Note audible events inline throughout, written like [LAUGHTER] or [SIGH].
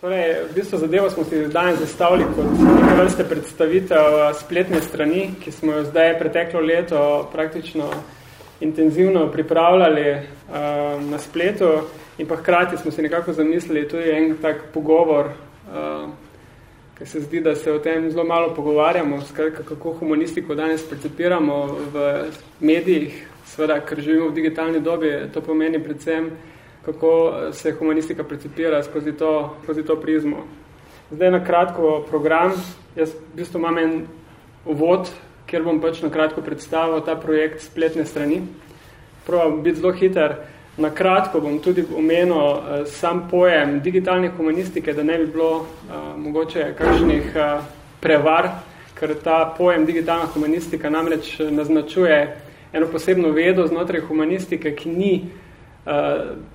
Torej, v bistvu zadevo smo si danes zastavili kot nekaj vrste predstavitev spletne strani, ki smo jo zdaj preteklo leto praktično intenzivno pripravljali uh, na spletu. In pa hkrati smo si nekako zamislili tudi en tak pogovor, uh, ker se zdi, da se o tem zelo malo pogovarjamo, skratka, kako humanistiko danes percepiramo v medijih, seveda, ker živimo v digitalni dobi, to pomeni predvsem kako se humanistika precipira skozi to, skozi to prizmo. Zdaj na kratko program, jaz v bistvu imam en uvod, kjer bom pač na kratko predstavil ta projekt spletne strani. Probam biti zelo hiter. Na kratko bom tudi omenil uh, sam pojem digitalne humanistike, da ne bi bilo uh, mogoče kakšnih uh, prevar, ker ta pojem digitalna humanistika namreč naznačuje eno posebno vedo znotraj humanistike, ki ni uh,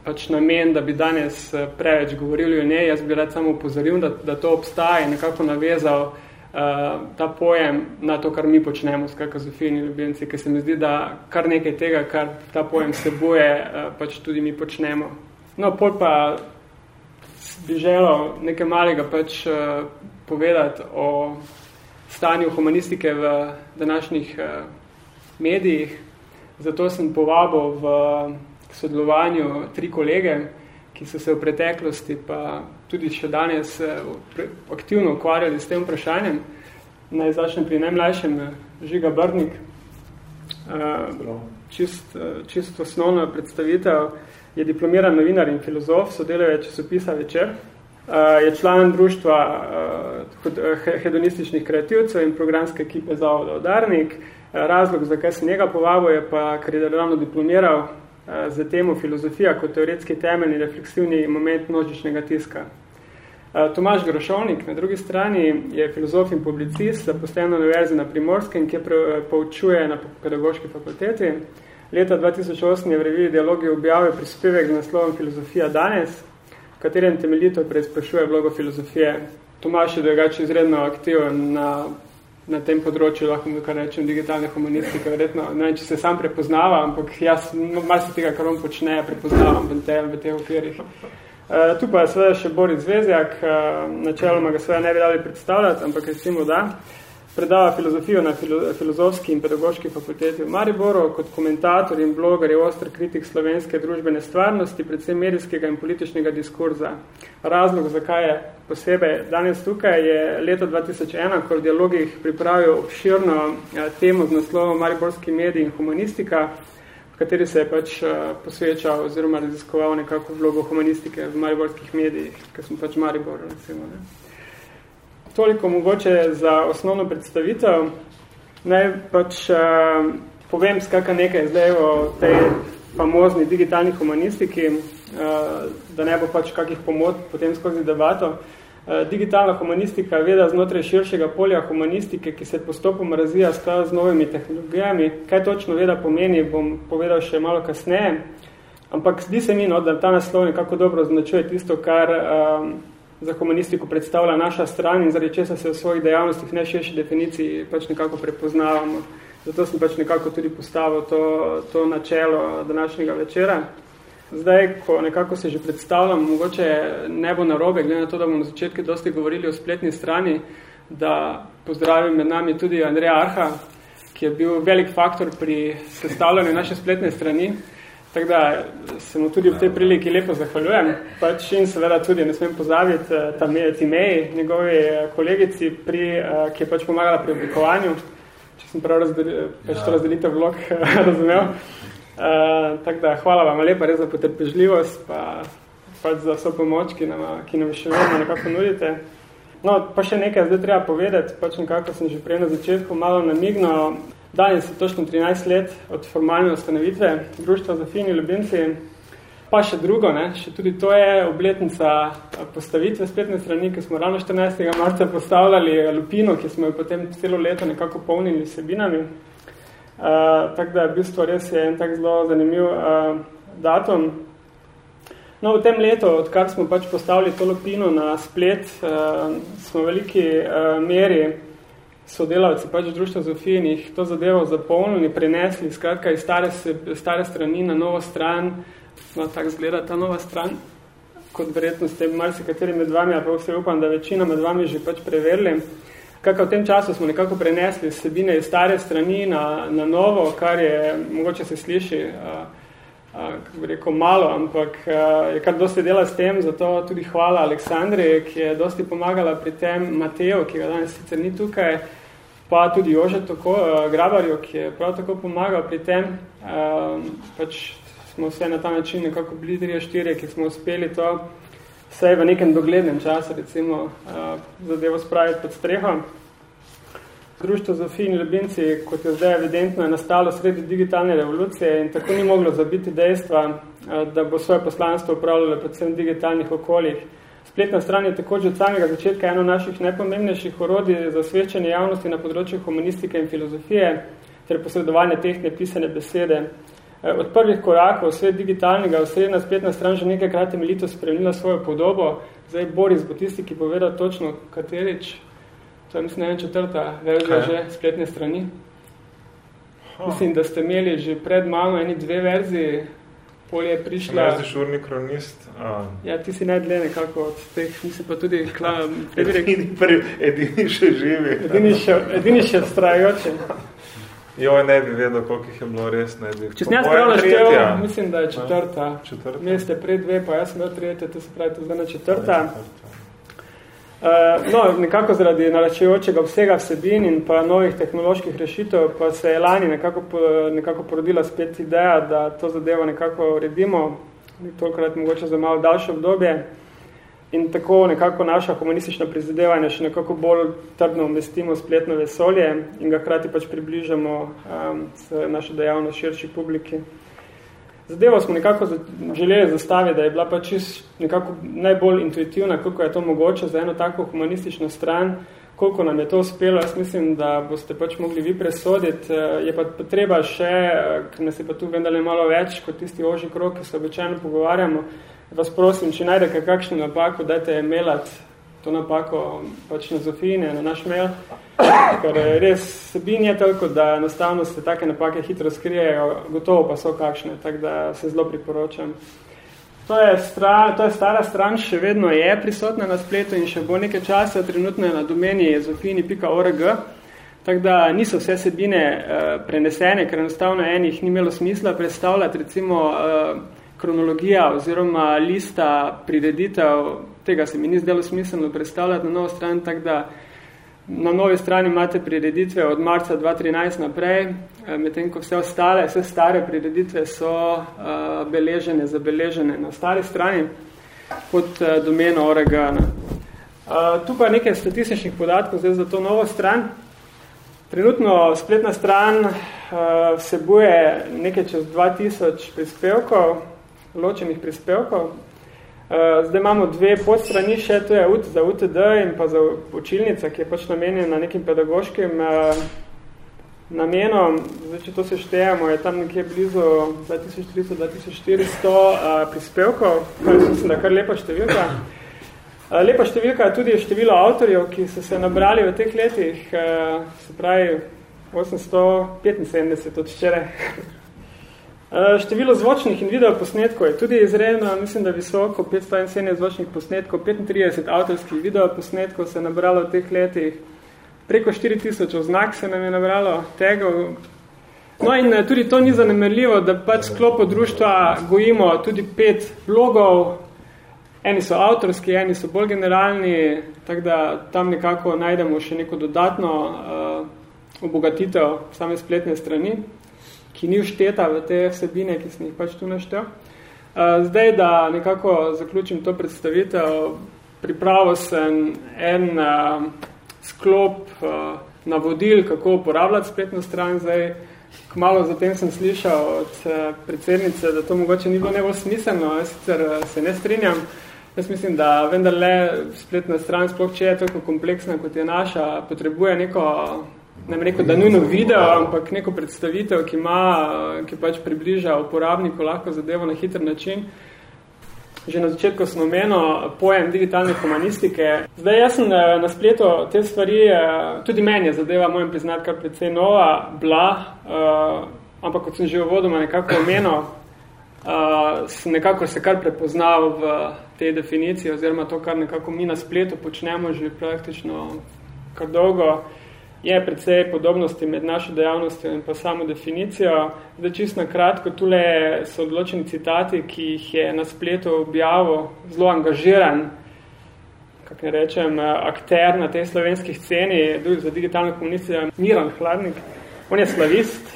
pač namen, da bi danes eh, preveč govorili o njej, jaz bi rad samo upozoril, da, da to obstaja in nekako navezal uh, ta pojem na to, kar mi počnemo, skakaj Zofijni ljubljenci, ker se mi zdi, da kar nekaj tega, kar ta pojem sebuje, uh, pač tudi mi počnemo. No, pol pa bi želel nekaj malega pač uh, povedati o stanju humanistike v današnjih uh, medijih, zato sem povabil v sodelovanju tri kolege, ki so se v preteklosti pa tudi še danes eh, aktivno ukvarjali s tem vprašanjem. Naj začnem pri najmlajšem eh, Žiga Brnik. Eh, čist, čist osnovna predstavitev je diplomiran novinar in filozof, sodeluje časopisa Večer. Je član društva hedonističnih kreativcev in programske ekipe Zavoda Odarnik. Razlog, zakaj se njega povabil, je pa, ker je ravno diplomiral Eh, za temo filozofija kot teoretski temeljni refleksivni moment množičnega tiska. Eh, Tomaš Grošovnik na drugi strani je filozof in publicist, zaposlen na univerzi na Primorskem, ki poučuje na pedagoški fakulteti. Leta 2008 je v reviji Dialogi objavil prispevek z naslovom Filozofija danes, v katerem temeljito preizprašuje vlogo filozofije. Tomaš je drugače izredno aktiven na na tem področju, lahko mi kar rečem, digitalne humanistike, verjetno, ne vem, če se sam prepoznava, ampak jaz malo se tega, kar on počne, prepoznavam v, te, v teh okvirih. Uh, tu pa je seveda še Boris Zvezjak, uh, načeloma ga seveda ne bi dali predstavljati, ampak recimo da. Uh, predava filozofijo na filozofski in pedagoški fakulteti v Mariboru, kot komentator in bloger je ostr kritik slovenske družbene stvarnosti, predvsem medijskega in političnega diskurza. Razlog, zakaj je posebej danes tukaj, je leto 2001, ko v dialogih pripravil obširno eh, temo z naslovom Mariborski medij in humanistika, v kateri se je pač eh, posvečal oziroma raziskoval nekako vlogo humanistike v mariborskih medijih, ker smo pač Maribor, recimo. Ne toliko mogoče za osnovno predstavitev. Naj pač uh, povem skaka nekaj zdaj o tej famozni digitalni humanistiki, uh, da ne bo pač kakih pomod potem skozi debato. Uh, digitalna humanistika veda znotraj širšega polja humanistike, ki se postopoma razvija z novimi tehnologijami. Kaj točno veda pomeni, bom povedal še malo kasneje. Ampak zdi se mi, no, da ta naslov nekako dobro označuje tisto, kar uh, za komunistiko predstavlja naša stran in zaradi česa se v svojih dejavnostih najširši definiciji pač nekako prepoznavamo. Zato sem pač nekako tudi postavil to, to načelo današnjega večera. Zdaj, ko nekako se že predstavljam, mogoče ne bo narobe, glede na to, da bomo na začetku dosti govorili o spletni strani, da pozdravim med nami tudi Andreja Arha, ki je bil velik faktor pri sestavljanju naše spletne strani. Tako da se mu tudi v tej priliki lepo zahvaljujem. Pač in seveda tudi ne smem pozaviti eh, tam Timej, njegovi eh, kolegici, pri, eh, ki je pač pomagala pri oblikovanju, če sem prav razdelil, pač to ja. razdelitev vlog [LAUGHS] razumel. Uh, tako da hvala vam lepa res za potrpežljivost, pa pač za vso pomoč, ki nam, ki nam še vedno nekako nudite. No, pa še nekaj zdaj treba povedati, pač nekako sem že prej na začetku malo namignil, Danes je točno 13 let od formalne ustanovitve Društva za fini ljubimci. Pa še drugo, ne, še tudi to je obletnica postavitve spletne strani, ki smo ravno 14. marca postavljali lupino, ki smo jo potem celo leto nekako polnili sebinami. Uh, tako da v bistvu res je en tak zelo zanimiv uh, datum. No, v tem letu, odkar smo pač postavili to lupino na splet, uh, smo v veliki uh, meri sodelavci pač društva Zofije in jih to zadevo zapolnili, prenesli skratka iz stare, stare strani na novo stran. No, tako zgleda ta nova stran. kot verjetno ste marsikateri med vami, a pa vse upam, da večina med vami že pač preverili. Kako v tem času smo nekako prenesli sebine iz stare strani na, na novo, kar je, mogoče se sliši, uh, kako bi rekel, malo, ampak je kar dosti dela s tem, zato tudi hvala Aleksandri, ki je dosti pomagala pri tem Matejo, ki ga danes sicer ni tukaj, pa tudi Jože tako, Grabarjo, ki je prav tako pomagal pri tem. Pač smo vse na ta način nekako bili 3-4, ki smo uspeli to vse v nekem doglednem času, recimo, zadevo spraviti pod streho. Društvo Zofij in Ljubinci, kot je zdaj evidentno, je nastalo sredi digitalne revolucije in tako ni moglo zabiti dejstva, eh, da bo svoje poslanstvo upravljalo predvsem v digitalnih okoljih. Spletna stran je tako že od samega začetka eno naših najpomembnejših orodij za osveščanje javnosti na področju humanistike in filozofije ter posredovanje teh nepisane besede. Eh, od prvih korakov svet digitalnega osredna spletna stran že nekajkrat je milito spremenila svojo podobo. Zdaj Boris bo tisti, ki povedal točno katerič To je, mislim, ena četrta verzija že spletne strani. Ha. Mislim, da ste imeli že pred malo eni dve verziji, pol je prišla... Ne, zdi šurni kronist. A. Ja, ti si najdlje nekako od teh, mislim pa tudi... Kla, edini, prvi, edini še živi. Edini še, edini še vstrajoče. Jo, ne bi vedel, koliko jih je bilo res. Ne bi. Če sem jaz pravila štel, mislim, da je četrta. četrta. Meste pred dve, pa jaz sem bil tretja, to se pravi, to zdaj na četrta. četrta. Uh, no, nekako zaradi naračujočega vsega vsebin in pa novih tehnoloških rešitev, pa se je lani nekako, nekako porodila spet ideja, da to zadevo nekako uredimo, tolkrat mogoče za malo daljše obdobje in tako nekako naša humanistična prizadevanja še nekako bolj trdno umestimo spletno vesolje in ga hkrati pač približamo um, s našo dejavnost širši publiki. Zadevo smo nekako želeli zastaviti, da je bila pa čist nekako najbolj intuitivna, koliko je to mogoče za eno tako humanistično stran, koliko nam je to uspelo. Jaz mislim, da boste pač mogli vi presoditi. Je pa potreba še, ker nas je pa tu vendale malo več kot tisti oži krok, ki se običajno pogovarjamo. Vas prosim, če najdete kakšno napako, dajte mailat to napako pač na Zofine, na naš mail, ker res sebin je toliko, da enostavno se take napake hitro skrijejo, gotovo pa so kakšne, tako da se zelo priporočam. To je, stra, to je stara stran, še vedno je prisotna na spletu in še bo nekaj časa, trenutno je na domeni zofini.org, tako da niso vse sebine uh, prenesene, ker enostavno enih ni imelo smisla predstavljati, recimo uh, kronologija oziroma lista prireditev tega se mi ni zdelo smiselno predstavljati na novo stran, tako da na novi strani imate prireditve od marca 2013 naprej, eh, medtem ko vse ostale, vse stare prireditve so uh, beležene, zabeležene na stari strani pod uh, domeno Oregana. Uh, tu pa nekaj statističnih podatkov zdaj za to novo stran. Trenutno spletna stran uh, vsebuje nekaj čez 2000 prispevkov, ločenih prispevkov, zdaj imamo dve podstrani še, to je za UTD in pa za učilnica, ki je pač namenjena nekim pedagoškim uh, namenom. Zdaj, če to se štejemo, je tam nekje blizu 2300-2400 uh, prispevkov, kar mislim, da kar lepa številka. Lepa številka je tudi število avtorjev, ki so se nabrali v teh letih, se pravi 875 od včeraj. [LAUGHS] Eh, število zvočnih in video posnetkov je tudi izredno, mislim, da visoko, 571 zvočnih posnetkov, 35 avtorskih video posnetkov se je nabralo v teh letih, preko 4000 oznak se nam je nabralo tegov. No in eh, tudi to ni zanemerljivo, da pač sklopo društva gojimo tudi pet blogov, eni so avtorski, eni so bolj generalni, tako da tam nekako najdemo še neko dodatno uh, obogatitev same spletne strani ki ni všteta v te vsebine, ki sem jih pač tu naštel. Zdaj, da nekako zaključim to predstavitev, pripravil sem en uh, sklop uh, navodil, kako uporabljati spletno stran. Zdaj, kmalo zatem sem slišal od predsednice, da to mogoče ni bilo nebolj smiselno, jaz sicer se ne strinjam. Jaz mislim, da vendarle spletna stran, sploh če je tako kompleksna, kot je naša, potrebuje neko ne rekel, da nujno video, ampak neko predstavitev, ki, ima, ki pač približa uporabniku lahko zadevo na hiter način. Že na začetku sem omenil pojem digitalne humanistike. Zdaj, jaz sem eh, na spletu te stvari, eh, tudi meni je zadeva, mojem priznati, kar precej nova, bila, uh, ampak kot sem že uvodoma nekako omenil, uh, nekako se kar prepoznal v tej definiciji, oziroma to, kar nekako mi na spletu počnemo že praktično kar dolgo, je predvsej podobnosti med našo dejavnostjo in pa samo definicijo. Zdaj, čisto na kratko, tule so odločeni citati, ki jih je na spletu objavil zelo angažiran, kak ne rečem, akter na tej slovenskih sceni za digitalno komunicijo, Miran Hladnik. On je slavist,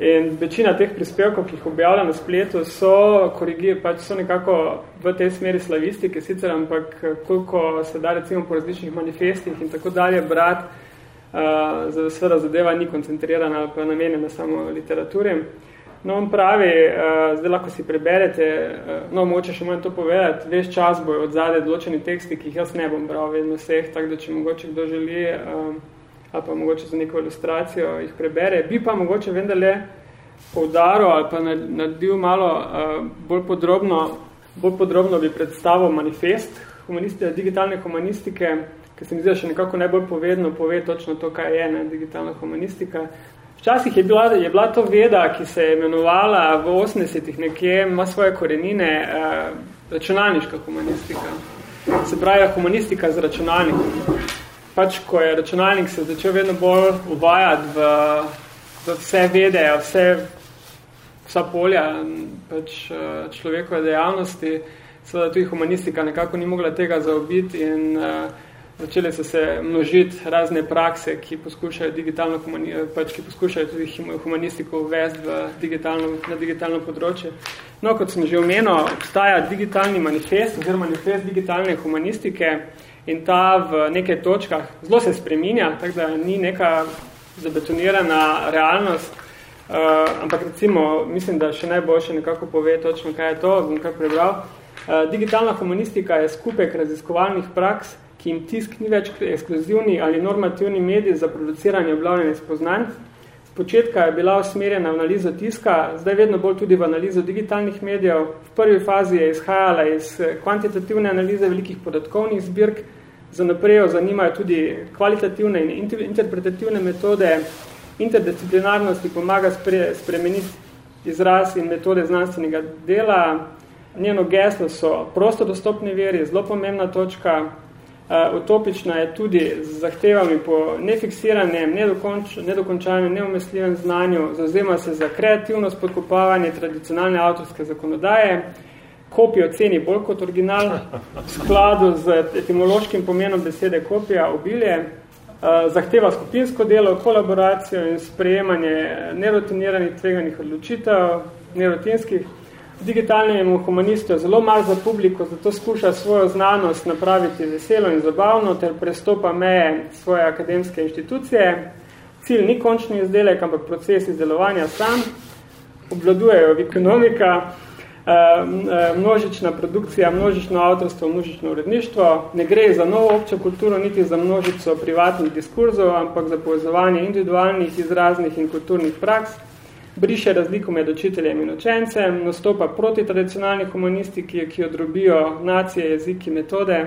In večina teh prispevkov, ki jih objavlja na spletu, so korigije, pač so nekako v tej smeri slavistike, sicer, ampak koliko se da recimo po različnih manifestih in tako dalje brati, uh, seveda zadeva ni koncentrirana ali pa namenjena samo literaturi. No, on pravi, uh, zdaj lahko si preberete, uh, no, moče še moram to povedati, veš čas bojo od zade določeni teksti, ki jih jaz ne bom bral vedno vseh, tako da če mogoče kdo želi, uh, ali pa mogoče za neko ilustracijo jih prebere. Bi pa mogoče vendarle poudaril ali pa naredil malo uh, bolj podrobno, bolj podrobno bi predstavil manifest humanistike, digitalne humanistike, ki se mi zdi, še nekako najbolj povedno pove točno to, kaj je ne, digitalna humanistika. Včasih je bila, je bila to veda, ki se je imenovala v 80-ih nekje, ima svoje korenine, uh, računalniška humanistika. Se pravi, humanistika z računalnikom pač, ko je računalnik se začel vedno bolj uvajati v, v vse vede, vse, vsa polja pač, eh, človekove dejavnosti, seveda tudi humanistika nekako ni mogla tega zaobiti in uh, začele so se množiti razne prakse, ki poskušajo digitalno pač, ki poskušajo tudi humanistiko uvesti v digitalno, na digitalno področje. No, kot sem že omenil, obstaja digitalni manifest, oziroma manifest digitalne humanistike, in ta v nekaj točkah zelo se spreminja, tako da ni neka zabetonirana realnost, uh, ampak recimo, mislim, da še najboljše nekako pove točno, kaj je to, bom kar prebral. Uh, digitalna humanistika je skupek raziskovalnih praks, ki jim tisk ni več ekskluzivni ali normativni medij za produciranje oblavljanja spoznanj. Spočetka je bila usmerjena v analizo tiska, zdaj vedno bolj tudi v analizo digitalnih medijev. V prvi fazi je izhajala iz kvantitativne analize velikih podatkovnih zbirk, za naprej jo zanimajo tudi kvalitativne in interpretativne metode. Interdisciplinarnosti pomaga spre, spremeniti izraz in metode znanstvenega dela. Njeno geslo so prosto dostopni veri, zelo pomembna točka. Uh, utopična je tudi z zahtevami po nefiksiranem, nedokonč, nedokončanem, neumesljivem znanju, zauzema se za kreativnost podkopavanje tradicionalne avtorske zakonodaje, kopijo ceni bolj kot original, v skladu z etimološkim pomenom besede kopija, obilje, eh, zahteva skupinsko delo, kolaboracijo in sprejemanje nerotiniranih tveganih odločitev, nerotinskih. Digitalnemu humanistu je zelo malo za publiko, zato skuša svojo znanost napraviti veselo in zabavno, ter prestopa meje svoje akademske inštitucije. Cilj ni končni izdelek, ampak proces izdelovanja sam. Obvladujejo ekonomika, Eh, množična produkcija, množično avtorstvo, množično uredništvo. Ne gre za novo občo kulturo, niti za množico privatnih diskurzov, ampak za povezovanje individualnih, izraznih in kulturnih praks. Briše razliko med učiteljem in učencem, nastopa proti tradicionalni humanistiki, ki odrobijo nacije, jeziki, metode,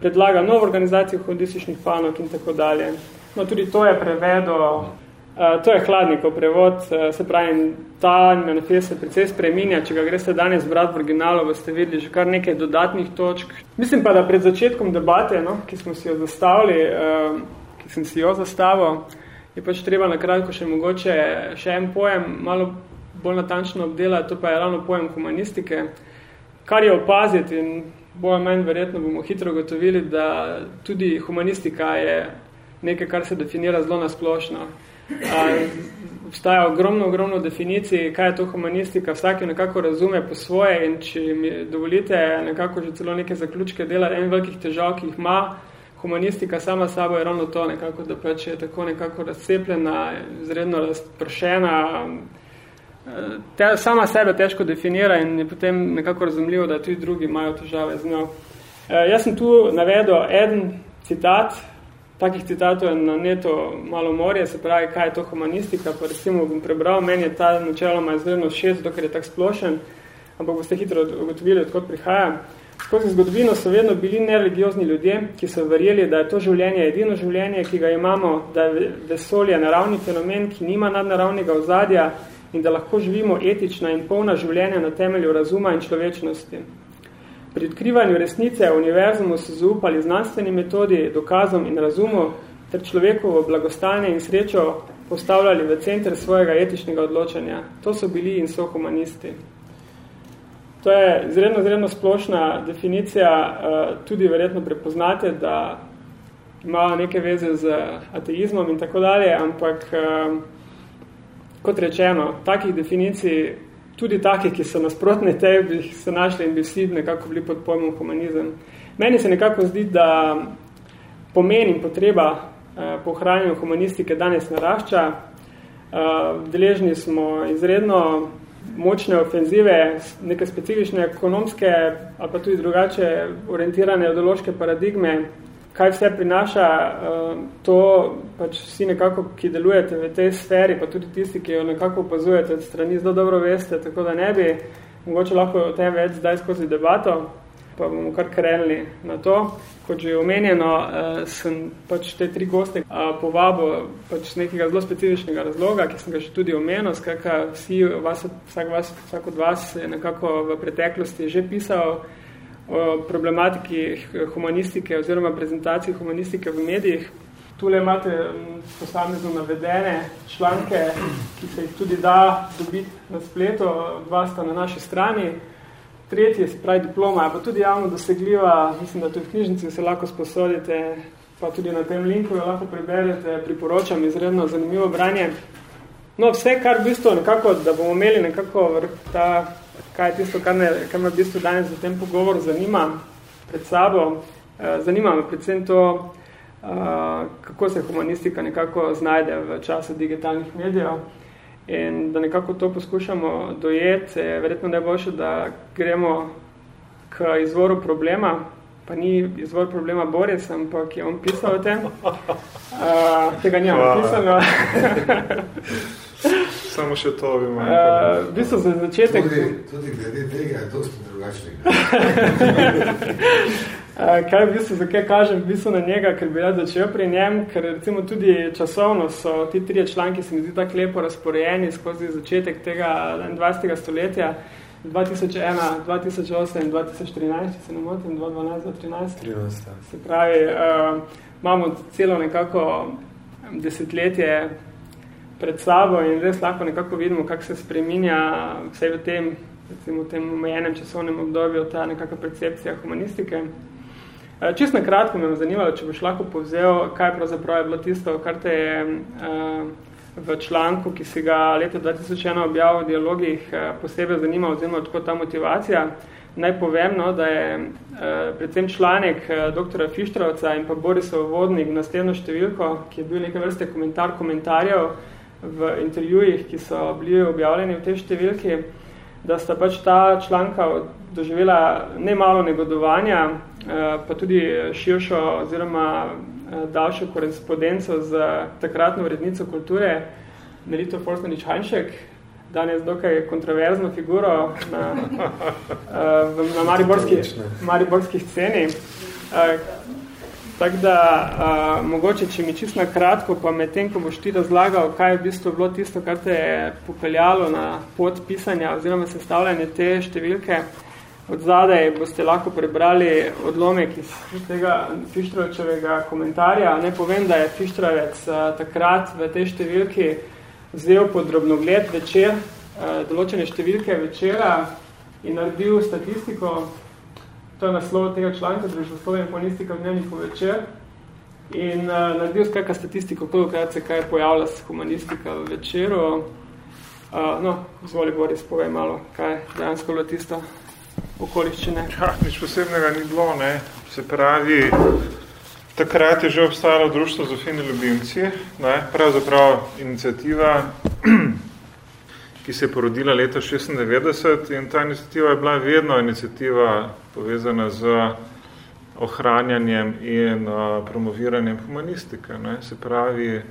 predlaga novo organizacijo holističnih panog in tako dalje. No, tudi to je prevedo Uh, to je hladnikov prevod, uh, se pravi, ta manifest se precej spreminja, če ga greste danes brati v originalu, boste videli že kar nekaj dodatnih točk. Mislim pa, da pred začetkom debate, no, ki smo si jo zastavili, uh, ki sem si jo zastavil, je pač treba na kratko še mogoče še en pojem malo bolj natančno obdelati, to pa je ravno pojem humanistike, kar je opaziti in bolj manj verjetno bomo hitro gotovili, da tudi humanistika je nekaj, kar se definira zelo nasplošno. Obstaja ogromno, ogromno definicij, kaj je to humanistika, vsak jo nekako razume po svoje in če mi dovolite nekako že celo neke zaključke dela, en velikih težav, ki jih ima humanistika sama sabo je ravno to nekako, da pač je tako nekako razcepljena, izredno razpršena, te, sama sebe težko definira in je potem nekako razumljivo, da tudi drugi imajo težave z njo. E, jaz sem tu navedel en citat, takih citatov je na neto malo morje, se pravi, kaj je to humanistika, pa recimo bom prebral, meni je ta načeloma izredno šest, dokaj je tak splošen, ampak boste hitro ugotovili, odkot prihaja. Skozi zgodovino so vedno bili nereligiozni ljudje, ki so verjeli, da je to življenje edino življenje, ki ga imamo, da je vesolje naravni fenomen, ki nima nadnaravnega ozadja in da lahko živimo etična in polna življenja na temelju razuma in človečnosti. Pri odkrivanju resnice univerzumu so zaupali znanstveni metodi, dokazom in razumu, ter človekovo blagostanje in srečo postavljali v center svojega etičnega odločanja. To so bili in so humanisti. To je izredno, izredno splošna definicija, eh, tudi verjetno prepoznate, da ima neke veze z ateizmom in tako dalje, ampak eh, kot rečeno, takih definicij, tudi takih, ki so nasprotne te, bi se našli in bi vsi nekako bili pod pojmom humanizem. Meni se nekako zdi, da pomen in potreba eh, po ohranjanju humanistike danes narašča. Deležni smo izredno močne ofenzive, neke specifične ekonomske ali pa tudi drugače orientirane ideološke paradigme, kaj vse prinaša, eh, to pač vsi nekako, ki delujete v tej sferi, pa tudi tisti, ki jo nekako opazujete od strani, zelo dobro veste, tako da ne bi mogoče lahko o tem več zdaj skozi debato, pa bomo kar krenili na to. Kot že omenjeno, eh, sem pač te tri goste povabil pač nekega zelo specifičnega razloga, ki sem ga še tudi omenil, skakaj vsi, vas, vsak, vas, vsak od vas je nekako v preteklosti že pisal o problematiki humanistike oziroma prezentaciji humanistike v medijih. Tule imate posamezno navedene članke, ki se jih tudi da dobiti na spletu, dva sta na naši strani tretje, se pravi diploma, pa tudi javno dosegljiva, mislim, da tudi v knjižnici se lahko sposodite, pa tudi na tem linku jo lahko preberete, priporočam izredno zanimivo branje. No, vse, kar v bistvu nekako, da bomo imeli nekako ta, kaj je tisto, kar me, kar me v bistvu danes v tem pogovoru zanima pred sabo, eh, zanima me predvsem to, eh, kako se humanistika nekako znajde v času digitalnih medijev. In da nekako to poskušamo dojeti, je verjetno najboljše, da gremo k izvoru problema, pa ni izvor problema Boris, ampak je on pisal o tem. Uh, [LAUGHS] tega nimam pisano. [LAUGHS] [LAUGHS] Samo še to bi manj. Uh, v bistvu za začetek... Tudi, tudi glede tega je dosti drugačnega. Uh, [LAUGHS] kaj v bistvu, zakaj kažem v bistvu na njega, ker bi rad začel pri njem, ker recimo tudi časovno so ti trije članki se mi zdi tako lepo razporejeni skozi začetek tega 20. stoletja, 2001, 2008 in 2014, če se ne motim, 2012, 2013. 13. Se pravi, uh, imamo celo nekako desetletje pred sabo in res lahko nekako vidimo, kako se spreminja vse v tem, recimo, v tem omejenem časovnem obdobju ta nekaka percepcija humanistike. Eh, Čist na kratko me zanimalo, če boš lahko povzel, kaj pravzaprav je bilo tisto, kar te je uh, v članku, ki si ga leta 2001 objavil v dialogih, uh, posebej zanima oziroma tako ta motivacija. Naj povem, no, da je predvsem članek dr. Fištrovca in pa Borisov vodnik na naslednjo številko, ki je bil neke vrste komentar komentarjev, v intervjujih, ki so bili objavljeni v tej številki, da sta pač ta članka doživela ne malo negodovanja, eh, pa tudi širšo oziroma eh, daljšo korespondenco z takratno urednico kulture Melito Forstanič Hanšek, danes dokaj kontroverzno figuro na, [LAUGHS] eh, na mariborski, mariborskih sceni, Tako da, a, mogoče, če mi čisto kratko, pa med tem, ko boš ti razlagal, kaj je v bistvu bilo tisto, kar te je popeljalo na pot pisanja oziroma sestavljanje te številke, od zadaj boste lahko prebrali odlomek iz tega Fištrovečevega komentarja. Ne povem, da je Fištrovec takrat v tej številki vzel podrobno gled večer, a, določene številke večera in naredil statistiko to je naslov tega članka, družboslovja in humanistika v dnevniku večer. In uh, naredil skakaj statistiko, koliko se kaj pojavlja s humanistika v večeru. Uh, no, zvoli Boris, povej malo, kaj dejansko bilo tisto okoliščine. Ja, nič posebnega ni bilo, ne. Se pravi, takrat je že obstajalo društvo Zofini Ljubimci, ne, pravzaprav inicijativa, [CLEARS THROAT] ki se je porodila leta 96 in ta inicijativa je bila vedno inicijativa povezana z ohranjanjem in uh, promoviranjem humanistike. Ne? Se pravi,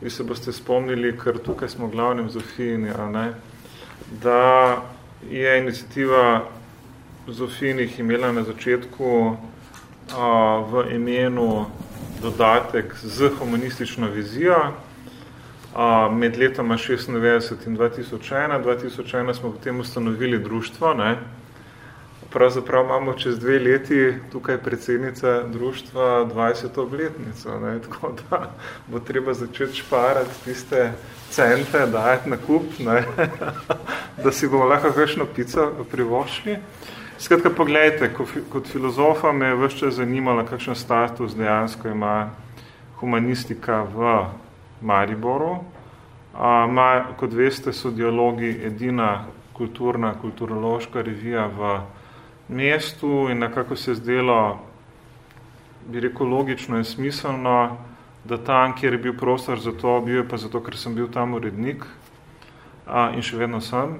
vi se boste spomnili, ker tukaj smo glavnem Zofini, a ne? da je inicijativa Zofinih imela na začetku uh, v imenu dodatek z humanistično vizijo, med letoma 96 in 2001. 2001 smo potem ustanovili društvo, ne, pravzaprav imamo čez dve leti tukaj predsednica društva 20. obletnico, ne, [LAUGHS] tako da bo treba začeti šparati tiste cente, dajati na kup, ne, [LAUGHS] da si bomo lahko kakšno pico privošli. Skratka, pogledajte, kot filozofa me je vse zanimalo, kakšen status dejansko ima humanistika v Mariboru. A, ma, kot veste, so dialogi edina kulturna, kulturološka revija v mestu in nekako se zdelo, bi rekel, logično in smiselno, da tam, kjer je bil prostor za to, bil je pa zato, ker sem bil tam urednik a, in še vedno sem,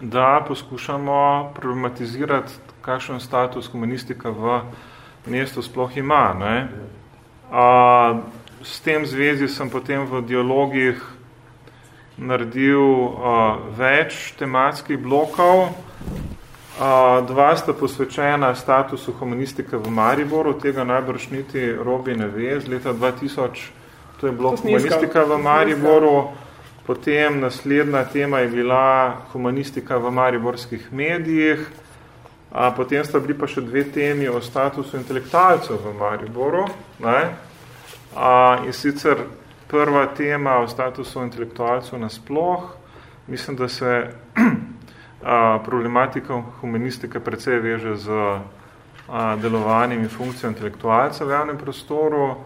da poskušamo problematizirati, kakšen status komunistika v mestu sploh ima. Ne? A, s tem zvezi sem potem v dialogih naredil a, več tematskih blokov, dva sta posvečena statusu humanistike v Mariboru, tega najbrž niti Robi ne ve, z leta 2000, to je bilo humanistika v Mariboru, potem naslednja tema je bila humanistika v mariborskih medijih, a potem sta bili pa še dve temi o statusu intelektualcev v Mariboru, ne? A, in sicer prva tema o statusu intelektualcev nasploh, mislim, da se [CLEARS THROAT] problematika humanistike precej veže z a, delovanjem in funkcijo intelektualca v javnem prostoru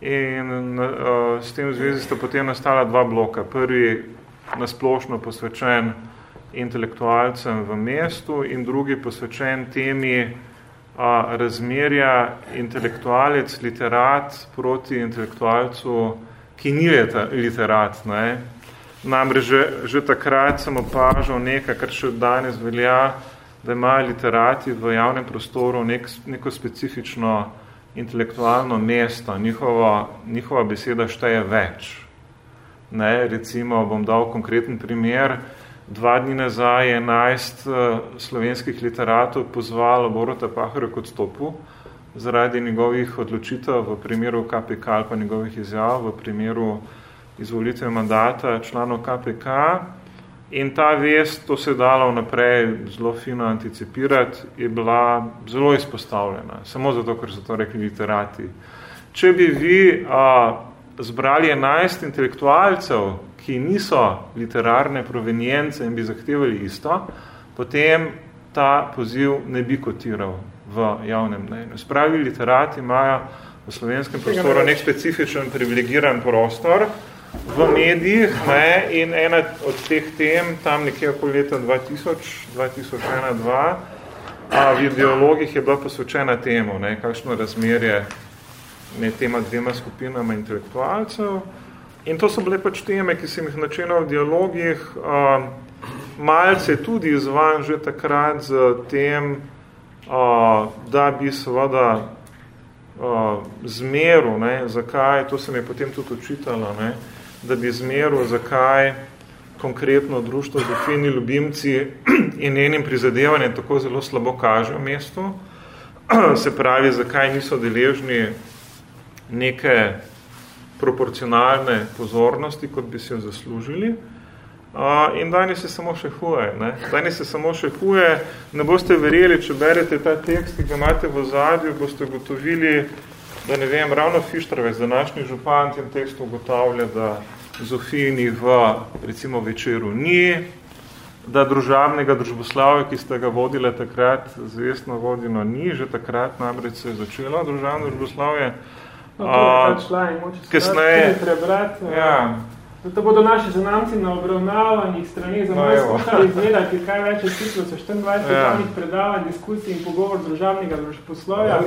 in a, s tem zvezi sta potem nastala dva bloka. Prvi nasplošno posvečen intelektualcem v mestu in drugi posvečen temi a, razmerja intelektualec, literat proti intelektualcu, ki ni literat. Ne? Namreč že, že takrat sem opažal nekaj, kar še danes velja, da imajo literati v javnem prostoru nek, neko specifično intelektualno mesto, njihova, njihova beseda šteje več. Ne, recimo, bom dal konkreten primer, dva dni nazaj je 11 uh, slovenskih literatov pozvalo Borota Pahorja kot stopu zaradi njegovih odločitev v primeru KPK ali pa njegovih izjav v primeru izvolitve mandata članov KPK in ta vest, to se je dalo vnaprej zelo fino anticipirati, je bila zelo izpostavljena, samo zato, ker so to rekli literati. Če bi vi a, zbrali 11 intelektualcev, ki niso literarne provenijence in bi zahtevali isto, potem ta poziv ne bi kotiral v javnem mnenju. Spravi literati imajo v slovenskem prostoru nek specifičen privilegiran prostor, v medijih ne, in ena od teh tem, tam nekje okoli leta 2000, 2001-2002, a v ideologih je bila posvečena temu, ne, kakšno razmerje med tema dvema skupinama intelektualcev. In to so bile pač teme, ki sem jih načenal v dialogih, a, malce tudi izvan že takrat z tem, a, da bi seveda zmeru, ne, zakaj, to se mi je potem tudi očitalo, ne, da bi zmeril, zakaj konkretno društvo Zofini ljubimci [CLEARS THROAT] in njenim prizadevanjem tako zelo slabo kaže v mestu, [CLEARS THROAT] se pravi, zakaj niso deležni neke proporcionalne pozornosti, kot bi si jo zaslužili. Uh, in danes se samo še huje. Ne? Danes se samo še huje. Ne boste verjeli, če berete ta tekst, ki ga imate v zadju, boste gotovili, da ne vem, ravno Fištravec, današnji župan, tem tekstu ugotavlja, da Zofini v recimo večeru ni, da družabnega družboslavja, ki ste ga vodile takrat, zvestno vodino ni, že takrat namreč se je začelo družabno družboslavje. No, to je pač šla in moče se prebrati. Ja. Zato bodo naši zanamci na obravnavanih stranih za moj no, skušali izvedati, kaj več je ciklo so 24 ja. predavanj, diskusij in pogovor državnega poslovja.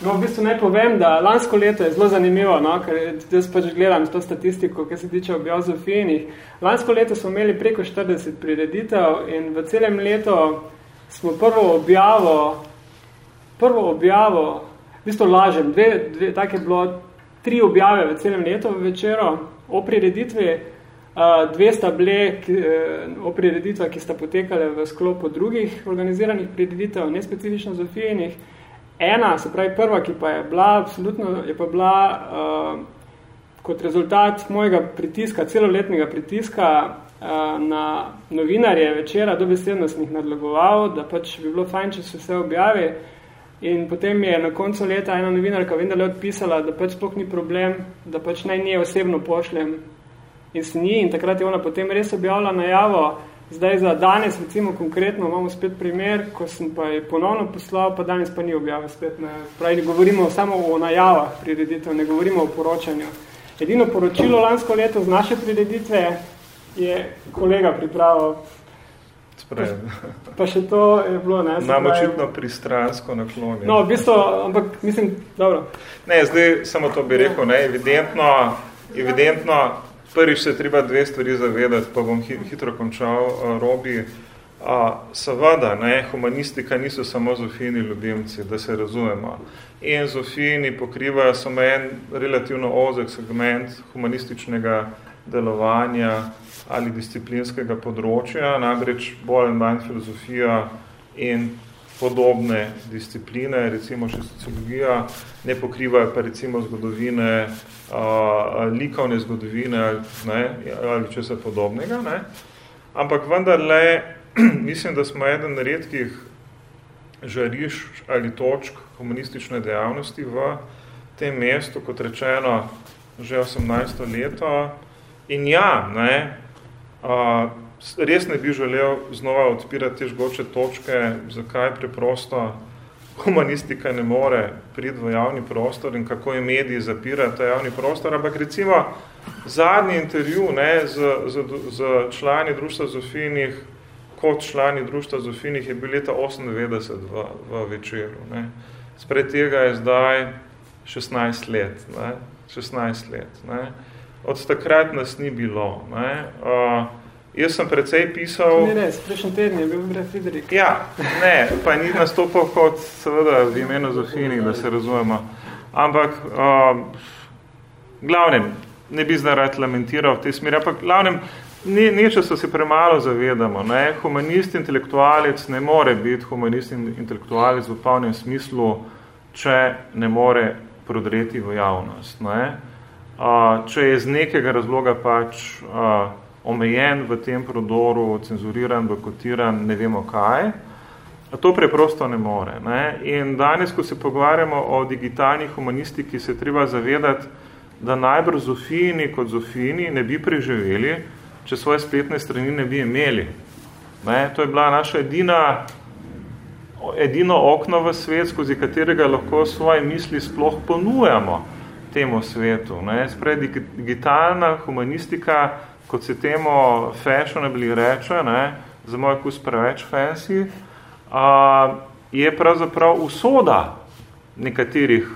No, v bistvu naj povem, da lansko leto je zelo zanimivo, no, ker jaz pač gledam to statistiko, kaj se tiče objav Zofijinih. Lansko leto smo imeli preko 40 prireditev in v celem letu smo prvo objavo, prvo objavo, v bistvu lažem, dve, dve, tak je bilo tri objave v celem letu večero, o prireditvi. Dve sta bile e, o prireditvah, ki sta potekale v sklopu drugih organiziranih prireditev, nespecifično zofijenih. Ena, se pravi prva, ki pa je bila absolutno, je pa bila uh, kot rezultat mojega pritiska, celoletnega pritiska na novinarje večera dobesedno sem jih nadlogoval, da pač bi bilo fajn, če se vse objavi. In potem je na koncu leta ena novinarka vendarle odpisala, da pač sploh ni problem, da pač naj nje osebno pošljem. In se ni, in takrat je ona potem res objavila najavo, zdaj za danes, recimo konkretno, imamo spet primer, ko sem pa je ponovno poslal, pa danes pa ni objavil spet. Ne. Pravi, ne govorimo samo o najavah prireditev, ne govorimo o poročanju. Edino poročilo lansko leto z naše prireditve je kolega pripravil. Pa, pa še to je bilo, ne? Nam očitno pristransko naklonjen. No, v bistvu, ampak mislim, dobro. Ne, zdaj samo to bi rekel, ne, evidentno, evidentno, prvič se treba dve stvari zavedati, pa bom hitro končal, uh, Robi, uh, seveda, ne, humanistika niso samo zofini ljubimci, da se razumemo. In zofini pokrivajo samo en relativno ozek segment humanističnega delovanja, ali disciplinskega področja, namreč bolj in manj filozofija in podobne discipline, recimo še sociologija, ne pokrivajo pa recimo zgodovine, a, likovne zgodovine ne, ali česa podobnega. Ne. Ampak vendarle, [CLEARS THROAT] mislim, da smo eden redkih žariš ali točk humanistične dejavnosti v tem mestu, kot rečeno, že 18. leto. In ja, ne, res ne bi želel znova odpirati te žgoče točke, zakaj preprosto humanistika ne more priti v javni prostor in kako je mediji zapirajo ta javni prostor, ampak recimo zadnji intervju ne, z, z, z člani društva Zofinih, kot člani društva Zofinih je bil leta 98 v, v večeru. Ne. Spred tega je zdaj 16 let. Ne, 16 let. Ne od takrat nas ni bilo. Ne. Uh, jaz sem precej pisal... Ni res, prejšnji teden je bil Bre Friderik. Ja, ne, pa ni nastopal kot seveda v imenu Zofini, da se razumemo. Ampak, uh, glavnem, ne bi zdaj rad lamentiral v tej smeri, ampak glavnem, ne, neče so se premalo zavedamo. Ne. Humanist, intelektualec ne more biti humanist in intelektualec v polnem smislu, če ne more prodreti v javnost. Ne če je iz nekega razloga pač omejen v tem prodoru, cenzuriran, bokotiran, ne vemo kaj, to preprosto ne more. Ne? In danes, ko se pogovarjamo o digitalni humanistiki, se treba zavedati, da najbrž Zofini kot Zofini ne bi preživeli, če svoje spletne strani ne bi imeli. Ne? To je bila naša edina, edino okno v svet, skozi katerega lahko svoje misli sploh ponujamo temu svetu. Ne. Sprej, digitalna humanistika, kot se temu fashionably reče, ne, za moj kus preveč fancy, a, je pravzaprav usoda nekaterih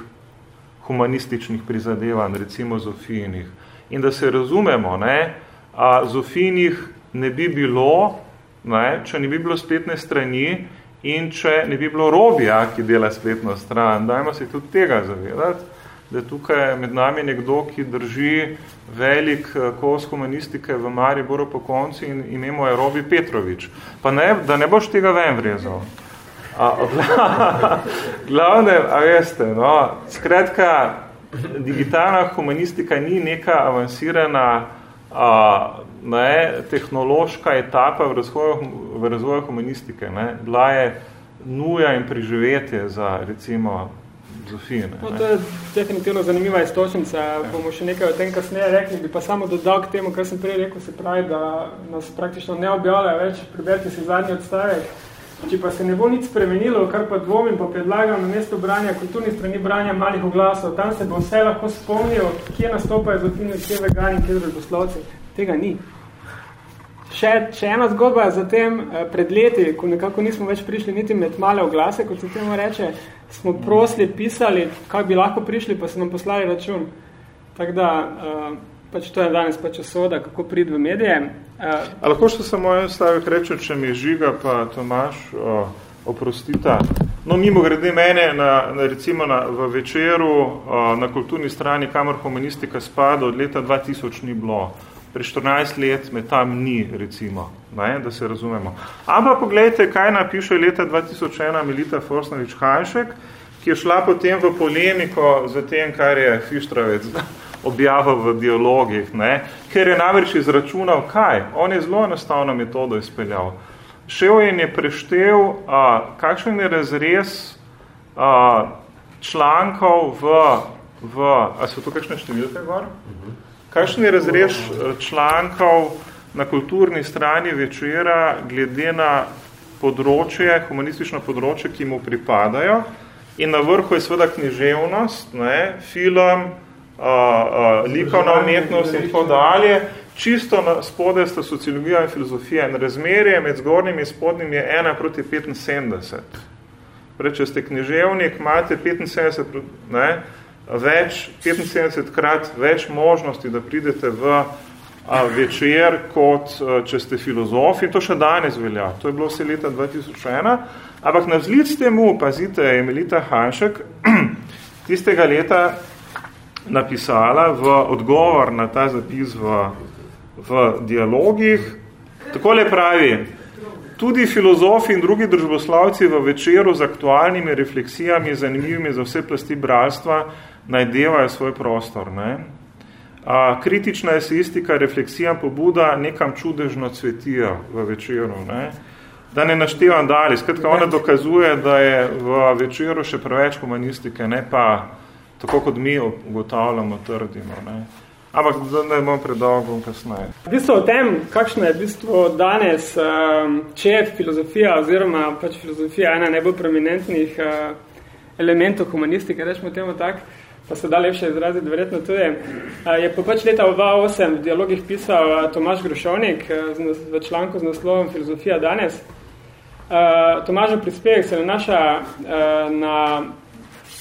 humanističnih prizadevanj, recimo Zofijinih. In da se razumemo, ne, a Zofijinih ne bi bilo, ne, če ne bi bilo spletne strani in če ne bi bilo robija, ki dela spletno stran. Dajmo se tudi tega zavedati da je tukaj med nami nekdo, ki drži velik eh, kos humanistike v Mariboru po konci in imemo je Robi Petrovič. Pa ne, da ne boš tega ven vrezal. A, [LAUGHS] glavne, a veste, no, skratka, digitalna humanistika ni neka avansirana a, ne, tehnološka etapa v razvoju, v razvoju humanistike. Ne. Bila je nuja in preživetje za, recimo, filozofije. No, to je definitivno zanimiva istočnica. Ja. Bomo še nekaj o tem kasneje rekli, bi pa samo dodal k temu, kar sem prej rekel, se pravi, da nas praktično ne objavljajo več, preberite si zadnji odstavek. Če pa se ne bo nič spremenilo, kar pa dvomim, pa predlagam na mesto branja, kulturni strani branja malih oglasov, tam se bo vse lahko spomnil, kje nastopajo zofine, kje vegani, kje družboslovci. Tega ni. Še, še ena zgodba za tem eh, pred leti, ko nekako nismo več prišli niti med male oglase, kot se temu reče, smo prosli, pisali, kak bi lahko prišli, pa so nam poslali račun. Tako da, uh, pač to je danes pač osoda, kako pridi v medije. Uh, A lahko še samo en stavek reče, če mi žiga, pa Tomaš, uh, oprostita. No, mimo grede mene, na, na, recimo na, v večeru uh, na kulturni strani, kamor humanistika spada, od leta 2000 ni bilo pri 14 let me tam ni, recimo, ne, da se razumemo. Ampak pogledajte, kaj napiše leta 2001 Melita Forsnovič Hanšek, ki je šla potem v polemiko za tem, kar je Fištravec [LAUGHS] objavil v dialogih, ne? ker je namreč izračunal, kaj? On je zelo enostavno metodo izpeljal. Šel in je preštev, a, kakšen je razrez a, člankov v, v a so to kakšne številke gor? Kakšen je razrez člankov na kulturni strani večera glede na področje, humanistično področje, ki mu pripadajo, in na vrhu je seveda književnost, ne, film, a, a, likovna umetnost in tako dalje. Čisto na spode sta sociologija in filozofija in razmerje med zgornjim in spodnjim je 1 proti 75. Prej, če ste književnik, imate 75, ne, več, 75 krat več možnosti, da pridete v večer, kot če ste filozof in to še danes velja. To je bilo vse leta 2001. Ampak na vzlic temu, pazite, je Melita Hanšek [CLEARS THROAT] tistega leta napisala v odgovor na ta zapis v, v dialogih. Takole pravi, tudi filozofi in drugi družboslavci v večeru z aktualnimi refleksijami, zanimivimi za vse plasti bralstva, najdevajo svoj prostor. Ne? A, kritična esistika, refleksija, pobuda nekam čudežno cvetijo v večeru. Ne? Da ne naštevam dalje. Skratka, ona dokazuje, da je v večeru še preveč humanistike, ne pa tako kot mi ugotavljamo, trdimo. Ne. Ampak ne bom predolgo kasneje. V bistvu o tem, kakšno je v bistvu danes, um, če je filozofija oziroma pač filozofija ena najbolj prominentnih uh, elementov humanistike, rečemo temu tak, pa se da lepše izraziti, verjetno tudi, je pa pač leta 2008 v dialogih pisal Tomaš Grošovnik v članku z naslovom Filozofija danes. Tomažov prispevek se nanaša na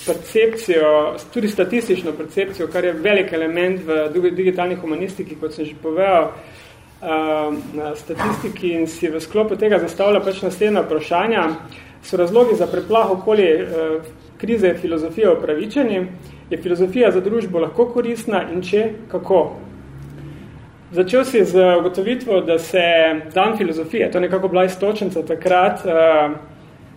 percepcijo, tudi statistično percepcijo, kar je velik element v digitalni humanistiki, kot sem že povedal, na statistiki in si v sklopu tega zastavlja pač naslednja vprašanja. So razlogi za preplah okoli krize filozofije opravičeni? Je filozofija za družbo lahko koristna in če, kako? Začel si z ugotovitvo, da se dan filozofije, to je nekako bila istočenca takrat, uh,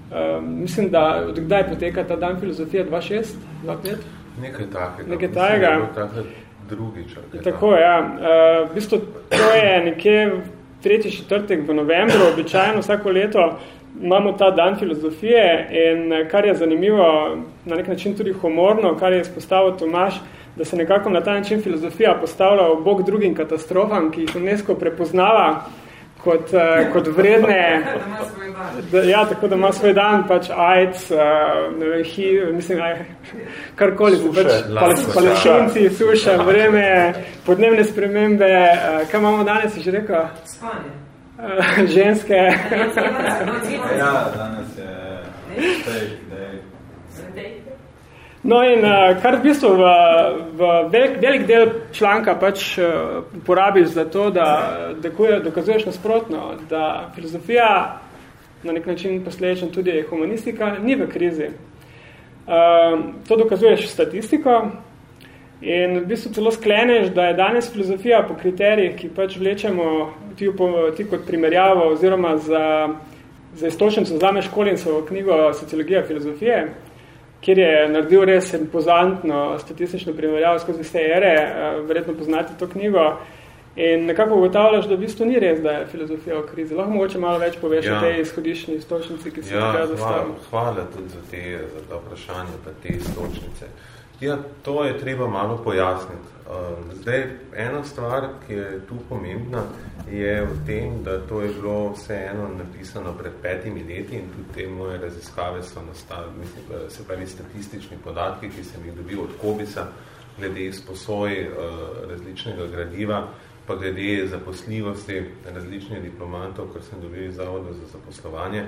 Uh, mislim, da od kdaj poteka ta dan filozofije? 2.6? 2.5? Nekaj takega. Nekaj takega. Drugič. Tako, ja. Uh, v bistvu, to je nekje tretji četrtek v novembru, običajno vsako leto imamo ta dan filozofije in kar je zanimivo, na nek način tudi humorno, kar je izpostavil Tomaš, da se nekako na ta način filozofija postavlja v bok drugim katastrofam, ki jih UNESCO prepoznava kot, uh, kot vredne. [LAUGHS] Da, ja, tako da ima svoj dan, pač AIDS, uh, ne vem, hi, mislim, aj, karkoli, pač palešinci, suša, vreme, podnebne spremembe, kaj imamo danes, že rekel? Spanje. [LAUGHS] Ženske. ja, danes je steak day. No in uh, kar v bistvu v, v velik, velik del članka pač uh, porabiš za to, da dekuje, dokazuješ nasprotno, da filozofija na nek način posledično tudi humanistika ni v krizi. Uh, to dokazuješ statistiko in v bistvu celo skleneš, da je danes filozofija po kriterijih, ki pač vlečemo ti, ti kot primerjavo oziroma za, za istočnico zame školincovo knjigo Sociologija filozofije, kjer je naredil res impozantno statistično primerjavo skozi vse ere, eh, verjetno poznate to knjigo, in nekako ugotavljaš, da v bistvu ni res, da je filozofija v krizi. Lahko mogoče malo več poveš ja. o tej izhodišnji istočnici, ki se ja, je hvala, hvala tudi za te za ta vprašanje, pa te istočnice. Ja, to je treba malo pojasniti. Eh, zdaj, ena stvar, ki je tu pomembna, je v tem, da to je bilo vseeno napisano pred petimi leti in tudi te moje raziskave so nastavili, mislim, se pravi statistični podatki, ki sem jih dobil od Kobisa, glede izposoj uh, različnega gradiva, pa glede zaposljivosti različnih diplomantov, kar sem dobil iz Zavoda za zaposlovanje,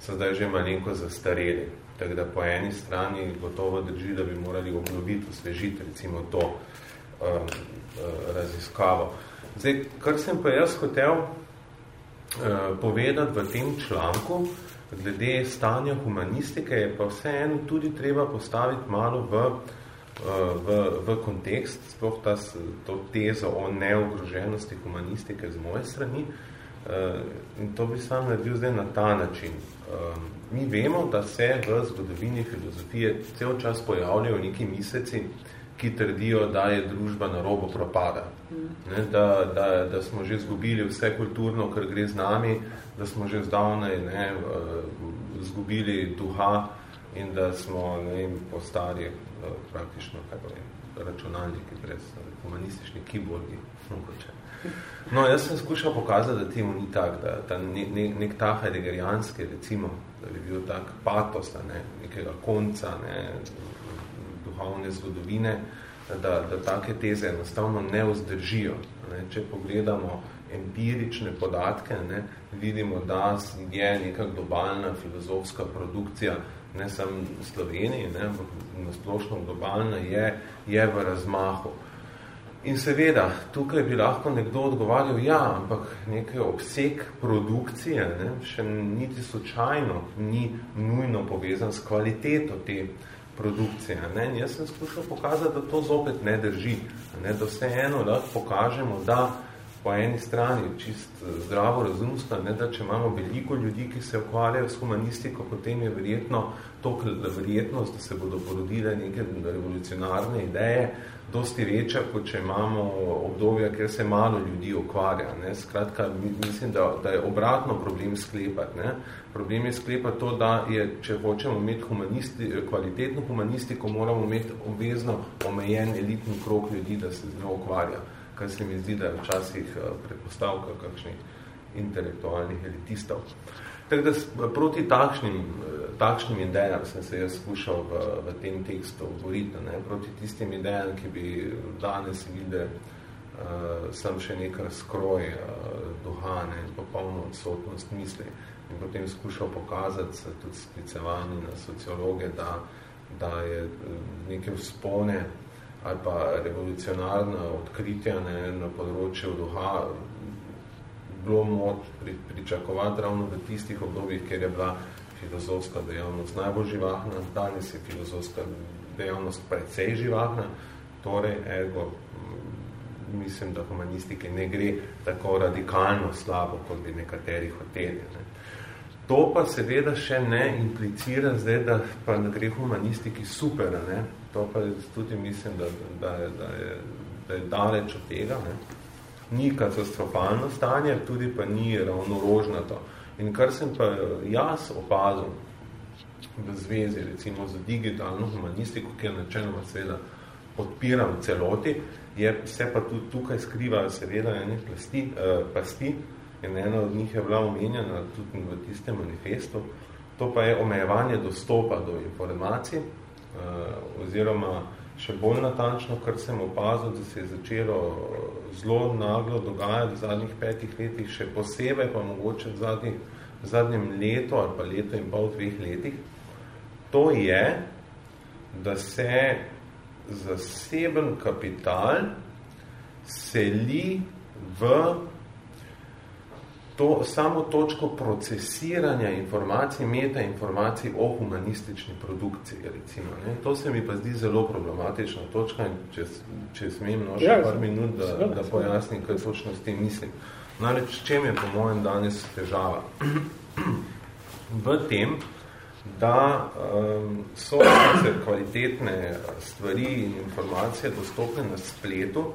so zdaj že malenko zastareli. Tako da po eni strani gotovo drži, da bi morali obnoviti, osvežiti recimo to um, uh, raziskavo. Zdaj, kar sem pa jaz hotel uh, povedati v tem članku, glede stanja humanistike, je pa vseeno tudi treba postaviti malo v, uh, v, v kontekst, sploh ta, to tezo o neogroženosti humanistike z moje strani. Uh, in to bi sam naredil zdaj na ta način. Uh, mi vemo, da se v zgodovini filozofije cel čas pojavljajo neki miseci, ki trdijo, da je družba na robo propada. Ne, da, da, da smo že zgubili vse kulturno, kar gre z nami, da smo že zdavnej ne, zgubili duha in da smo ne postali praktično kaj vem, računalniki brez humanistični kiborgi. No, jaz sem skušal pokazati, da temu ni tak, da, da ne, ne, nek ta heideggerijanski, recimo, da bi bil tak patos, da ne, nekega konca, ne, duhovne zgodovine, da, da take teze enostavno ne vzdržijo. Ne. Če pogledamo empirične podatke, ne, vidimo, da je neka globalna filozofska produkcija, ne samo Sloveniji, ne, na splošno globalna, je, je v razmahu. In seveda, tukaj bi lahko nekdo odgovarjal, ja, ampak nekaj obseg produkcije ne, še niti slučajno ni nujno povezan s kvaliteto te produkcije. Ne. In jaz sem skušal pokazati, da to zopet ne drži. Ne, da vse eno lahko pokažemo, da po eni strani čist zdravo razumsko, ne, da če imamo veliko ljudi, ki se ukvarjajo s humanistiko, potem je verjetno to verjetnost, da se bodo porodile neke revolucionarne ideje, dosti večja, kot če imamo obdobja, kjer se malo ljudi ukvarja. Ne. Skratka, mislim, da, da je obratno problem sklepati. Ne. Problem je sklepati to, da je, če hočemo imeti humanisti, kvalitetno humanistiko, moramo imeti obvezno omejen elitni krok ljudi, da se z njo ukvarja. Kar se mi zdi, da je včasih eh, predpostavka kakšnih intelektualnih elitistov. Tako da proti takšnim, takšnim idejam sem se jaz skušal v, v tem tekstu boriti, ne, proti tistim idejam, ki bi danes videli uh, sem še nekaj skroj uh, duha ne, in popolno odsotnost misli. In potem skušal pokazati tudi sklicevanje na sociologe, da, da je neke vzpone ali pa revolucionarna odkritja ne, na področju duha bilo moč pri, pričakovati ravno v tistih obdobjih, kjer je bila filozofska dejavnost najbolj živahna, danes je filozofska dejavnost precej živahna, torej ego, mislim, da humanistike ne gre tako radikalno slabo, kot bi nekateri hoteli. Ne. To pa seveda še ne implicira zdaj, da pa ne gre humanistiki super, ne. to pa tudi mislim, da, da, da, je, da je daleč od tega. Ne ni katastrofalno stanje, tudi pa ni ravno rožnato. In kar sem pa jaz opazil v zvezi recimo z digitalno humanistiko, ki je načeloma seveda podpiram celoti, je, se pa tudi tukaj skrivajo seveda ene plasti, eh, pasti in ena od njih je bila omenjena tudi v tistem manifestu, to pa je omejevanje dostopa do informacij eh, oziroma še bolj natančno, kar sem opazil, da se je začelo zelo naglo dogajati v zadnjih petih letih, še posebej pa mogoče v, zadnjih, v zadnjem letu ali pa leto in pol dveh letih, to je, da se zaseben kapital seli v to samo točko procesiranja informacij, meta informacij o humanistični produkciji, recimo. Ne? To se mi pa zdi zelo problematična točka in če, če smem no, še ja, par minut, da, da pojasnim, kaj točno s tem mislim. Namreč, čem je po mojem danes težava? [CLEARS THROAT] v tem, da um, so kvalitetne stvari in informacije dostopne na spletu,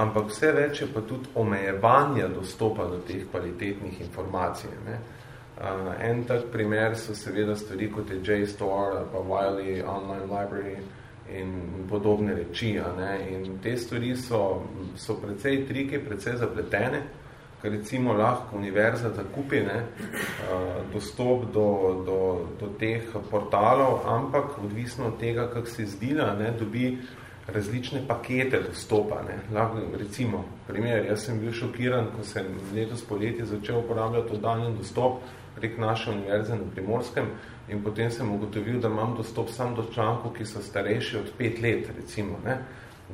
ampak vse več je pa tudi omejevanja dostopa do teh kvalitetnih informacij. Ne. Uh, en tak primer so seveda stvari kot je JSTOR, pa Wiley Online Library in podobne reči. Ne. In te stvari so, so precej trike, precej zapletene, ker recimo lahko univerza zakupi ne, uh, dostop do, do, do teh portalov, ampak odvisno od tega, kak se zdila, ne, dobi različne pakete dostopa. Ne. Lahko, recimo, primer, jaz sem bil šokiran, ko sem letos poletje začel uporabljati oddaljen dostop prek naše univerze na Primorskem in potem sem ugotovil, da imam dostop sam do člankov, ki so starejši od pet let, recimo, ne.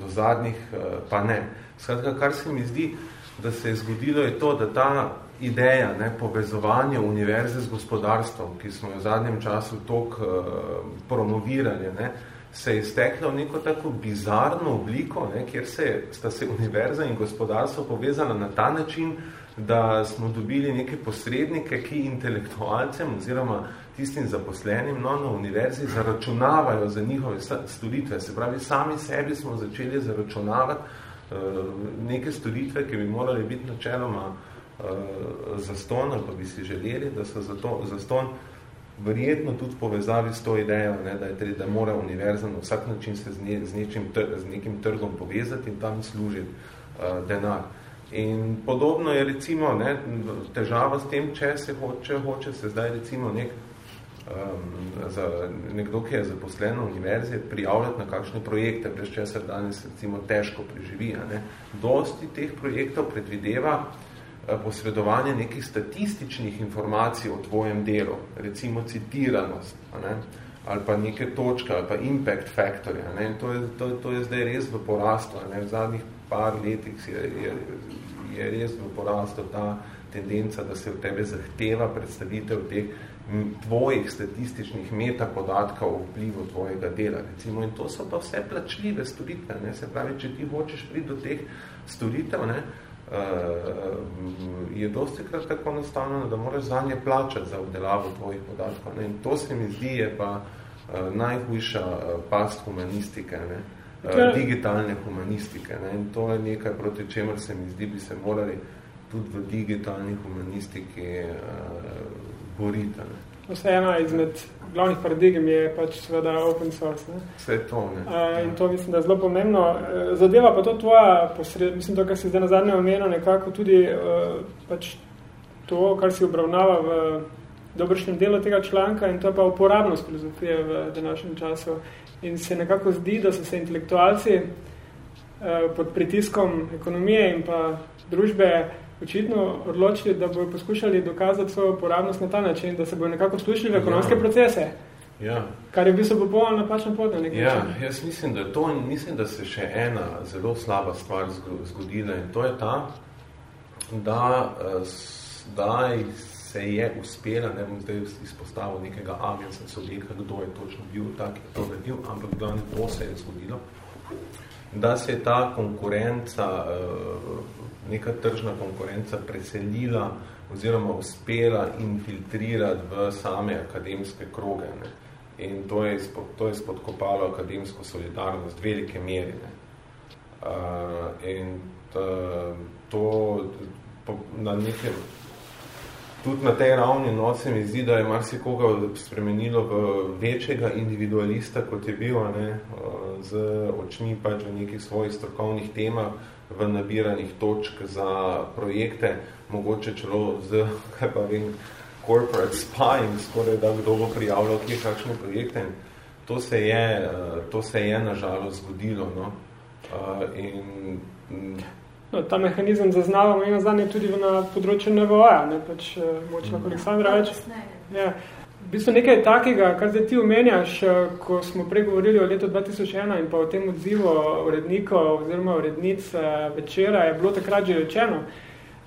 do zadnjih eh, pa ne. Skratka, kar se mi zdi, da se je zgodilo, je to, da ta ideja ne, povezovanja univerze z gospodarstvom, ki smo jo v zadnjem času tok uh, promovirali, ne, se je stekla v neko tako bizarno obliko, ne, kjer se, sta se univerza in gospodarstvo povezala na ta način, da smo dobili neke posrednike, ki intelektualcem oziroma tistim zaposlenim no, na univerzi zaračunavajo za njihove storitve. Se pravi, sami sebi smo začeli zaračunavati uh, neke storitve, ki bi morali biti načeloma uh, zaston, ali pa bi si želeli, da so zato, zaston verjetno tudi povezavi s to idejo, ne, da, je, da mora univerza na vsak način se z, ne, z, nečim, z nekim trgom povezati in tam služiti uh, denar. In podobno je recimo ne, težava s tem, če se hoče, hoče se zdaj recimo nek, um, za nekdo, ki je zaposlen v univerzi, prijavljati na kakšne projekte, brez česar danes recimo težko preživi. Ne. Dosti teh projektov predvideva uh, posredovanje nekih statističnih informacij o tvojem delu, recimo citiranost, ne, ali pa neke točke, ali pa impact factor. Ne. To, je, to, to je zdaj res v porastu. V zadnjih par letih je, je, je res v porastu ta tendenca, da se v tebe zahteva predstavitev teh tvojih statističnih metapodatkov o vplivu tvojega dela. Recimo. In to so pa vse plačljive storitve. Ne? Se pravi, če ti hočeš priti do teh storitev, ne? Uh, je dosti krat tako nastavljeno, da moraš za nje plačati za obdelavo tvojih podatkov. Ne? In to se mi zdi je pa uh, najhujša uh, past humanistike, ne? Digitalne humanistike. Ne? In to je nekaj, proti čemer se mi zdi, bi se morali tudi v digitalni humanistiki borita. Ne. Vse ena izmed glavnih paradigem je pač seveda open source. Ne. Vse to, ne. Uh, in to mislim, da je zelo pomembno. Zadeva pa to tvoja posred, mislim, to, kar si zdaj na zadnje omenil, nekako tudi uh, pač to, kar si obravnava v dobršnem delu tega članka in to je pa uporabnost filozofije v današnjem času. In se nekako zdi, da so se intelektualci uh, pod pritiskom ekonomije in pa družbe očitno odločili, da bodo poskušali dokazati svojo uporabnost na ta način, da se bodo nekako slušali v ekonomske ja. procese. Ja. Kar je v bistvu popolno napačno pot na nekaj ja, Jaz mislim, da to mislim, da se še ena zelo slaba stvar zgodila in to je ta, da, da se je uspela, ne bom zdaj izpostavil nekega agensa subjekta, kdo je točno bil tak, je to naredil, ampak ne to se je zgodilo, da se je ta konkurenca neka tržna konkurenca preselila oziroma uspela infiltrirati v same akademske kroge. Ne. In to je, izpod, to je spodkopalo akademsko solidarnost velike meri. Ne. Uh, in ta, to po, na nekem, tudi na tej ravni no, se mi zdi, da je marsikoga spremenilo v večjega individualista, kot je bil, ne, z očmi pač v nekih svojih strokovnih temah, v nabiranih točk za projekte, mogoče čelo z, kaj pa vem, corporate spying, skoraj da kdo bo prijavljal kje kakšne projekte. To se je, eh, to se je nažalost zgodilo. No? Eh, in, mm, no, ta mehanizem zaznavamo in nazadnje tudi na področju NVO-ja, ne pač eh, močno mm. Aleksandra reč. Ja. V bistvu nekaj takega, kar zdaj ti omenjaš, eh, ko smo pregovorili o letu 2001 in pa o tem odzivu urednikov oziroma urednic eh, večera, je bilo takrat že rečeno.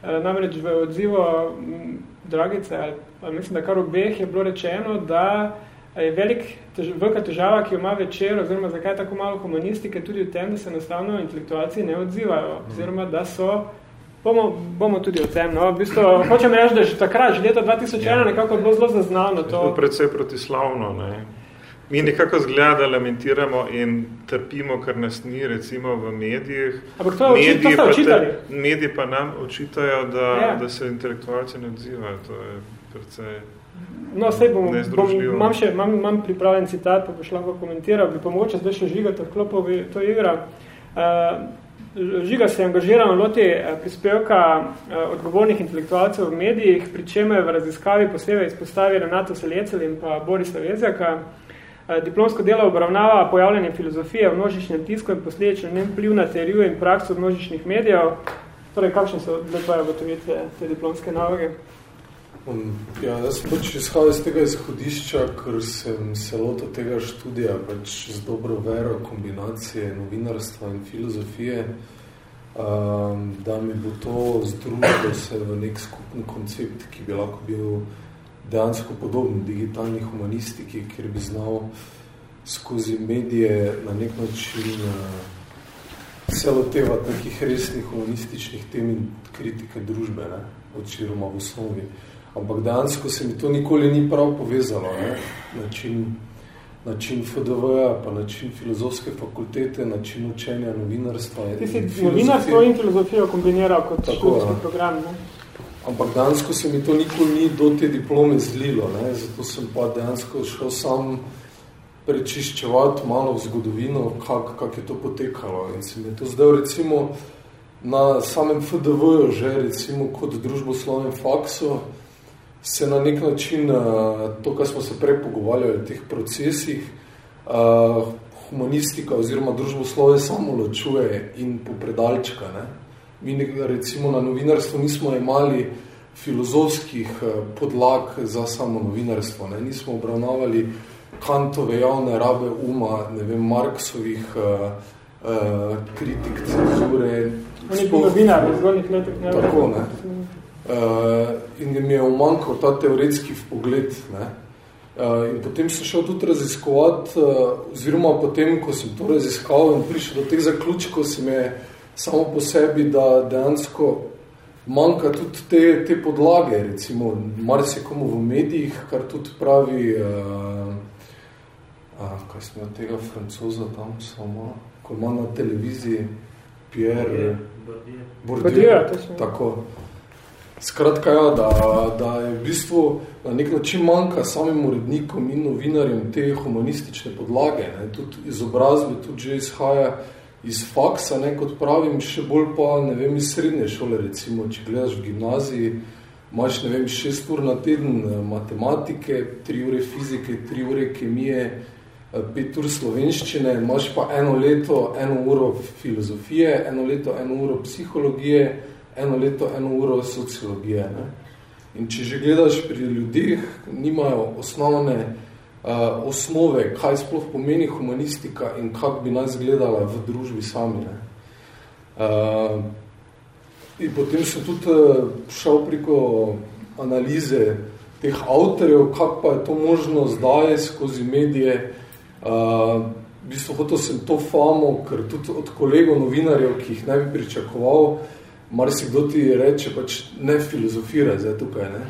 Eh, namreč v odzivu Dragice, ali mislim, da kar obeh je bilo rečeno, da je velik tež, velika težava, ki jo ima večer, oziroma zakaj tako malo humanistike, tudi v tem, da se enostavno intelektualci ne odzivajo, oziroma da so Bomo, bomo tudi o tem. No. V bistvu, hočem reči, da že takrat, že leta 2001, ja. nekako bilo zelo zaznavno to. Je predvsej protislavno. Ne. Mi nekako zgleda, da lamentiramo in trpimo, kar nas ni, recimo v medijih. Ampak to, je mediji, to pa te, mediji pa nam očitajo, da, ja. da se intelektualci ne odzivajo. To je predvsej No, sej bom, bom imam, še, imam, imam pripravljen citat, pa boš lahko komentiral, bi pa mogoče zdaj še žigati odklopov to igra. Uh, Žiga se je angažirano loti eh, prispevka eh, odgovornih intelektualcev v medijih, pri čemu je v raziskavi posebej izpostavi Renato Seljecel in pa Borisa Vezjaka. Eh, diplomsko delo obravnava pojavljanje filozofije v množičnem tisku in posledično njen vpliv na teorijo in prakso množičnih medijev. Torej, kakšne so tvoje gotovitve te diplomske naloge? Ja, jaz sem pač izhajal iz tega izhodišča, ker sem se lotil tega študija pač z dobro vero kombinacije novinarstva in filozofije, um, da mi bo to združilo se v nek skupni koncept, ki bi lahko bil dejansko podoben digitalni humanistiki, kjer bi znal skozi medije na nek način se lotevati nekih resnih humanističnih tem in kritike družbe, ne, odširoma v osnovi. Ampak dejansko se mi to nikoli ni prav povezalo, ne, način, način FDV-ja, pa način filozofske fakultete, način učenja novinarstva. Ti si novinarstvo in filozofijo kombiniral kot študijski program, ne? Ampak dejansko se mi to nikoli ni do te diplome zlilo, ne, zato sem pa dejansko šel sam prečiščevati malo v zgodovino, kak, kak je to potekalo. In se mi je to zdaj recimo na samem FDV, že recimo kot družboslovnem faksu, se na nek način, to, kar smo se prej pogovarjali o teh procesih, humanistika oziroma družboslove samo ločuje in popredalčka. Ne? Mi recimo na novinarstvu nismo imali filozofskih podlag za samo novinarstvo. Ne? Nismo obravnavali Kantove javne rabe uma, ne vem, Marksovih uh, uh, kritik cenzure. On je bil novinar v zgodnih letih. Tako, ne. Uh, in mi je umankal ta teoretski pogled. Ne. Uh, in potem sem šel tudi raziskovati, uh, oziroma potem, ko sem to raziskal in prišel do teh zaključkov, se mi je samo po sebi, da dejansko manjka tudi te, te podlage, recimo, marsikomu v medijih, kar tudi pravi uh, a, kaj smo od tega francoza tam samo, ko ima na televiziji Pierre Bourdieu, tako. Skratka, ja, da, da je v bistvu na nek način manjka samim urednikom in novinarjem te humanistične podlage. Ne. Tudi izobrazbe tudi že izhaja iz faksa, ne, kot pravim, še bolj pa, ne vem, iz srednje šole, recimo, če gledaš v gimnaziji, imaš, ne vem, šest ur na teden eh, matematike, tri ure fizike, tri ure kemije, Eh, pet ur slovenščine, imaš pa eno leto, eno uro filozofije, eno leto, eno uro psihologije, eno leto, eno uro sociologije. Ne? In če že gledaš pri ljudeh, nimajo osnovne uh, osnove, kaj sploh pomeni humanistika in kak bi nas gledala v družbi sami. Ne? Uh, in potem sem tudi šel preko analize teh avtorjev, kak pa je to možno zdaj skozi medije, Uh, v bistvu hotel sem to famo, ker tudi od kolegov novinarjev, ki jih ne bi pričakoval, mar si kdo ti reče, pač ne filozofira zdaj tukaj, ne.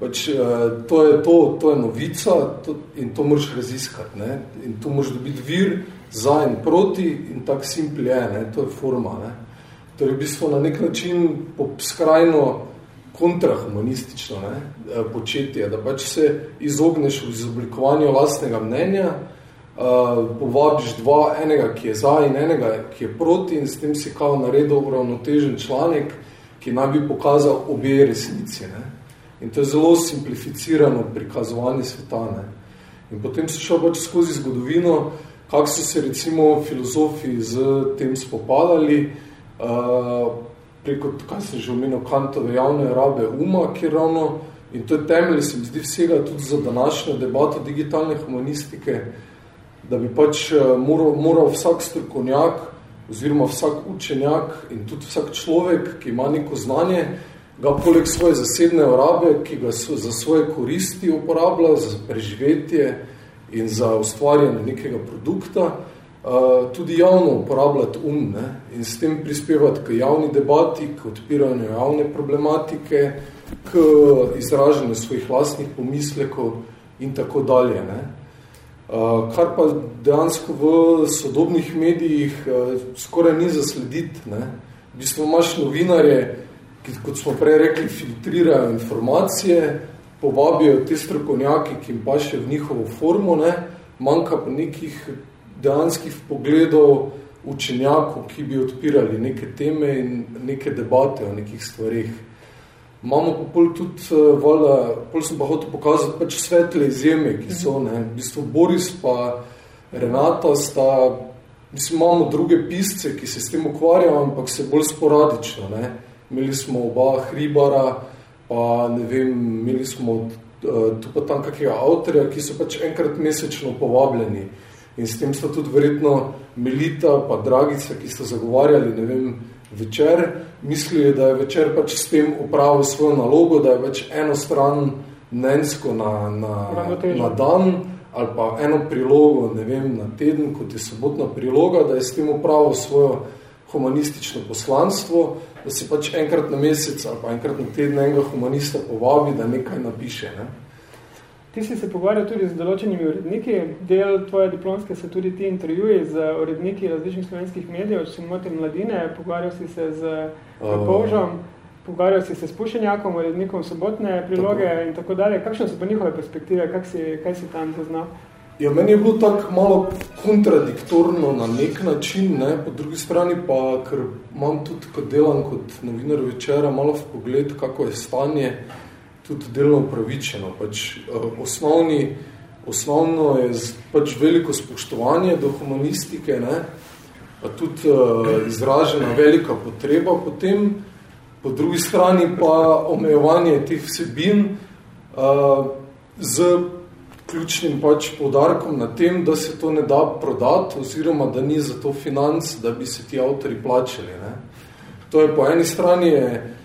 Pač, uh, to je to, to je novica to, in to moraš raziskati, ne. In tu moraš dobiti vir za in proti in tak simpli je, ne. To je forma, ne. Torej, v bistvu na nek način skrajno kontrahumanistično ne, početje, da pač se izogneš v izoblikovanju lastnega mnenja, uh, povabiš dva, enega, ki je za in enega, ki je proti in s tem si kao naredil uravnotežen članek, ki naj bi pokazal obe resnici. Ne? In to je zelo simplificirano prikazovanje sveta. Ne? In potem so šel pač skozi zgodovino, kako so se recimo filozofi z tem spopadali, uh, preko, kaj sem že omenil, Kantove javne rabe uma, ki ravno, in to je temelj, se mi zdi vsega tudi za današnjo debato digitalne humanistike, da bi pač eh, moral, moral vsak strokovnjak oziroma vsak učenjak in tudi vsak človek, ki ima neko znanje, ga poleg svoje zasedne orabe, ki ga za svoje koristi uporablja, za preživetje in za ustvarjanje nekega produkta, eh, tudi javno uporabljati um ne? in s tem prispevati k javni debati, k odpiranju javne problematike, k izraženju svojih vlastnih pomislekov in tako dalje. Ne? Uh, kar pa dejansko v sodobnih medijih uh, skoraj ni zaslediti. Ne? V bistvu imaš novinarje, ki, kot smo prej rekli, filtrirajo informacije, povabijo te strokovnjaki, ki jim pa še v njihovo formo, ne? manjka pa nekih dejanskih pogledov učenjakov, ki bi odpirali neke teme in neke debate o nekih stvarih. Imamo pa pol tudi, uh, valjda, pol sem pa hotel pokazati pač svetle izjeme, ki so, ne, v bistvu Boris pa Renata sta, mislim, imamo druge pisce, ki se s tem ukvarjajo, ampak se bolj sporadično, ne. Imeli smo oba Hribara, pa ne vem, imeli smo uh, tu pa tam kakega avtorja, ki so pač enkrat mesečno povabljeni. In s tem sta tudi verjetno Melita pa Dragica, ki sta zagovarjali, ne vem, večer, mislili, da je večer pač s tem upravil svojo nalogo, da je več eno stran mnenjsko na, na, na dan, ali pa eno prilogo, ne vem, na teden, kot je sobotna priloga, da je s tem upravil svojo humanistično poslanstvo, da si pač enkrat na mesec ali pa enkrat na teden enega humanista povabi, da nekaj napiše. Ne? Ti si se pogovarjal tudi z določenimi uredniki, del tvoje diplomske so tudi ti intervjuji z uredniki različnih slovenskih medijev, če se motim mladine, pogovarjal si se z uh, Povžom, pogovarjal si se s Pušenjakom, urednikom sobotne priloge tako. in tako dalje. Kakšne so pa njihove perspektive, kak si, kaj si tam zaznal? Ja, meni je bilo tako malo kontradiktorno na nek način, ne? po drugi strani pa, ker imam tudi, kot delam kot novinar večera, malo v pogled, kako je stanje, tudi delno upravičeno. Pač, uh, osnovni, osnovno je pač veliko spoštovanje do humanistike, ne? pa tudi uh, izražena velika potreba potem, po drugi strani pa omejevanje teh vsebin uh, z ključnim pač poudarkom na tem, da se to ne da prodati oziroma da ni za to financ, da bi se ti avtori plačali. Ne? To je po eni strani je,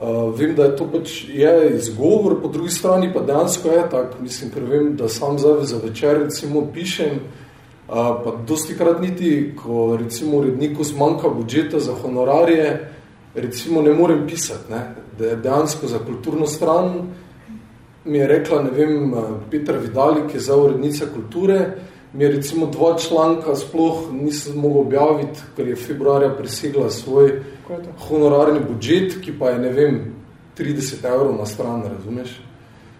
Uh, vem, da je to pač je izgovor, po drugi strani pa dejansko je tak, mislim, ker vem, da sam zdaj za večer recimo pišem, uh, pa dosti krat niti, ko recimo uredniku zmanjka budžeta za honorarje, recimo ne morem pisati, ne? da je dejansko za kulturno stran, mi je rekla, ne vem, Petra Vidali, ki je za urednica kulture, mi je recimo dva članka sploh nisem mogel objaviti, ker je februarja presegla svoj honorarni budžet, ki pa je, ne vem, 30 evrov na stran, razumeš?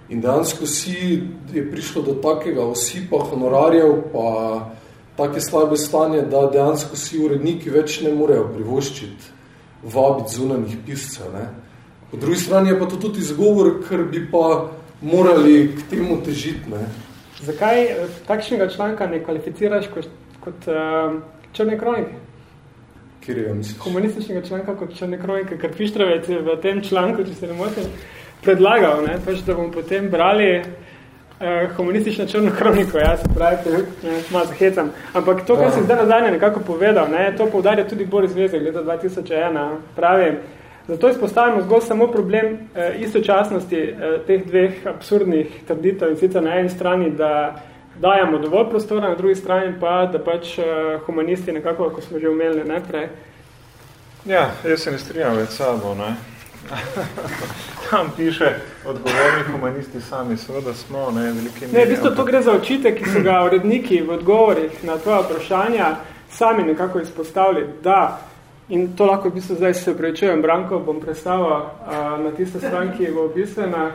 In dejansko si je prišlo do takega osipa honorarjev, pa take slabe stanje, da dejansko si uredniki več ne morejo privoščiti vabiti zunanih piscev. Ne? Po drugi strani je pa to tudi izgovor, ker bi pa morali k temu težiti. Ne? Zakaj eh, takšnega članka ne kvalificiraš kot, kot uh, črne kronike? Kjer je misliš? Humanističnega članka kot črne kronike, ker Pištravec je v tem članku, če se ne motim, predlagal, ne? Pač, da bomo potem brali uh, humanistično črno kroniko, jaz se pravi, malo zahecam. Ampak to, kar si zdaj nazadnje nekako povedal, ne, to poudarja tudi Boris Vezek leta 2001, pravi, Zato izpostavimo zgolj samo problem eh, istočasnosti eh, teh dveh absurdnih trditev in sicer na eni strani, da dajamo dovolj prostora, na drugi strani pa, da pač eh, humanisti nekako, ko smo že umeli najprej. Ja, jaz se ne strinjam več sabo, ne. [LAUGHS] Tam piše, odgovorni humanisti sami, seveda smo, ne, veliki Ne, v bistvu to gre za očitek, ki so ga uredniki v odgovorih na tvoja vprašanja sami nekako izpostavili, da In to lahko v bistvu zdaj se prečujem, Branko, bom predstavil na tiste stran, ki je v opisena.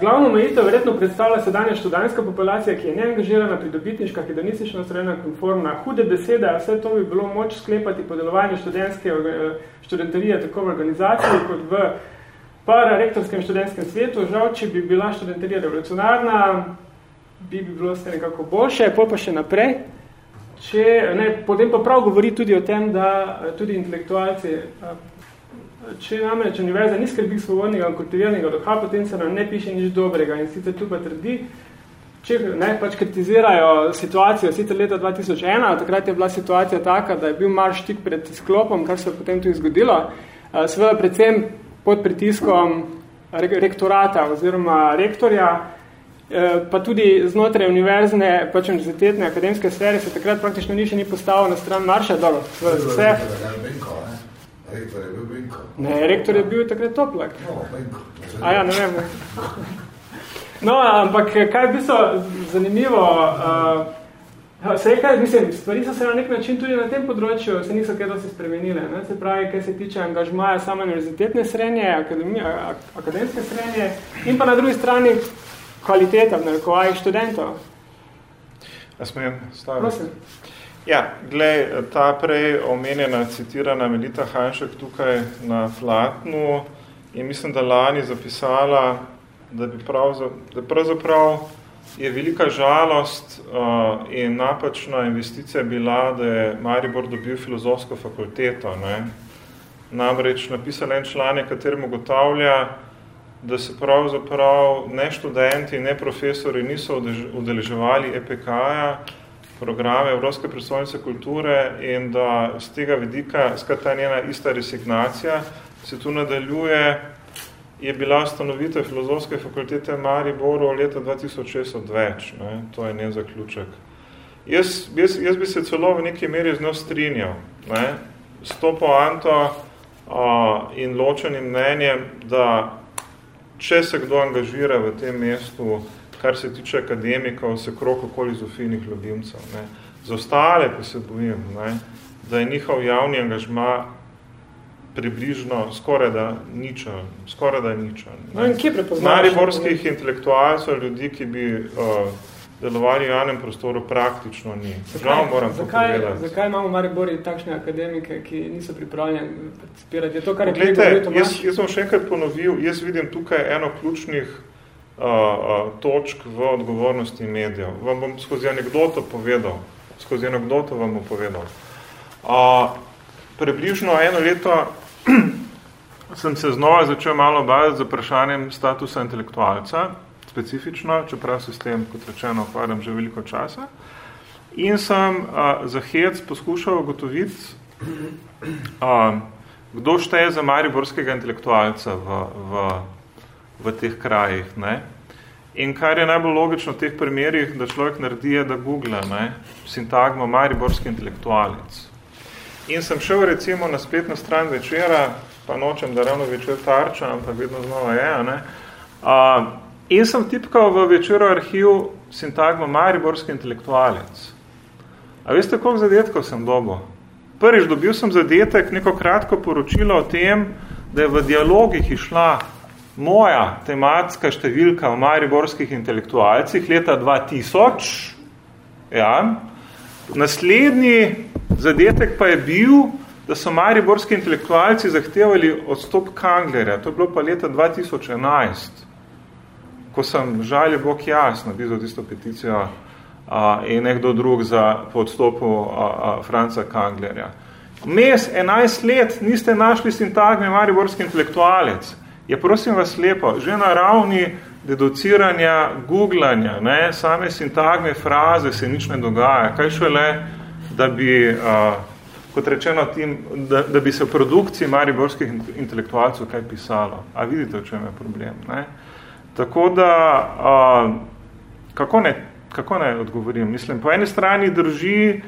Glavno omejitev verjetno predstavlja sedanja študentska populacija, ki je neangažirana, pridobitniška, hedonistično strojena, konformna, hude besede, vse to bi bilo moč sklepati po delovanju študentske študentarije tako v organizaciji kot v pararektorskem študentskem svetu. Žal, če bi bila študentarija revolucionarna, bi, bi bilo vse nekako boljše, pa še naprej. Če, ne, potem pa prav govori tudi o tem, da eh, tudi intelektualci, eh, če namreč univerza ni skrbi svobodnega in kultiviranega duha, potem se nam ne piše nič dobrega in sicer tu pa trdi, če ne, pač kritizirajo situacijo, sicer leta 2001, takrat je bila situacija taka, da je bil marš tik pred sklopom, kar se je potem tudi zgodilo, eh, seveda predvsem pod pritiskom rektorata oziroma rektorja, pa tudi znotraj univerzne, pač univerzitetne akademske sfere se takrat praktično ni še ni postavil na stran marša, dobro, vse. Rektor je bil Binko. Ne, rektor je bil takrat toplak. No, Binko. A ja, ne vem. No, ampak kaj je bistvo zanimivo, uh, se je kaj, mislim, stvari so se na nek način tudi na tem področju, se niso kaj dosti spremenile. Ne? Se pravi, kaj se tiče angažmaja same univerzitetne srednje, akademije, akademske srednje in pa na drugi strani kvaliteta v narekovajih študentov. A smem staviti? Ja, glej, ta prej omenjena, citirana Melita Hanšek tukaj na Flatnu je mislim, da lani zapisala, da bi prav, da pravzaprav je velika žalost uh, in napačna investicija bila, da je Maribor dobil filozofsko fakulteto. Ne? Namreč napisala en članek, katerim ugotavlja, da se pravzaprav ne študenti, ne profesori niso udeleževali EPK-ja, programe Evropske predstavnice kulture in da z tega vidika, skratka njena ista resignacija, se tu nadaljuje je bila ustanovitev filozofske fakultete Mariboru leta 2006 odveč. Ne? To je njen zaključek. Jaz, jaz, jaz bi se celo v neki meri z njo strinjal. Ne? S to poanto uh, in ločenim mnenjem, da če se kdo angažira v tem mestu, kar se tiče akademikov, se krok okoli zofijnih ljubimcev. Ne? Za ostale pa se bojim, ne? da je njihov javni angažma približno skoraj da ničen, skoraj da ničen. No in kje prepoznaš? Mariborskih intelektualcev, ljudi, ki bi uh, delovali v javnem prostoru, praktično ni. Žal moram zakaj, povedati. Zakaj imamo v Maribori takšne akademike, ki niso pripravljeni participirati? Je to, kar je Glede, jaz, jaz sem še enkrat ponovil, jaz vidim tukaj eno ključnih uh, točk v odgovornosti medijev. Vam bom skozi anegdoto povedal, skozi anegdoto vam bom povedal. Uh, približno eno leto [CLEARS THROAT] sem se znova začel malo baviti z vprašanjem statusa intelektualca, specifično, čeprav se s tem, kot rečeno, ukvarjam že veliko časa. In sem uh, za hec poskušal ugotoviti, uh, kdo šteje za mariborskega intelektualca v, v, v teh krajih. Ne? In kar je najbolj logično v teh primerih, da človek naredi, je, da googla ne? sintagmo mariborski intelektualec. In sem šel recimo na spletno stran večera, pa nočem, da ravno večer tarča, ampak vedno znova je. Ne? Uh, in sem tipkal v večero arhiv sintagmo mariborski intelektualec. A veste, koliko zadetkov sem dobil? Prvič, dobil sem zadetek, neko kratko poročilo o tem, da je v dialogih išla moja tematska številka v mariborskih intelektualcih leta 2000. Ja. Naslednji zadetek pa je bil, da so mariborski intelektualci zahtevali odstop Kanglerja. To je bilo pa leta 2011, ko sem žalje Bog jaz napisal tisto peticijo a, in nekdo drug za po odstopu a, a, Franca Kanglerja. Mes 11 let niste našli sintagme mariborski intelektualec. Je prosim vas lepo, že na ravni deduciranja, googlanja, ne, same sintagme, fraze se nič ne dogaja. Kaj šele, da bi, a, kot rečeno, tim, da, da bi se v produkciji mariborskih intelektualcev kaj pisalo. A vidite, v čem je problem? Ne? Tako da, a, kako, ne, kako ne odgovorim? Mislim, po eni strani drži,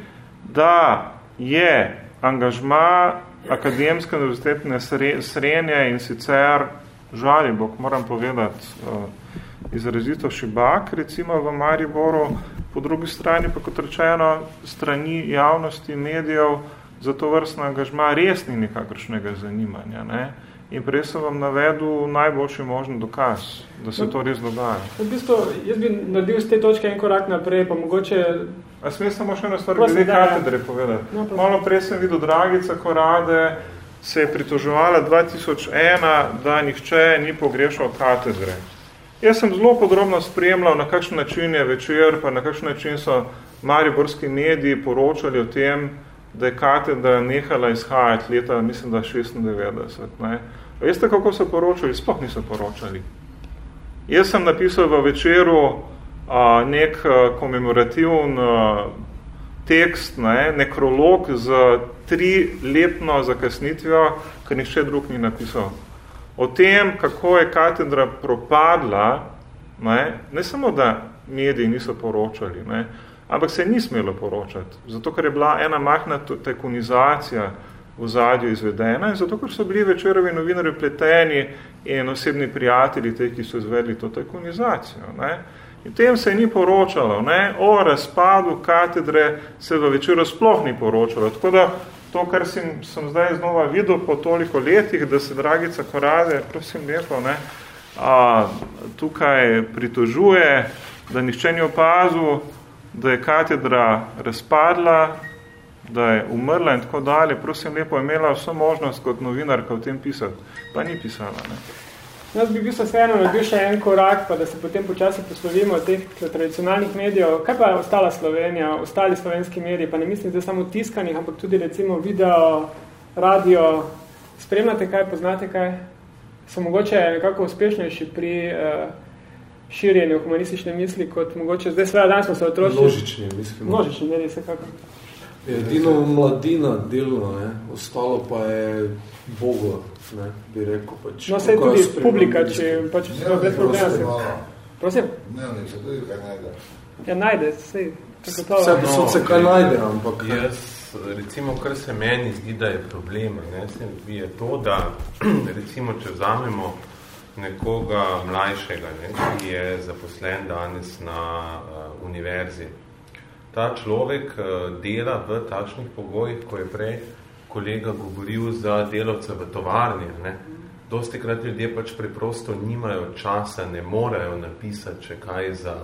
da je angažma akademske univerzitetne srenje in sicer žali, bok moram povedati, izrazito šibak, recimo v Mariboru, po drugi strani pa, kot rečeno, strani javnosti, medijev, za to vrstno angažma res ni nekakršnega zanimanja. Ne? In prej sem vam navedel najboljši možen dokaz, da se no, to res dogaja. V bistvu, jaz bi naredil z te točke en korak naprej, pa mogoče... A smem samo še eno stvar glede katedre povedati? No, Malo prej sem videl Dragica Korade, se je pritoževala 2001, da nihče ni pogrešal katedre. Jaz sem zelo podrobno spremljal, na kakšen način je večer, pa na kakšen način so mariborski mediji poročali o tem, da je katedra nehala izhajati leta, mislim, da 96. Ne. Veste, kako so poročali? Sploh niso poročali. Jaz sem napisal v večeru a, nek a, komemorativen a, tekst, ne, nekrolog z tri letno zakasnitvijo, ker nišče drug ni napisal. O tem, kako je katedra propadla, ne, ne samo, da mediji niso poročali, ne, ampak se ni smelo poročati, zato ker je bila ena mahna tekunizacija v zadju izvedena in zato ker so bili večerovi novinari pleteni in osebni prijatelji te, ki so izvedli to tekunizacijo. Ne. In tem se ni poročalo, ne. o razpadu katedre se v večeru sploh ni poročalo. Tako da to, kar sem, sem zdaj znova videl po toliko letih, da se Dragica Korade, prosim lepo, ne, a, tukaj pritožuje, da nišče ni opazil, da je katedra razpadla, da je umrla in tako dalje, prosim lepo, imela vso možnost kot novinarka v tem pisati, pa ni pisala. Ne. Jaz bi bil se vseeno naredil še en korak, pa da se potem počasi poslovimo od teh tradicionalnih medijev. Kaj pa je ostala Slovenija, ostali slovenski mediji, pa ne mislim zdaj samo tiskanih, ampak tudi recimo video, radio, spremljate kaj, poznate kaj? So mogoče nekako uspešnejši pri uh, širjenju humanistične misli, kot mogoče zdaj sve danes smo se otroči. Množični, mislim. Množični mediji, se kako. Edino mladina delno, ne? ostalo pa je Bogo, ne? bi rekel. Pač, no, se je tudi publika, če pač se ja, brez problema. Prosim? Ne, ne, se tudi kaj najde. Ja, najde, sej. Vse posod se kaj najde, ampak... Jaz, recimo, kar se meni zdi, da je problem, ne, se je to, da, [CLEARS THROAT] recimo, če vzamemo nekoga mlajšega, ne, ki je zaposlen danes na uh, univerzi, ta človek eh, dela v takšnih pogojih, ko je prej kolega govoril za delavce v tovarni. Ne? Dosti krat ljudje pač preprosto nimajo časa, ne morejo napisati še kaj za,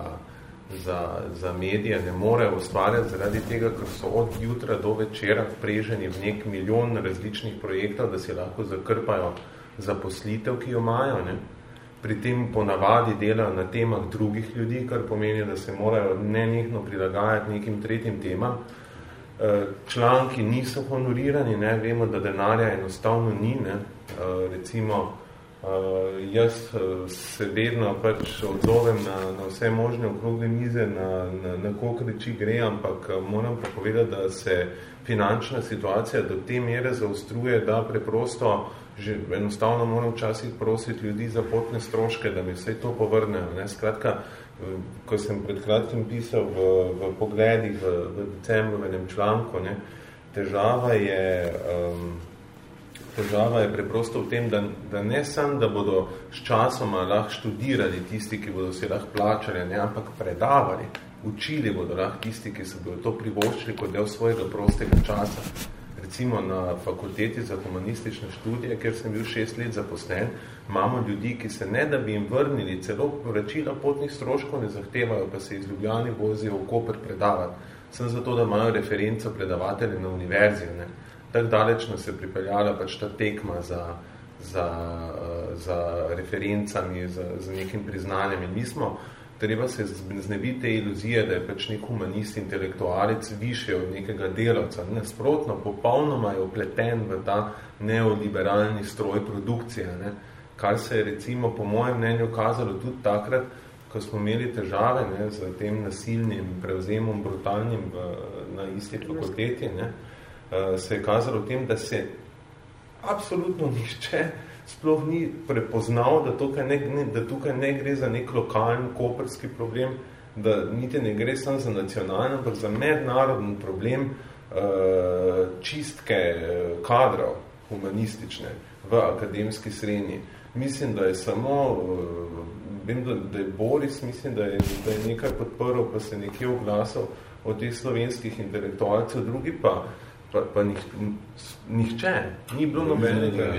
za, za medije, ne morejo ustvarjati zaradi tega, ker so od jutra do večera preženi v nek milijon različnih projektov, da si lahko zakrpajo zaposlitev, ki jo imajo. Ne? pri tem ponavadi delajo na temah drugih ljudi, kar pomeni, da se morajo nenehno prilagajati nekim tretjim temam. Eh, članki niso honorirani, ne? vemo, da denarja enostavno ni. Ne? Eh, recimo, eh, jaz se vedno pač odzovem na, na vse možne okrogle mize, na, na, na koliko reči gre, ampak moram pa povedati, da se finančna situacija do te mere zaostruje, da preprosto že enostavno moram včasih prositi ljudi za potne stroške, da mi vse to povrnejo. Ne? Skratka, ko sem pred kratkim pisal v, v pogledih v, v decembrovenem članku, ne, težava je, um, težava je preprosto v tem, da, da ne sam, da bodo s časoma lahko študirali tisti, ki bodo se lahko plačali, ne, ampak predavali, učili bodo lahko tisti, ki se bodo to privoščili kot del svojega prostega časa recimo na fakulteti za humanistične študije, kjer sem bil šest let zaposlen, imamo ljudi, ki se ne da bi jim vrnili celo vračila potnih stroškov, ne zahtevajo, pa se iz Ljubljani vozijo v Koper predavati. Sem zato, da imajo referenco predavatelje na univerzi. Ne. Tak daleč nas je pripeljala pač ta tekma za, za, za referencami, za, za nekim priznanjem. In mi smo treba se znebiti te iluzije, da je pač nek humanist, intelektualec više od nekega delavca. Nasprotno, popolnoma je upleten v ta neoliberalni stroj produkcije, ne? kar se je recimo po mojem mnenju kazalo tudi takrat, ko smo imeli težave ne, z tem nasilnim prevzemom, brutalnim v, na isti fakulteti, ne, eh, se je kazalo v tem, da se absolutno nišče sploh ni prepoznal, da tukaj ne, ne, da tukaj ne gre za nek lokalni koperski problem, da niti ne gre samo za nacionalni, ampak za mednarodni problem uh, čistke eh, kadrov humanistične v akademski srednji. Mislim, da je samo, uh, vem, da, da je Boris, mislim, da je, da je nekaj podprl, pa se nekje oglasal od teh slovenskih intelektualcev, drugi pa, pa, pa nih, nihče, ni bilo nobenega.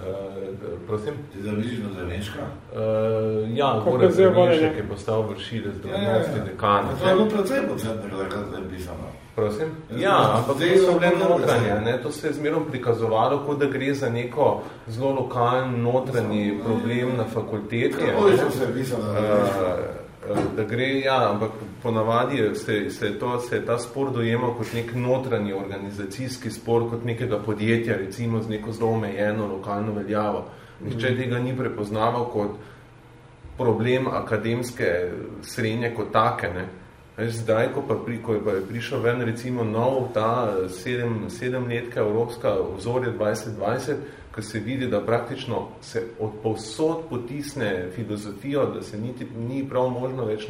Uh, prosim? Ti zavižiš na Zelenška? Uh, ja, Gore Zelenšek je postal vršilec do ja, ja, ja. dekana. To je bilo predvsej procentnega, da je zdaj pisano. Prosim? Ja, ampak to so bile notranje. Ne? To se je zmerom prikazovalo, kot da gre za neko zelo lokalni notranji problem na fakulteti. Kako je se pisano? Uh, Eh, da gre, ja, ampak ponavadi se, se, to, se ta spor dojemal kot nek notranji organizacijski spor, kot nekega podjetja, recimo z neko zelo omejeno lokalno veljavo. Nihče mm. tega ni prepoznaval kot problem akademske srednje kot take. Ne. Zdaj, ko, pa pri, ko je pa prišel ven recimo nov ta sedem, sedem letka Evropska vzorje 2020, ko se vidi, da praktično se od povsod potisne filozofijo, da se niti, ni prav možno več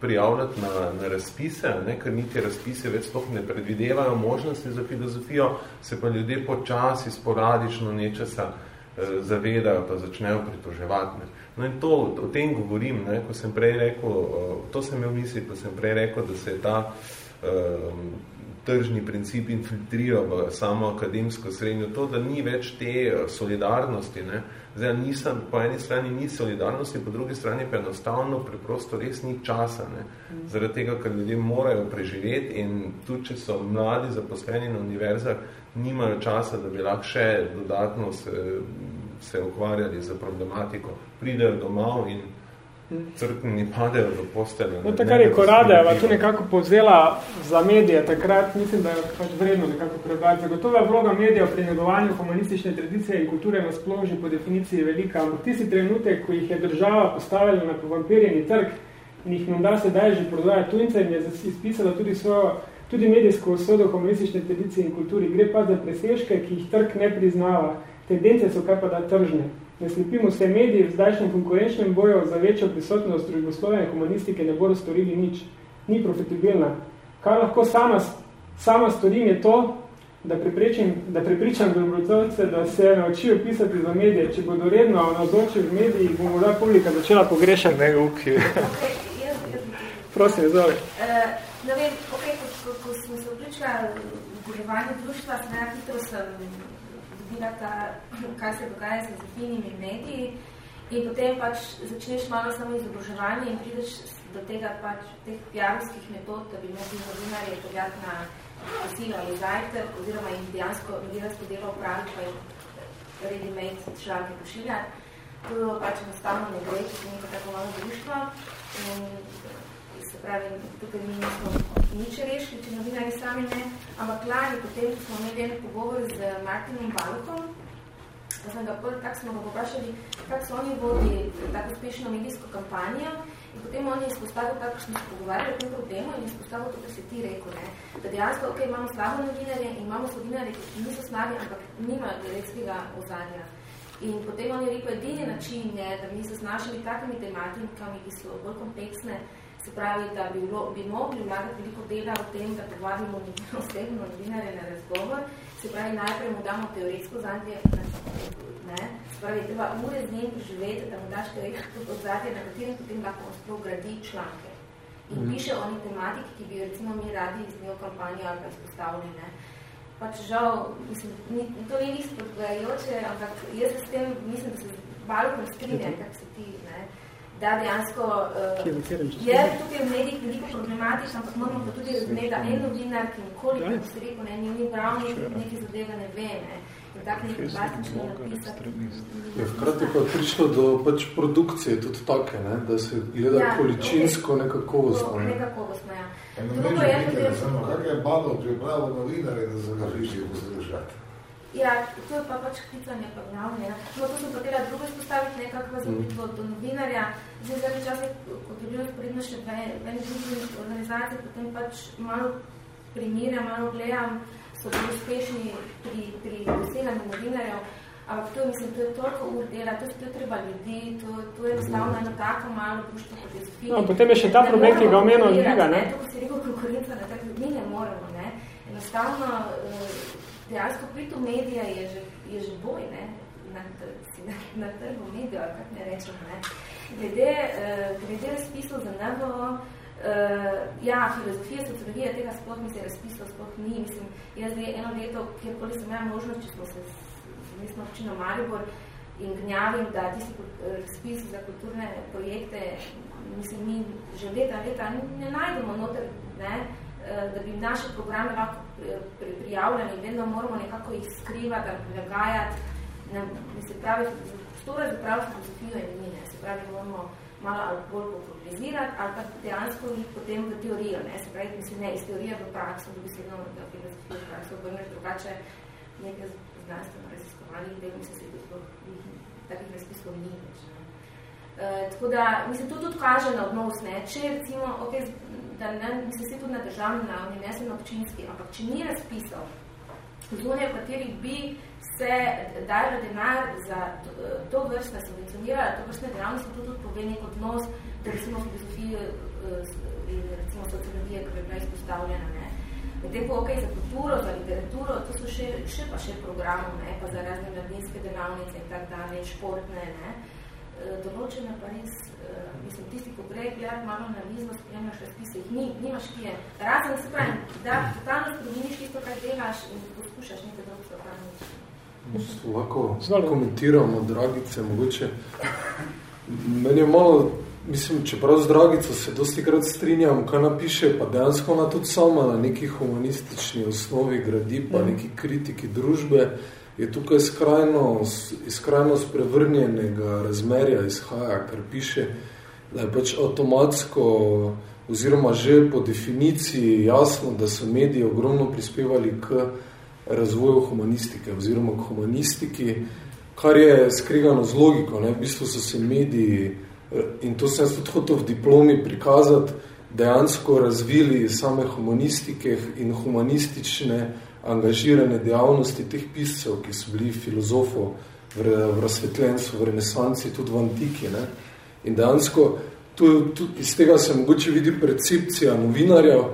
prijavljati na, na razpise, ne, ker niti razpise več sploh ne predvidevajo možnosti za filozofijo, se pa ljudje počasi, sporadično nečesa eh, zavedajo, pa začnejo pritoževati. Ne. No in to, o tem govorim, ne, ko sem prej rekel, eh, to sem imel misli, ko sem prej rekel, da se je ta eh, tržni princip infiltriral v samo akademsko srednjo, to, da ni več te eh, solidarnosti. Ne? Zdaj, nisem, po eni strani ni solidarnosti, po drugi strani pa enostavno preprosto res ni časa. Ne? Zaradi tega, ker ljudje morajo preživeti in tudi, če so mladi zaposleni na univerzah, nimajo časa, da bi lahko še dodatno se, se ukvarjali za problematiko. Pridejo domov in crkveni padejo do postelja. No, takar je Koradeva tu nekako povzela za medije, takrat mislim, da je pač vredno nekako prebaviti. Zagotovo je vloga medijev pri negovanju humanistične tradicije in kulture na spložni po definiciji velika, ampak tisti trenutek, ko jih je država postavila na povampirjeni trg in jih menda sedaj že prodaja tujce in je izpisala tudi svojo tudi medijsko usodo humanistične tradicije in kulturi. Gre pa za presežke, ki jih trg ne priznava. Tendence so kaj pa da tržne. Ne slepimo se mediji v zdajšnjem konkurenčnem boju za večjo prisotnost družboslovene humanistike ne bodo storili nič. Ni profitabilna. Kar lahko sama, sama storim je to, da prepričam, da prepričam dobrotovce, da se naučijo pisati za medije. Če bodo redno nazoči v mediji, bo morda publika začela pogrešati. Ne, uki. Prosim, izvoli. Uh, ne vem, okay, ko, ko, ko sem se vključila v delovanje društva, sem ja hitro sem dobila ta, kaj se dogaja z zafinimi mediji in potem pač začneš malo samo izobraževanje in prideš do tega pač teh pjarovskih metod, da bi mogli novinarje pogledati na kosilo ali zajtrk, oziroma jim dejansko novinarsko delo upraviti, pa jim ready-made članke pošiljati. To pač enostavno ne gre, neko tako malo društvo. In pravi, tukaj mi nismo nič rešili, če novinari sami ne, ampak lani potem smo imeli en pogovor z Martinom Balukom, pa sem ga prvi, tak smo ga poprašali, kako so oni vodi tako uspešno medijsko kampanjo In potem on je izpostavil, kako smo se pogovarjali o tem problemu in izpostavil to, kar se ti rekel, ne? da dejansko, ok, imamo slabo novinarje in imamo novinarje, ki niso slabi, ampak nimajo direktskega ozadja. In potem on je rekel, edini način je, da mi se z našimi takimi tematikami, ki so bolj kompleksne, se pravi, da bi, bilo, bi mogli vlagati veliko dela v tem, da povabimo osebno novinarje na razgovor, se pravi, najprej mu damo teoretsko zadnje, ne, se pravi, treba ure z njim živeti, da mu daš teoretsko zadnje, na katerem potem lahko on sploh gradi članke. In mm. piše o tematiki, ki bi jo recimo mi radi z njo kampanjo ali pa izpostavili, ne. Pač žal, mislim, ni, to ni izpodgajajoče, ampak jaz s tem mislim, da se balkom strinjam, kak se ti, ne, da dejansko uh, je tukaj v medijih veliko problematično, ampak moramo pa tudi razumeti, da en novinar, ki nikoli ne bi se rekel, ne, ni prav neki zadeva ne ve, ne. Ja, hkrati pa prišlo do pač produkcije tudi take, ne, da se gleda ja, količinsko nekakovostno. Ne. Nekakovostno, ja. Eno među je, kak je Bado pripravil novinare, da se ga rišijo poslušati? Ja, to je pa pač klicanje pa glavne. Ja. No, to sem potela drugo izpostaviti nekako za mm. do, do novinarja. Zdaj, zdaj čas, ko je bilo sporedno še v eni drugi organizaciji, potem pač malo primirja, malo gledam, so bili uspešni pri, pri doseganju novinarjev. Ampak to, mislim, to je toliko ur dela, to, to je treba ljudi, to, to je enostavno eno tako malo društvo kot je zfili. No, potem je še ta problem, ki ga omenil Liga, ne? To, ko si rekel konkurenca, da tako mi ne moremo, ne? Enostavno, dejansko pritu medija je že, je že boj, ne, na, na, na trgu medija, ali kak ne rečem, ne. Glede, uh, glede razpisov za NVO, uh, ja, filozofija, sociologija, tega sploh mi se razpisov sploh ni, mislim, jaz zdaj eno leto, kjerkoli sem imela možnost, če smo se z mestno občino Maribor in gnjavim, da tisti razpis za kulturne projekte, mislim, mi že leta, leta ne najdemo noter, ne, da bi naše programe lahko prijavljeni, vedno moramo nekako jih skrivati, da prilagajati. Se pravi, to razpravljamo filozofijo in mi, ne. se pravi, moramo malo ali bolj popularizirati, ali pa dejansko jih potem v teorijo, ne. se pravi, mislim, ne, iz teorije v prakso, da bi se jedno da filozofijo v prakso obrneš drugače nekaj znanstveno raziskovanih, da mislim, se tudi takih razpisov ni več. Uh, tako da, mislim, to tudi kaže na odnos, ne, če recimo, ok, da ne, mislim, se tudi na državni ravni, ne se na občinski, ampak če ni razpisal, zunaj, v kateri bi se dajalo denar za to, to vrstne subvencionirala, to vrstne dejavnosti, to tudi pove nek odnos, da recimo filozofije in recimo sociologije, ki je bila izpostavljena, ne. Medtem ko, ok, za kulturo, za literaturo, to so še, še pa še programov, ne, pa za razne mladinske delavnice in tak dalje, športne, ne. Določene pa res mislim, tisti, ko gre gledati malo analizno, spremljaš razpise, jih ni, nimaš ki je. Razen se pravi, da totalno spremeniš tisto, kaj delaš in poskušaš nekaj drugo se Lahko komentiramo, Dragice, mogoče. Meni je malo, mislim, čeprav z Dragico se dosti krat strinjam, kaj napiše, pa dejansko ona tudi sama na neki humanistični osnovi gradi, pa neki kritiki družbe, je tukaj skrajno, skrajno sprevrnjenega razmerja izhaja, ker piše, da je pač avtomatsko oziroma že po definiciji jasno, da so mediji ogromno prispevali k razvoju humanistike oziroma k humanistiki, kar je skrigano z logiko. Ne? V bistvu so se mediji, in to sem tudi hotel v diplomi prikazati, dejansko razvili same humanistike in humanistične angažirane dejavnosti teh piscev, ki so bili filozofov v, v razsvetljenstvu, v renesanci, tudi v antiki. Ne? In dejansko tu, tu, iz tega se mogoče vidi percepcija novinarjev,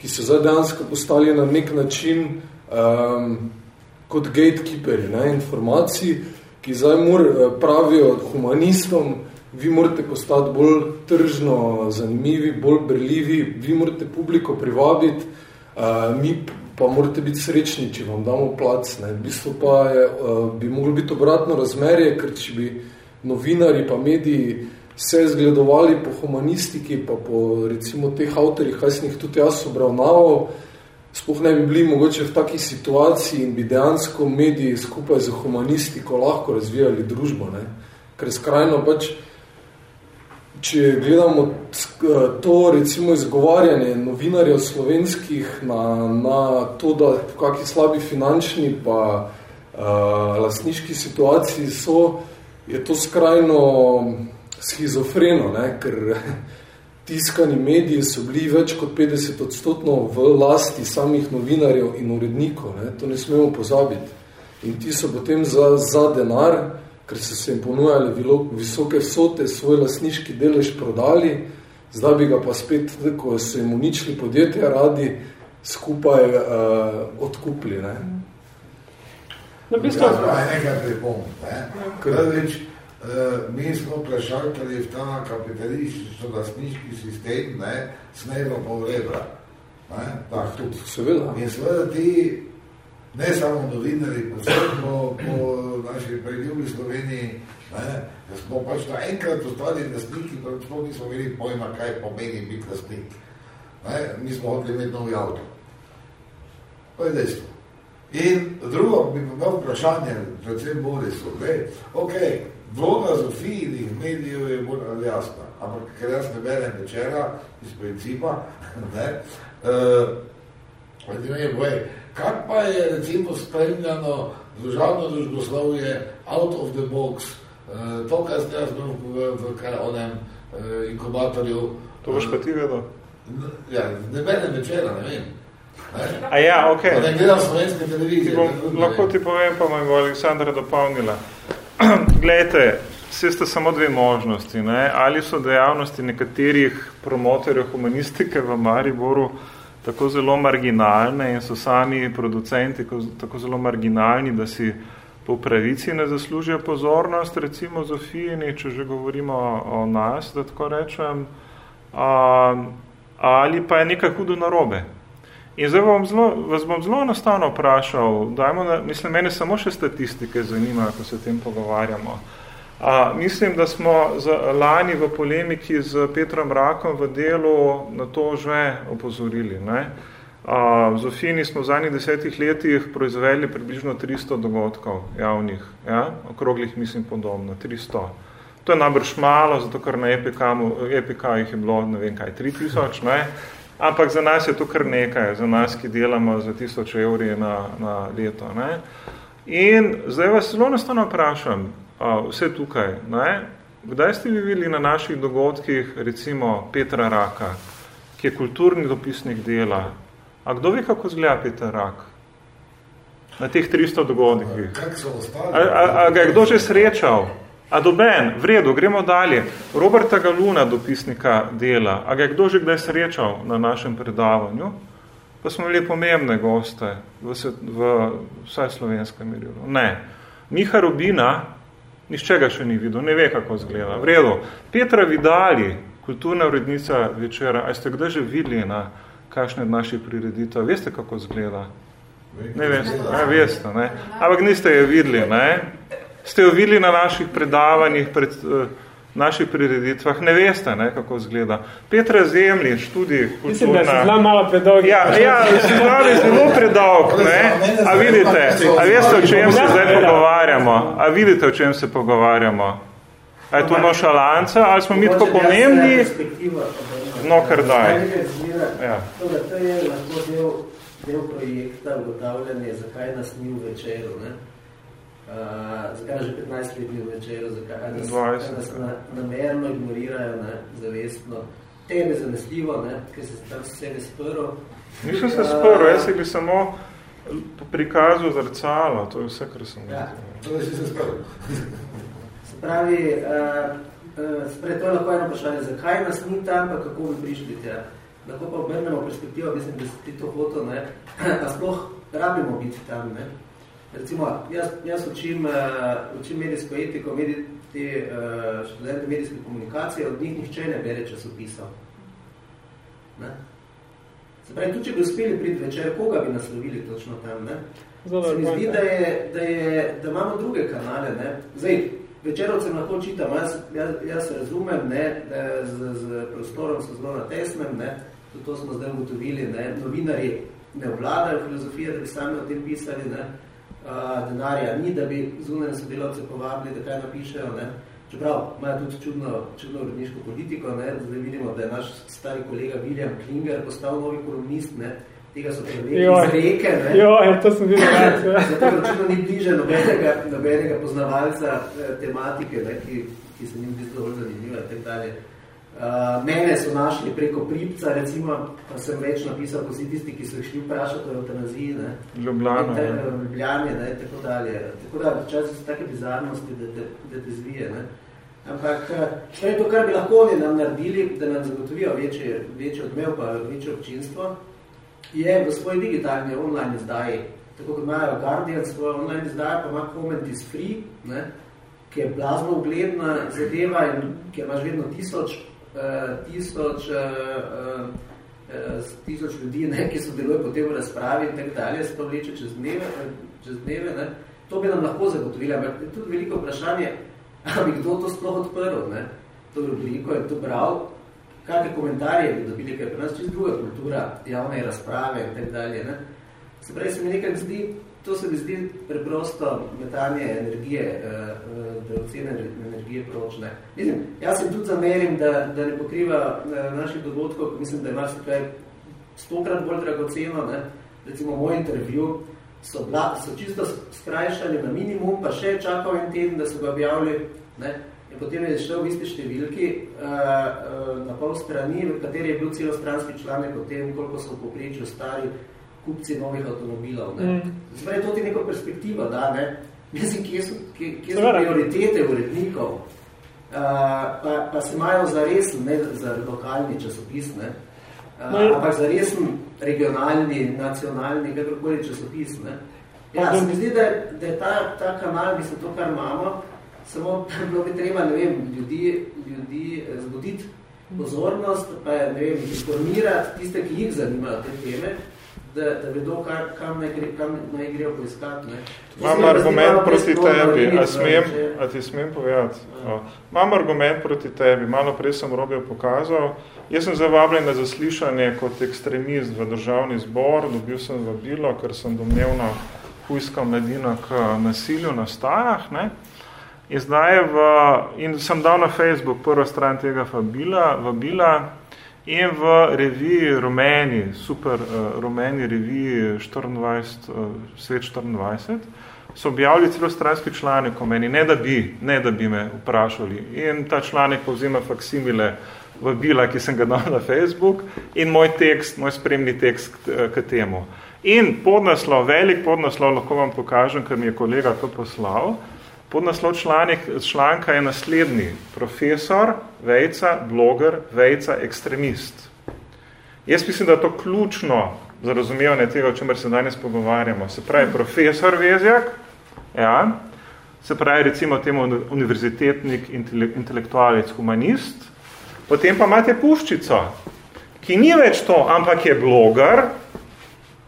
ki so zdaj dejansko postali na nek način um, kot gatekeeperi ne, informacij, ki zdaj mor, pravijo humanistom, vi morate postati bolj tržno zanimivi, bolj brljivi, vi morate publiko privabiti, uh, mi pa morate biti srečni, če vam damo plac. Ne. V bistvu pa je, uh, bi moglo biti obratno razmerje, ker če bi novinari pa mediji se zgledovali po humanistiki, pa po recimo teh avtorjih, kaj sem jih tudi jaz obravnaval, spoh ne bi bili mogoče v taki situaciji in bi dejansko mediji skupaj z humanistiko lahko razvijali družbo. Ne? Ker skrajno pač, če gledamo to recimo izgovarjanje novinarjev slovenskih na, na to, da kakšni slabi finančni pa uh, lastniški situaciji so, je to skrajno schizofreno, ne? ker [LAUGHS] tiskani mediji so bili več kot 50 odstotno v lasti samih novinarjev in urednikov. Ne? To ne smemo pozabiti. In ti so potem za, za denar, ker so se jim ponujali visoke vsote, svoj lasniški delež prodali, zdaj bi ga pa spet, ko so jim uničili podjetja, radi skupaj uh, odkupli. Ne? No, bistvo... Ja, nekaj pripom. Ne? Prvič, Eh, mi smo prešaltali v ta kapitalistično-lastniški sistem, ne, sneva pol rebra. Ne, tak, tudi. Seveda. In seveda ti, ne samo novinari, po, po naši preljubi Sloveniji, ne, smo pač na enkrat ostali lastniki, pa smo nismo imeli pojma, kaj pomeni biti lastnik. Ne, mi smo hodili imeti novi avto. To je dejstvo. In drugo bi imel vprašanje, predvsem Borisu, okej, okay, Vloga Zofijnih medijev je bolj ali jasna, ampak ker jaz ne berem večera iz principa, [LAUGHS] ne, uh, ne boj, kak pa je recimo spremljano državno družboslovje out of the box, uh, to, kar ste jaz v, v, v kaj onem uh, inkubatorju. To boš pa ti vedel? Ja, ne berem večera, ne vem. Ne? A ja, ok. Pa ne gledam slovenske televizije. Bom, lahko ti povem, pa me bo Aleksandra dopolnila. [CLEARS THROAT] Glejte, vse ste samo dve možnosti. Ne? Ali so dejavnosti nekaterih promotorjev humanistike v Mariboru tako zelo marginalne in so sami producenti tako zelo marginalni, da si po pravici ne zaslužijo pozornost, recimo Zofijini, če že govorimo o nas, da tako rečem, a, ali pa je nekaj hudo narobe. In zdaj bom zelo, vas bom zelo enostavno vprašal, dajmo, na, mislim, mene samo še statistike zanimajo, ko se o tem pogovarjamo. A, mislim, da smo z, lani v polemiki z Petrom Rakom v delu na to že opozorili. Ne? A, v Zofini smo v zadnjih desetih letih proizvedli približno 300 dogodkov javnih, ja? okroglih mislim podobno, 300. To je najbrž malo, zato ker na EPK, EPK jih je bilo, ne vem kaj, 3000, ne? Ampak za nas je to kar nekaj, za nas, ki delamo za tisoč evri na, na leto. Ne? In zdaj vas zelo nastavno vprašam, vse tukaj, ne? kdaj ste vi videli na naših dogodkih recimo Petra Raka, ki je kulturni dopisnik dela? A kdo ve, kako zgleda Peter Rak? Na teh 300 dogodkih. A, a, a ga je kdo že srečal? A doben, v redu, gremo dalje. Roberta Galuna, dopisnika dela, a ga je kdo že kdaj srečal na našem predavanju? Pa smo imeli pomembne goste v, v vsaj slovenskem milionu. Ne. Miha Rubina, nišče ga še ni videl, ne ve, kako zgleda. V redu. Petra Vidali, kulturna urednica večera, a ste kdaj že videli na kakšne od naših prireditev? Veste, kako zgleda? Ne veste, ne, veste, ne. Ampak niste je videli, ne? ste jo videli na naših predavanjih, pred uh, naših prireditvah, ne veste, ne, kako izgleda. Petra Zemlji, študij kulturna. Mislim, da se malo predolg. Ja, ja je zelo predolg, ne. A vidite, a veste, o čem se zdaj pogovarjamo? A vidite, o čem se pogovarjamo? A je to nošalanca, ali smo mi tako pomembni? No, kar daj. Ja. To je lahko del, del projekta ugotavljanje, zakaj nas ni v večeru. Ne? Uh, zakaj že 15 let ni večero, zakaj nas, nas na, namerno ignorirajo, ne, zavestno, tebe zanesljivo, ne, ker se tam sebe sprl. Nisem se sprl, jaz bi samo po prikazu zrcala, to je vse, kar sem ja. To je se sprl. Se pravi, uh, uh, spred, to je lahko eno vprašanje, zakaj nas ni tam, pa kako bi prišli tja? Lahko pa obrnemo perspektivo, mislim, da si ti to hotel, ne? [CLEARS THROAT] a sploh rabimo biti tam, ne? Recimo, jaz, jaz učim, uh, učim medijsko etiko, medij, te uh, študente medijske komunikacije, od njih nihče ne bere časopisov. Ne? Se pravi, tudi če bi uspeli priti večer, koga bi naslovili točno tam, ne? Zelo Se mi zdi, da, je, da, je, da imamo druge kanale, ne? Zdaj, večerovcem lahko čitam, jaz, jaz, jaz razumem, ne, da z, z prostorom so zelo na tesnem, ne? Tudi to smo zdaj ugotovili, ne? Novinari ne obladajo filozofije, da bi sami o tem pisali, ne? Uh, denarja ni, da bi zunanje sodelavce povabili, da kaj napišejo, ne? Čeprav imajo tudi čudno, čudno uredniško politiko, ne? zdaj vidimo, da je naš stari kolega William Klinger postal novi kolumnist, ne? tega so preveli iz reke. Ne? Jo, to sem videl. Zato očitno ni bliže nobenega, nobenega poznavalca eh, tematike, ne? Ki, ki se njim zdi dovolj zanimiva in tako dalje. Uh, mene so našli preko Pripca, recimo, pa sem več napisal, ko si tisti, ki so šli vprašati o eutanaziji, ne? Ljubljana, te, Ljubljane, ne, tako dalje. Tako da, včasih so take bizarnosti, da te, da te zvije, ne? Ampak, to je to, kar bi lahko oni nam naredili, da nam zagotovijo večje, večje odmev, pa večje občinstvo, je v svoji digitalni online izdaji, tako kot imajo Guardian svojo online izdajo, pa ima Comment is Free, ne? ki je blazno ugledna zadeva in ki imaš vedno tisoč tisoč, uh, uh, tisoč ljudi, ne, ki sodelujo potem v razpravi in tako dalje, se to vleče čez dneve, čez dneve ne. to bi nam lahko zagotovili, ampak je tudi veliko vprašanje, ali kdo to sploh odprl, ne, to rubriko je to bral, kakve komentarje bi dobili, ker pri nas čist druga kultura, javne razprave in tako dalje. Ne. Se pravi, se mi nekaj zdi, to se mi zdi preprosto metanje energije, dragocene energije pročne. Mislim, jaz se tudi zamerim, da, da ne pokriva naših dogodkov, mislim, da ima se kaj stokrat bolj dragoceno, ne? recimo moj intervju, so, bla, so čisto skrajšali na minimum, pa še čakal en teden, da so ga objavili, ne? in potem je šel v isti številki na pol strani, v kateri je bil celostranski članek o tem, koliko so v poprečju stari kupci novih avtomobilov. Ne? Mm. Zdaj, to ti neko perspektivo, da, ne? Mislim, kje so, kje, kje so prioritete urednikov, uh, pa, pa se imajo za resen, ne za lokalni časopis, ne? Uh, no, ampak za resen regionalni, nacionalni, kakorkoli časopis. Ne? Ja, se mi zdi, da, da je ta, ta kanal, mislim, to, kar imamo, samo [LAUGHS] bilo bi treba, ne vem, ljudi, ljudi zbuditi pozornost, pa ne vem, informirati tiste, ki jih zanimajo te teme, da, da vedo, kar, kam, naj gre, kam naj grejo poiskati. Imam argument proti tebi, a, smem, a ti smem povedati? Ja. Imam argument proti tebi, malo prej sem Robijo pokazal. Jaz sem zavabljen na zaslišanje kot ekstremist v državni zbor, dobil sem vabilo, ker sem domnevno hujska mladina k nasilju na stajah. Ne? In, zdaj v, in sem dal na Facebook prvo stran tega vabila, vabila In v reviji Rumeni, super uh, rumeni reviji 24, uh, Svet 24, so objavili celo stranski članek o meni, ne da bi, ne da bi me vprašali. In ta članek povzima faksimile vabila, ki sem ga dal na Facebook in moj tekst, moj spremni tekst k, k temu. In podnaslov, velik podnaslov lahko vam pokažem, ker mi je kolega to poslal, Podnaslov članek, članka je naslednji. Profesor, vejca, bloger, vejca, ekstremist. Jaz mislim, da je to ključno za razumevanje tega, o čemer se danes pogovarjamo. Se pravi, profesor Vezjak, ja, se pravi, recimo temu univerzitetnik, intelektualec, humanist, potem pa imate puščico, ki ni več to, ampak je bloger,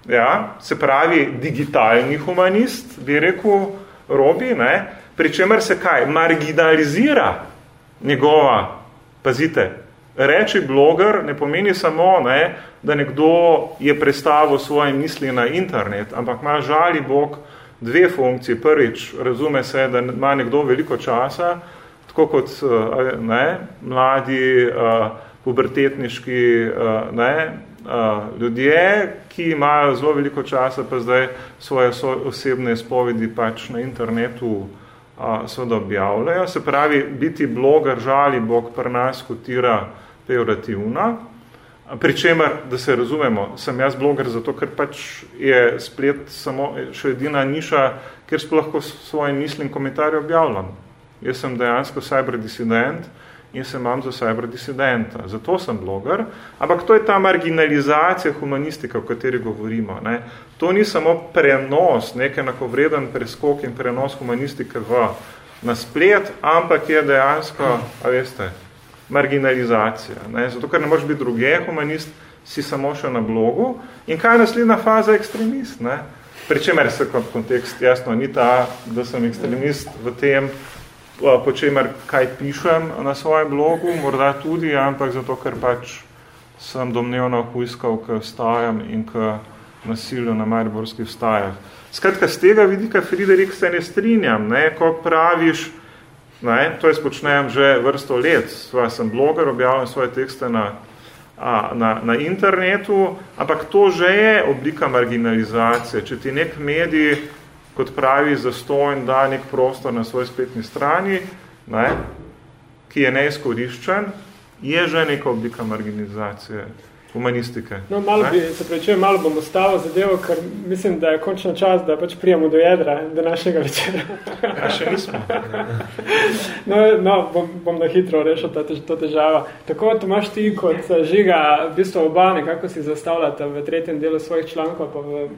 ja, se pravi, digitalni humanist, bi rekel Robi, ne, pri čemer se kaj? Marginalizira njegova, pazite, reči bloger ne pomeni samo, ne, da nekdo je predstavil svoje misli na internet, ampak ima žali Bog dve funkcije. Prvič, razume se, da ima nekdo veliko časa, tako kot eh, ne, mladi, uh, pubertetniški uh, ne, ljudje, ki imajo zelo veliko časa, pa zdaj svoje osebne spovedi pač na internetu uh, seveda objavljajo. Se pravi, biti bloger žali Bog pri nas kotira pejorativna, Pričemer, da se razumemo, sem jaz bloger zato, ker pač je splet samo še edina niša, kjer sploh lahko svoje misli in komentarje objavljam. Jaz sem dejansko cyberdisident in se imam za cyberdisidenta. Zato sem bloger, ampak to je ta marginalizacija humanistika, o kateri govorimo. Ne. To ni samo prenos, nekaj enakovreden preskok in prenos humanistike v, na splet, ampak je dejansko, a veste, marginalizacija. Ne? Zato, ker ne moreš biti druge humanist, si samo še na blogu. In kaj je naslednja faza ekstremist? Ne? Pričemer se kot kontekst jasno ni ta, da sem ekstremist v tem, po čemer kaj pišem na svojem blogu, morda tudi, ampak zato, ker pač sem domnevno huiskal, k vstajam in k nasilju na Mariborskih vstajah. Skratka, z tega vidika Friderik se ne strinjam, ne? ko praviš, Ne, to jaz počnem že vrsto let. Sva, sem bloger, objavljam svoje tekste na, a, na, na internetu, ampak to že je oblika marginalizacije. Če ti nek medij, kot pravi, zastojen, da nek prostor na svoji spletni strani, ne, ki je neizkoriščen, je že neka oblika marginalizacije humanistike. No, malo bi, se prečujem, malo bom ostalo zadevo, ker mislim, da je končno čas, da pač prijemo do jedra današnjega večera. [LAUGHS] Ja, še nismo. [LAUGHS] no, no bom, bom na hitro rešil ta, to težava. Tako, Tomaš, ti kot žiga, v bistvu oba nekako si zastavljata v tretjem delu svojih člankov, pa v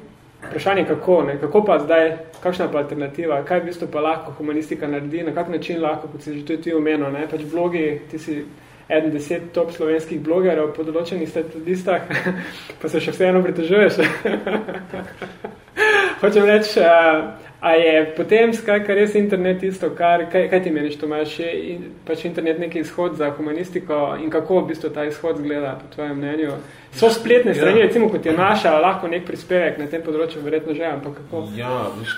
vprašanje kako, ne? kako pa zdaj, kakšna pa alternativa, kaj v bistvu pa lahko humanistika naredi, na kak način lahko, kot si že tudi ti omenil, ne? pač vlogi, ti si eden deset top slovenskih blogerov po določenih statistah, [LAUGHS] pa se še vseeno pritožuješ. [LAUGHS] Hočem reči, a je potem skratka res internet isto, kar, kaj, kaj ti meniš, Tomaš, je pač internet neki izhod za humanistiko in kako v bistvu ta izhod zgleda po tvojem mnenju? So spletne strani, ja. recimo, kot je naša, lahko nek prispevek na tem področju, verjetno že, ampak kako? Ja, veš,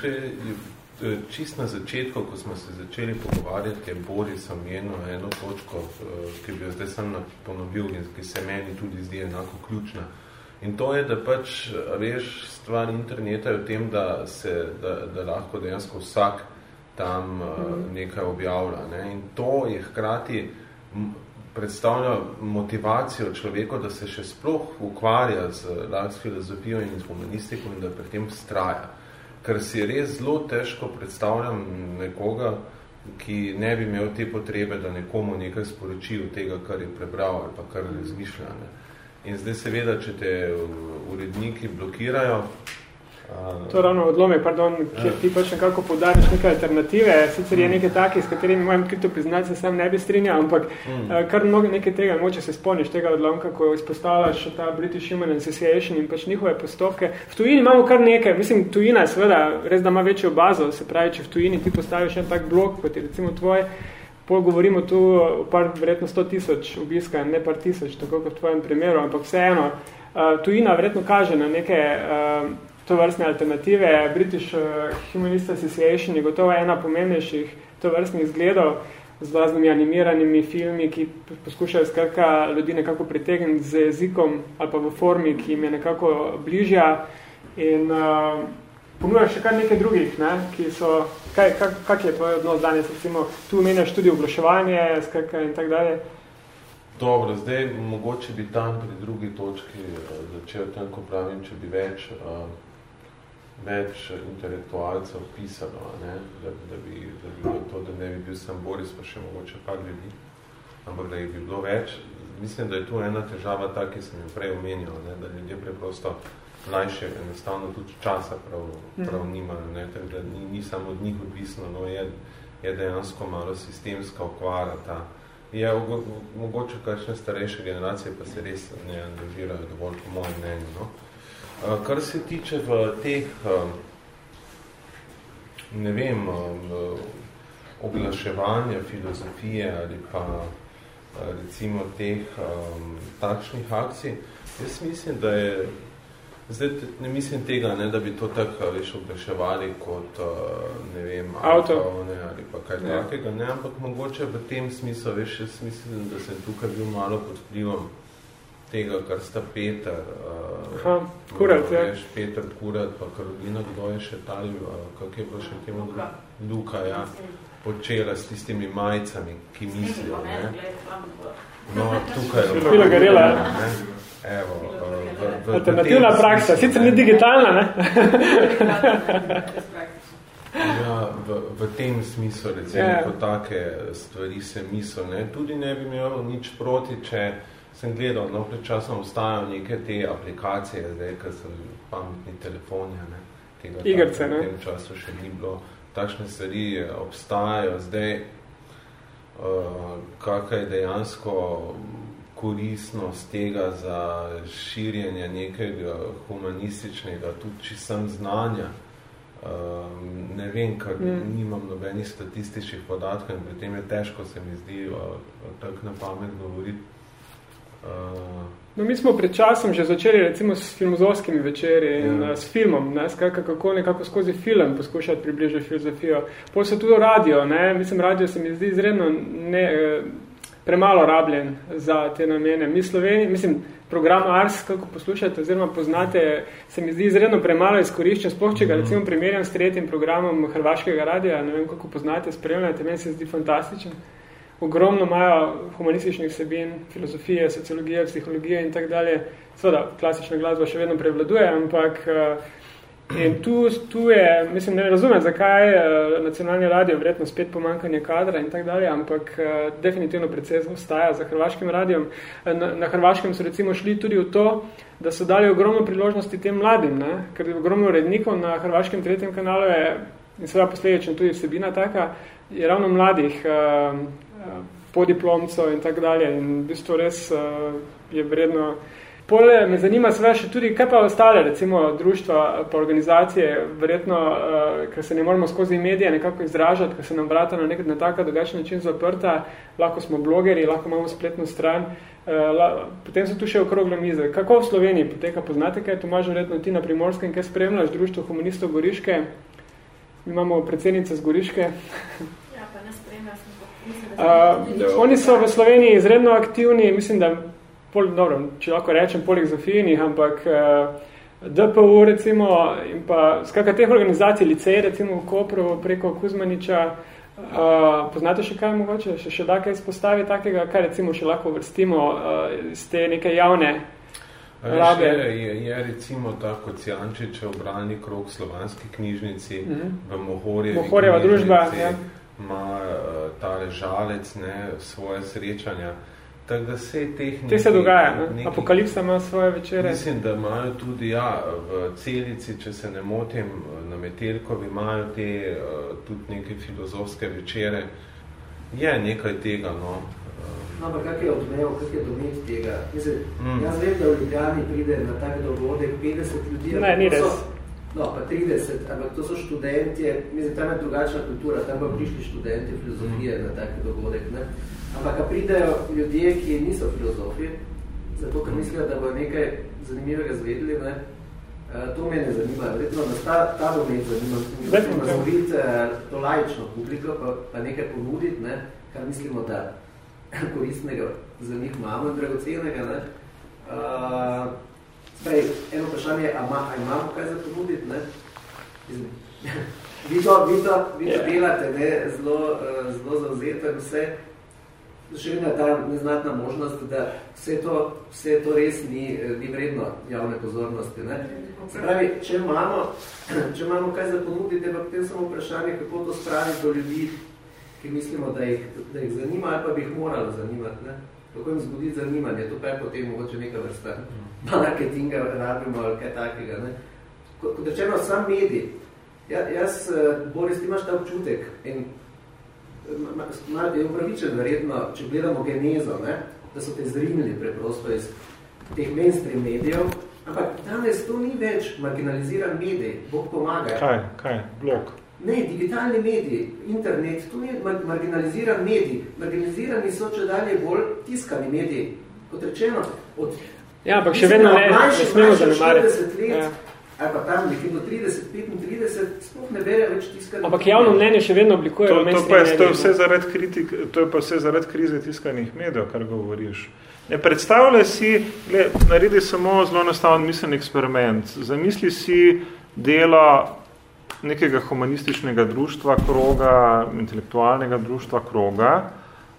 čist na začetku, ko smo se začeli pogovarjati, je Boris omenil eno točko, eh, ki bi jo zdaj sem ponovil in ki se meni tudi zdi enako ključna. In to je, da pač, veš, stvar interneta je v tem, da, se, da, da lahko dejansko vsak tam mm. nekaj objavlja. Ne? In to je hkrati predstavlja motivacijo človeku, da se še sploh ukvarja z, z filozofijo in z humanistiko in da pri tem straja ker si res zelo težko predstavljam nekoga, ki ne bi imel te potrebe, da nekomu nekaj sporoči od tega, kar je prebral ali pa kar razmišlja. Ne. In zdaj seveda, če te uredniki blokirajo, To je ravno odlome, pardon, kjer ti pač nekako podariš neke alternative, sicer je mm. nekaj takih, s katerimi mojem krito priznati, se sam ne bi strinjal, ampak mm. Eh, kar mnogo nekaj tega, moče se spomniš tega odlomka, ko izpostavljaš ta British Human Association in pač njihove postopke. V tujini imamo kar nekaj, mislim, tujina seveda res, da ima večjo bazo, se pravi, če v tujini ti postaviš en tak blok, kot je recimo tvoj, pol govorimo tu o par, verjetno 100 tisoč obiska, ne par tisoč, tako kot v tvojem primeru, ampak vseeno, uh, tujina verjetno kaže na neke uh, to vrstne alternative. British eh, Humanist Association je gotovo ena pomembnejših to vrstnih zgledov z vlaznimi animiranimi filmi, ki poskušajo skratka ljudi nekako pritegniti z jezikom ali pa v formi, ki jim je nekako bližja. In uh, ponujajo še kar nekaj drugih, ne, ki so, kaj, kak, kak je tvoj odnos danes, recimo, tu omenjaš tudi oglaševanje, skratka in tak dalje. Dobro, zdaj mogoče bi tam pri drugi točki uh, začel tam, ko pravim, če bi več uh, več intelektualcev pisalo, ne? Da, da, bi, da bi bilo to, da ne bi bil sam Boris, pa še mogoče par ljudi, ampak da bi bilo več. Mislim, da je tu ena težava ta, ki sem jo prej omenil, ne? da ljudje preprosto mlajše enostavno tudi časa prav, prav mm. nimajo, ne? tak da ni, ni samo od njih odvisno, no je, je dejansko malo sistemska okvara ta. Je mogoče kakšne starejše generacije, pa se res ne angažirajo dovolj po mojem mnenju, no? Kar se tiče v teh, eh, ne vem, oglaševanja filozofije ali pa recimo teh takšnih akcij, jaz mislim, da je, zdaj ne mislim tega, ne, da bi to tako veš oglaševali kot, ne vem, avto, ne, ali pa kaj ja. takega, ne, ampak mogoče v tem smislu, veš, jaz mislim, da sem tukaj bil malo pod vplivom tega, kar sta Peter, uh, Aha, kurat, ja. veš, Peter Kurat, pa Karolina, kdo je še tal, uh, kak je bilo še temu Luka. Luka, ja, počela s tistimi majicami, ki mislijo, ne. No, tukaj je... Filo garela, ja. ne. Evo, uh, v, v, Alternativna v praksa, smislu- sicer ni digitalna, ne? Ja, v, v tem smislu, recimo, Ja. yeah. ko take stvari se misel, ne, tudi ne bi imel nič proti, če sem gledal, no, pred časom obstajajo neke te aplikacije, zdaj, ker so pametni telefoni, ne, tega Igrice, takega ne. v tem času še ni bilo. Takšne stvari obstajajo, zdaj, uh, kakaj je dejansko koristnost tega za širjenje nekega humanističnega, tudi či sem znanja, Um, ne vem, ker Mm. mm. nimam nobenih statističnih podatkov in pri tem je težko se mi zdi uh, tako na pamet govoriti. Uh, No, mi smo pred časom že začeli recimo s filmozovskimi večeri in uh, s filmom, ne, skratka, kako nekako skozi film poskušati približati filozofijo. Potem so tudi radio, ne, mislim, radio se mi zdi izredno ne, eh, premalo rabljen za te namene. Mi Sloveniji, mislim, program Ars, kako poslušate oziroma poznate, se mi zdi izredno premalo izkoriščen, sploh če ga recimo primerjam s tretjim programom Hrvaškega radija, ne vem, kako poznate, spremljate, meni se zdi fantastičen. Ogromno imajo humanističnih vsebin, filozofije, sociologije, psihologije in tako dalje. Seveda, klasična glasba še vedno prevladuje, ampak eh, in tu, tu je, mislim, ne razumem, zakaj je nacionalni radio, verjetno spet pomankanje kadra in tako dalje, ampak eh, definitivno precej ostaja za hrvaškim radijom. Eh, Na, na Hrvaškem so recimo šli tudi v to, da so dali ogromno priložnosti tem mladim, ne? ker ogromno urednikov na hrvaškem tretjem kanalu je, in seveda posledično tudi vsebina taka, je ravno mladih uh, podiplomcev in tako dalje in v bistvu res uh, je vredno. Pole me zanima seveda še tudi, kaj pa ostale recimo društva pa organizacije, verjetno, uh, ker se ne moramo skozi medije nekako izražati, ker se nam vrata na nek na taka drugačen način zaprta, lahko smo blogeri, lahko imamo spletno stran, uh, la, potem so tu še okrogle mize. Kako v Sloveniji poteka, poznate kaj, Tomaž, verjetno ti na Primorskem, kaj spremljaš, društvo humanistov Goriške, mi imamo predsednice z Goriške, Ja, pa ne spremlja, sem pa, mislim, da Uh, oni so v Sloveniji izredno aktivni, mislim, da, pol, dobro, če lahko rečem, poleg Zofijnih, ampak uh, DPU recimo in pa skratka teh organizacij, licej recimo v Kopru preko Kuzmaniča, uh, poznate še kaj mogoče, še, še da kaj izpostavi takega, kaj recimo še lahko vrstimo uh, iz te neke javne rabe. Je, je, je recimo ta Kocijančič obralni krok slovanski knjižnici, mm Mhm. -hmm. v Mohorjevi Mohorjeva družba, knjižnici ja. ima uh, ta žalec ne, svoje srečanja. Tako da se teh Te se dogaja, ne? nekih- Apokalipsa ima svoje večere. Mislim, da imajo tudi, ja, v celici, če se ne motim, na Metelkovi imajo te uh, tudi neke filozofske večere. Je nekaj tega, no. No, ampak kak je odmev, kak je domet tega? Mislim, Mm. jaz vem, da v Ljubljani pride na tak dogodek 50 ljudi. Ne, ni to so- res. No, pa 30, ampak to so študentje, mislim, tam je drugačna kultura, tam pa prišli študenti filozofije mm. na tak dogodek, ne? Ampak, pridejo ljudje, ki niso filozofi, zato ker mislijo, da bo nekaj zanimivega zvedeli, ne? Uh, to me ne zanima, verjetno nas ta, ta domet zanima, Definitivno. razumeti uh, to laično publiko, pa, pa nekaj ponuditi, ne? kar mislimo, da [LAUGHS] koristnega za njih imamo in dragocenega. Ne? Uh, Prej, eno vprašanje je, a, ima, a imamo kaj za ponuditi? Ne? Mislim, [LAUGHS] Vi to, vi to, vi to Ja. delate ne? zelo, uh, zelo zauzeto in vse. Vedno je ta neznatna možnost, da vse to, vse to res ni, ni vredno javne pozornosti. Ne? Se pravi, če imamo, [CLEARS THROAT] če imamo kaj za ponuditi, je pa potem samo vprašanje, kako to spraviti do ljudi, ki mislimo, da jih, da jih zanima ali pa bi jih moralo zanimati. Ne? Kako jim zbuditi zanimanje, to pa je potem mogoče neka vrsta marketinga rabimo ali kaj takega. Ne? Kot rečeno, sam medij. Ja, jaz, eh, Boris, ti imaš ta občutek in je upravičen verjetno, če gledamo genezo, ne? da so te zrinili preprosto iz teh mainstream medijev, ampak danes to ni več marginaliziran medij, Bog pomaga. Kaj, kaj, blog. Ne, digitalni mediji, internet, to ni mar- marginaliziran medij. Marginalizirani so če dalje bolj tiskani mediji. Kot rečeno, od Ja, ampak še vedno ne, ne smemo zanemariti. 40 let, Ja. Ali pa tam nekje do 30-35, sploh ne berejo več tiskani Ampak javno mnenje še vedno oblikuje To, to, pa je, to, je vse mediji. zaradi kritik, to je pa vse zaradi krize tiskanih medijev, kar govoriš. Ne predstavljaj si, gled, naredi samo zelo enostaven mislen eksperiment. Zamisli si delo nekega humanističnega društva, kroga, intelektualnega društva, kroga,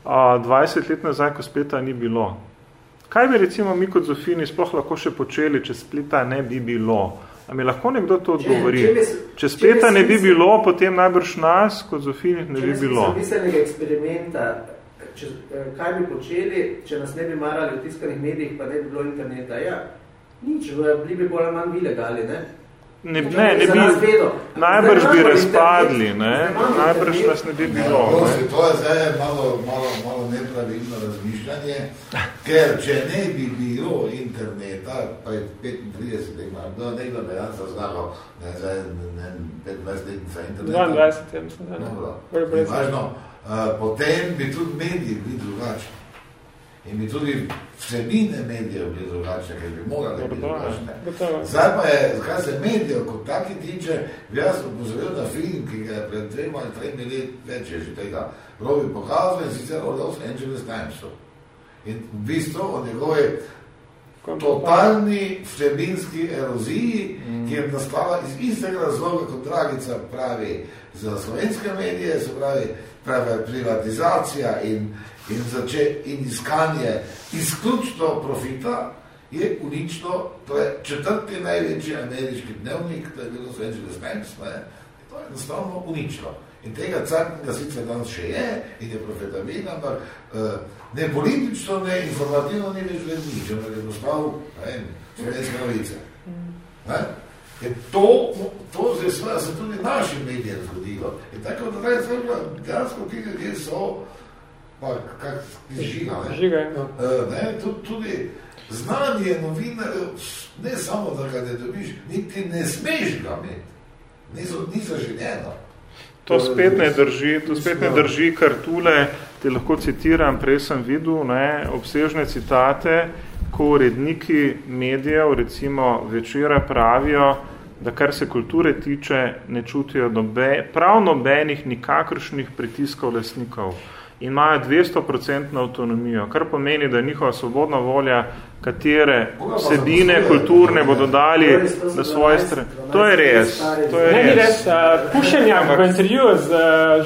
20 let nazaj, ko spleta ni bilo. Kaj bi recimo mi kot Zofini sploh lahko še počeli, če spleta ne bi bilo? A mi lahko nekdo to odgovori? Če, če, spleta ne bi bilo, potem najbrž nas kot Zofini ne bi bilo. Če bi eksperimenta, če, kaj bi počeli, če nas ne bi marali v tiskanih medijih, pa ne bi bilo interneta? Ja, nič, bili bi bolj manj ilegali, ne? Ne, ne, ne bi, najbrž bi razpadli, ne, najbrž nas ne bi bilo. Ne. To je zdaj malo, malo, malo nepravilno razmišljanje, ker če ne bi bilo interneta, pa je 35 let, no, nekdo me dan se znalo, ne, zdaj, ne, 25 let za internet. 22, ja mislim, da ne. Važno, uh, potem bi tudi mediji bili drugačni. In bi tudi vsebine medijev bili drugačne, ker bi morali biti drugačne. Zdaj pa je, kaj se medijev kot taki tiče, bi jaz upozoril na film, ki ga je pred trema ali tremi let več je že tega Robi pokazal in sicer o Los Angeles Timesu. In v bistvu o njegovi totalni vsebinski eroziji, mm. ki je nastala iz istega razloga, kot Dragica pravi za slovenske medije, se pravi, pravi privatizacija in in, zače, in iskanje izključno profita je unično, to je četrti največji ameriški dnevnik, to je bilo Los Angeles Times, ne, to je enostavno unično. In tega cartnega sicer danes še je in je profetamin, ampak uh, ne politično, ne informativno, ni več več nič, ampak je postavil, ne vem, slovenske novice. Ne? Je to, to zdaj se tudi našim medijem zgodilo. In tako, da je zelo, dejansko ti ljudje so pa kak žiga, ne? Žiga, ja. Uh, ne, tudi znanje novinarjev, ne samo, da ga ne dobiš, niti ne smeš ga imeti. Ni, ni zaželjeno. To spet ne drži, to spet ne drži, kar tule, ti lahko citiram, prej sem videl, ne, obsežne citate, ko uredniki medijev, recimo večera pravijo, da kar se kulture tiče, ne čutijo dobe, prav nobenih nikakršnih pritiskov lesnikov imajo 200% avtonomijo, kar pomeni, da je njihova svobodna volja, katere vsebine kulturne bodo dali na svoje strani. To je res. To je ne, res. Pušenja v intervjuju z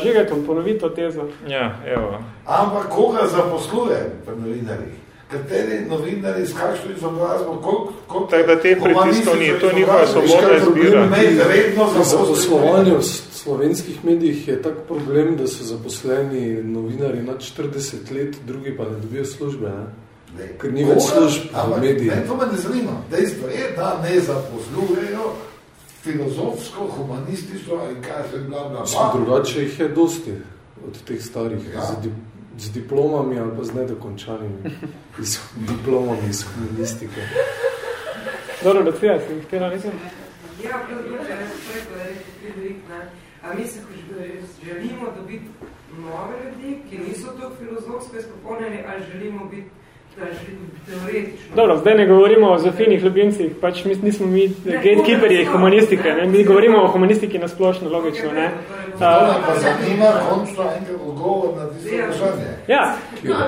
Žigetom ponovito tezo. Ja, evo. Ampak koga zaposluje pri novinarjih? Kateri novinari s kakšno izobrazbo, koliko... Kolik Tako da te pritiskov ni, to njihova svobodna izbira. Za poslovanje slovenskih medijih je tak problem, da so zaposleni novinari nad 40 let, drugi pa ne dobijo službe, ne? Ne. ker ni več služb v mediji. Ne, to me ne zanima. Dejstvo je, da ne zaposlujejo filozofsko, humanistično in kaj se bla, bla, bla. Drugače jih je dosti od teh starih, ja. z, z diplomami ali pa z nedokončanimi [LAUGHS] z diplomami iz humanistike. Dobro, da tvija, si htjela nisem? Ja, prav, prav, prav, prav, A mi se želimo dobiti nove ljudi, ki niso to filozofsko izpopolnjeni, ali želimo biti. Dobro, zdaj ne govorimo o zafinih ljubimcih, pač mi nismo mi gatekeeperji humanistike, ne? mi govorimo o humanistiki na splošno, logično. Ne? Torej, pa zanima končno enkrat odgovor na tisto vprašanje. Ja,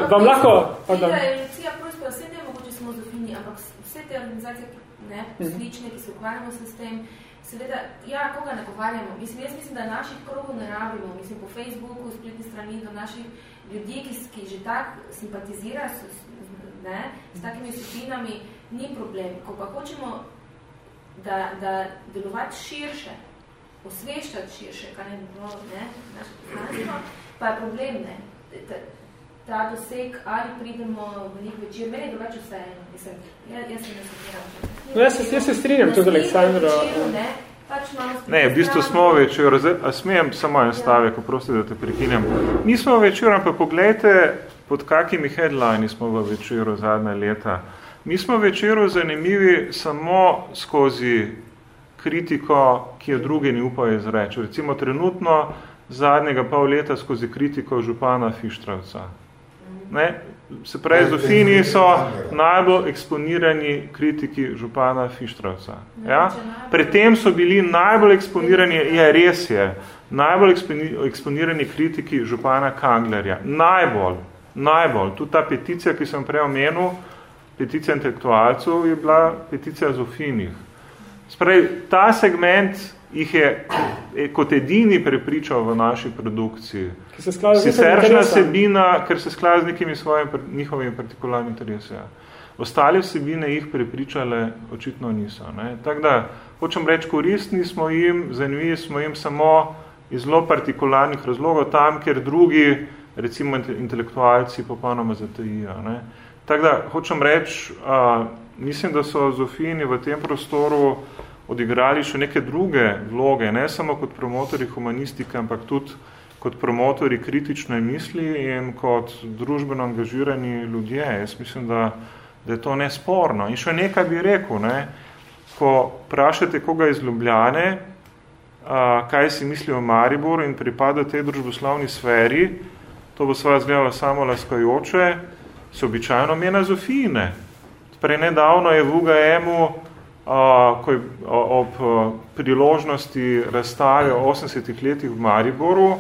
vam lahko... Lucija, prosto, vse te mogoče smo zafini, ampak vse te organizacije, ne, mhm. slične, ki se ukvarjamo s tem, Seveda, ja, koga nagovarjamo? Mislim, jaz mislim, da naših krogov ne rabimo. Mislim, po Facebooku, spletni strani do naših ljudi, ki, ki že tak simpatizirajo s, ne, s takimi skupinami, ni problem. Ko pa hočemo da, da delovati širše, osveščati širše, kar ne bi bilo, ne, naše poslanstvo, pa je problem, ne. Ta, ta doseg, ali pridemo v nek večer, meni je drugače vse eno, mislim, jaz, jaz se ne sekiram. No, jaz, jaz se strinjam tudi z Aleksandro. Pač ne, v bistvu smo večer, a smijem samo en stavek, oprosti, da te prekinjam. Nismo večer, ampak pogledajte, pod kakimi headline smo v večeru zadnje leta. Mi smo večeru zanimivi samo skozi kritiko, ki jo drugi ni upajo izreči. Recimo trenutno zadnjega pol leta skozi kritiko župana Fištravca. Ne? Se pravi, Zofini so najbolj eksponirani kritiki župana Fištravca. Ja? Predtem so bili najbolj eksponirani, je res je, najbolj eksponirani kritiki župana Kanglerja. Najbolj, najbolj. Tudi ta peticija, ki sem prej omenil, peticija intelektualcev, je bila peticija Zofinih. Sprej, ta segment jih je kot edini prepričal v naši produkciji. Siceršna sebina, ker se sklada z nekimi svojimi, njihovimi partikularni interesi. Ja. Ostale vsebine jih prepričale očitno niso. Ne. Tak da, hočem reči, koristni smo jim, zanimivi smo jim samo iz zelo partikularnih razlogov, tam, ker drugi, recimo intelektualci, popolnoma zatajijo. Ne. Tako da, hočem reči, uh, mislim, da so Zofini v tem prostoru odigrali še neke druge vloge, ne samo kot promotori humanistike, ampak tudi kot promotori kritične misli in kot družbeno angažirani ljudje. Jaz mislim, da, da je to nesporno. In še nekaj bi rekel, ne, ko prašate koga iz Ljubljane, kaj si misli o Mariboru in pripada tej družboslovni sferi, to bo svoja zgledala samo laskajoče, se običajno mena Zofine. Prej nedavno je v UGM-u, ko je ob priložnosti razstave 80 letih v Mariboru,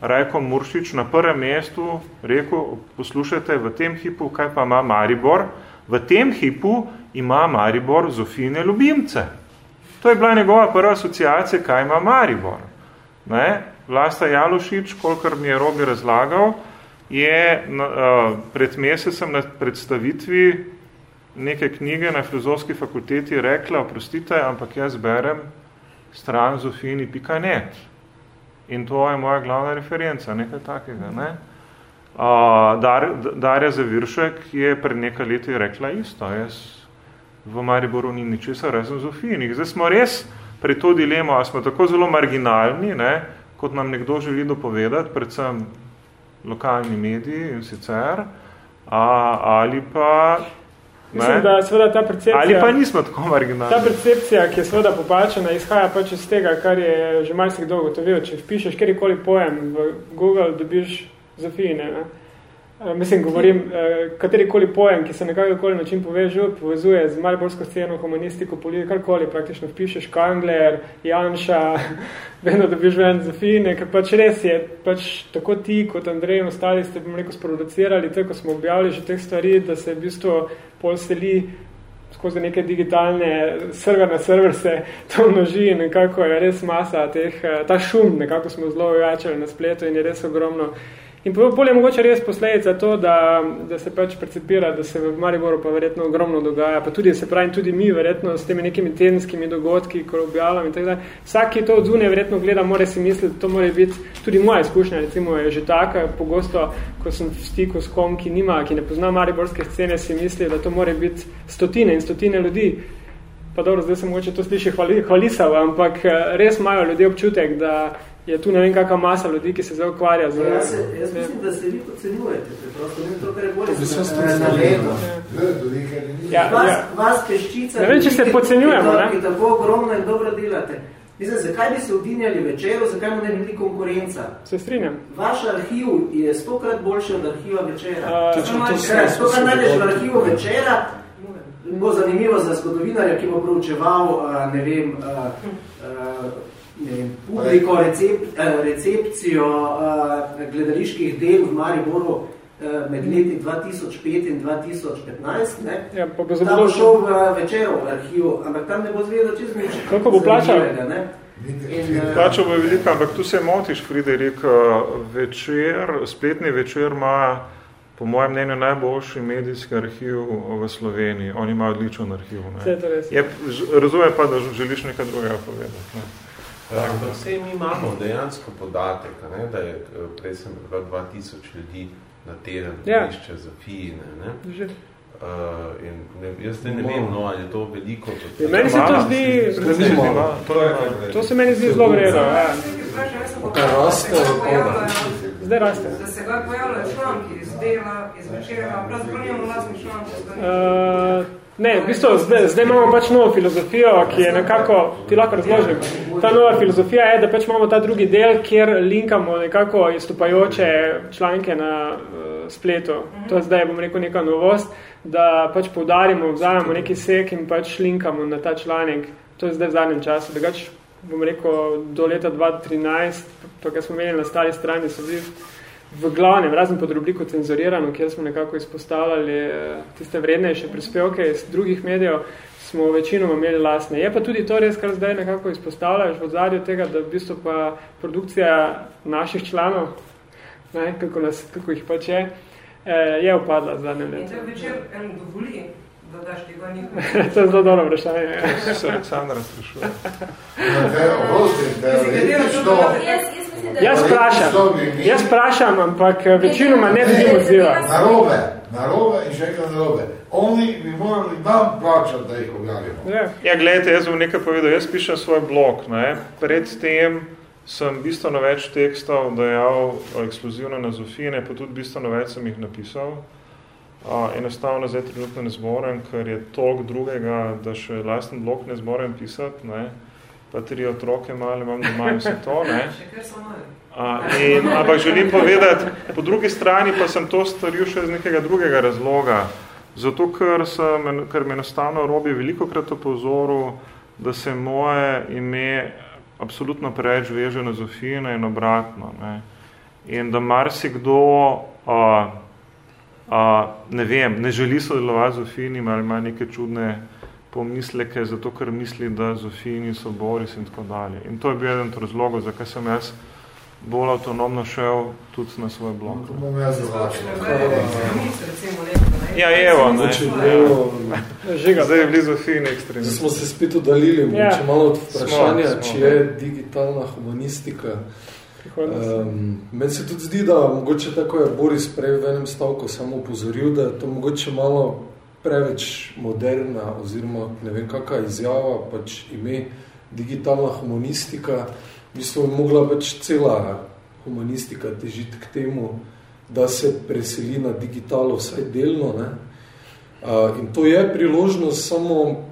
Rajko Muršič na prvem mestu rekel, poslušajte, v tem hipu, kaj pa ima Maribor? V tem hipu ima Maribor Zofine ljubimce. To je bila njegova prva asociacija, kaj ima Maribor. Ne? Vlasta Jalošič, kolikor mi je Robi razlagal, je uh, pred mesecem na predstavitvi neke knjige na filozofski fakulteti rekla, oprostite, ampak jaz berem stran zofini.net. In to je moja glavna referenca, nekaj takega. Ne? Uh, Dar, Darja Zaviršek je pred nekaj leti rekla isto. Jaz v Mariboru ni ničesar razen Zofinih. Zdaj smo res pred to dilemo, ali smo tako zelo marginalni, ne, kot nam nekdo želi dopovedati, predvsem lokalni mediji in sicer, a, ali pa Mislim, da seveda ta percepcija... Ali pa nismo tako marginalni. Ta percepcija, ki je seveda popačena, izhaja pač iz tega, kar je že malce kdo gotovil. Če vpišeš kjerikoli pojem v Google, dobiš Zofine. Ne? Eh, mislim, govorim, eh, katerikoli pojem, ki se nekakoli način poveže, povezuje z mariborsko sceno, humanistiko, politiko, karkoli praktično vpišeš, Kangler, Janša, [LAUGHS] vedno dobiš ven za fine, ker pač res je, pač tako ti kot Andrej in ostali ste bom rekel sproducirali, tako smo objavili že teh stvari, da se v bistvu pol seli skozi neke digitalne server na server se [LAUGHS] to množi in nekako je res masa teh, eh, ta šum, nekako smo zelo ujačali na spletu in je res ogromno In bolj je mogoče res posledica to, da, da se pač percepira, da se v Mariboru pa verjetno ogromno dogaja, pa tudi se pravi tudi mi verjetno s temi nekimi tedenskimi dogodki, ko objavljam in tako da. Vsak, ki to odzune verjetno gleda, mora si misliti, to mora biti tudi moja izkušnja, recimo je že taka, pogosto, ko sem v stiku s kom, ki nima, ki ne pozna mariborske scene, si misli, da to mora biti stotine in stotine ljudi. Pa dobro, zdaj se mogoče to sliši hvali, hvalisav, ampak eh, res imajo ljudje občutek, da je tu ne vem kakva masa ljudi, ki se zdaj ukvarja z... Ja, se, jaz mislim, da se vi podcenjujete, preprosto ne to, kar je bolje na leto. Ja, vas, ja. vas peščica, ne vem, če se podcenjujemo, ki, ki tako ogromno in dobro delate. Mislim, zakaj bi se udinjali večeru, zakaj mu ne bi bili konkurenca? Se strinjam. Vaš arhiv je stokrat boljši od arhiva večera. Uh, to, kar najdeš v arhivu večera, bo zanimivo za zgodovinarja, ki bo proučeval, ne vem, publiko, recep, eh, recepcijo uh, gledaliških del v Mariboru uh, med leti 2005 in 2015. Ne? Ja, pa bo tam šel v večerov arhiv, ampak tam ne bo zvedel čez nič. Koliko bo plačal? Ne? In, plačal bo veliko, ampak tu se motiš, Friderik, večer, spletni večer ima po mojem mnenju najboljši medijski arhiv v Sloveniji. Oni imajo odličen arhiv. Ne? Je, razume pa, da želiš nekaj drugega povedati. Ne? Ampak vse mi imamo dejansko podatek, ne, da je prej sem prebral 2000 ljudi na teden ja. išče za fijine. Ne. Uh, in ne, jaz ne, ne vem, no, ali je to veliko. Ja, meni se to zdi, to, to se meni zdi zelo vredno. Ja. Raste, Zdaj raste. Da se ga pojavljajo članki iz dela, iz večera, pravzaprav njemu vlastni članki. Ne, v bistvu zdaj, zdaj imamo pač novo filozofijo, ki je nekako, ti lahko razložim, ta nova filozofija je, da pač imamo ta drugi del, kjer linkamo nekako izstopajoče članke na uh, spletu. To je zdaj, bom rekel, neka novost, da pač poudarimo, vzajemo neki sek in pač linkamo na ta članek. To je zdaj v zadnjem času. Drugač, bom rekel, do leta 2013, to, kar smo menili na stari strani, so bili v glavnem, razen pod rubriku cenzurirano, kjer smo nekako izpostavljali eh, tiste vrednejše prispevke iz drugih medijev, smo večinoma imeli lastne. Je pa tudi to res, kar zdaj nekako izpostavljaš v zadju tega, da v bistvu pa produkcija naših članov, ne, kako, nas, kako jih pač je, eh, je upadla zadnjem letu. In to večer en dovoli, da daš tega njihov. [LAUGHS] to je zelo dobro vprašanje. Se Aleksandra sprašuje. Jaz sprašam, jaz sprašam, ampak eh, večinoma ne vidim odziva. Narobe, narobe in še enkrat narobe. Oni bi morali nam plačati, da jih objavimo. Ja, Ja, gledajte, jaz bom nekaj povedal. Jaz pišem svoj blog. Ne? Pred tem sem bistveno več tekstov dejal o eksplozivno na Zofine, pa tudi bistveno več sem jih napisal. A, enostavno zdaj trenutno ne zmorem, ker je toliko drugega, da še lasten blog ne zmorem pisati. Ne? Pa tri otroke male imam doma in vse to. [LAUGHS] Ne? A, in, ampak želim povedati, po drugi strani pa sem to storil še iz nekega drugega razloga. Zato, ker, sem, ker me enostavno robi veliko krat opozoril, da se moje ime absolutno preveč veže na Zofijino in obratno. Ne. In da marsikdo, a, a, ne vem, ne želi sodelovati z Zofijinim ali ima neke čudne pomisleke, zato ker misli, da Zofijini so Boris in tako dalje. In to je bil eden od razlogov, zakaj sem jaz bolj avtonomno šel tudi na svoj blog. To bom jaz. Ja, evo, ne. Če Žiga. Zdaj je blizu Fini ekstremist. Zdaj smo se spet oddalili, Ja. mogoče malo od vprašanja, Smo, smo. či je digitalna humanistika. Um, meni se tudi zdi, da mogoče tako je Boris prej v enem stavku samo upozoril, da je to mogoče malo preveč moderna oziroma ne vem kakva izjava, pač ime digitalna humanistika. V bistvu bi mogla pač cela humanistika težiti k temu, da se preseli na digitalo vsaj delno. Ne? Uh, in to je priložnost samo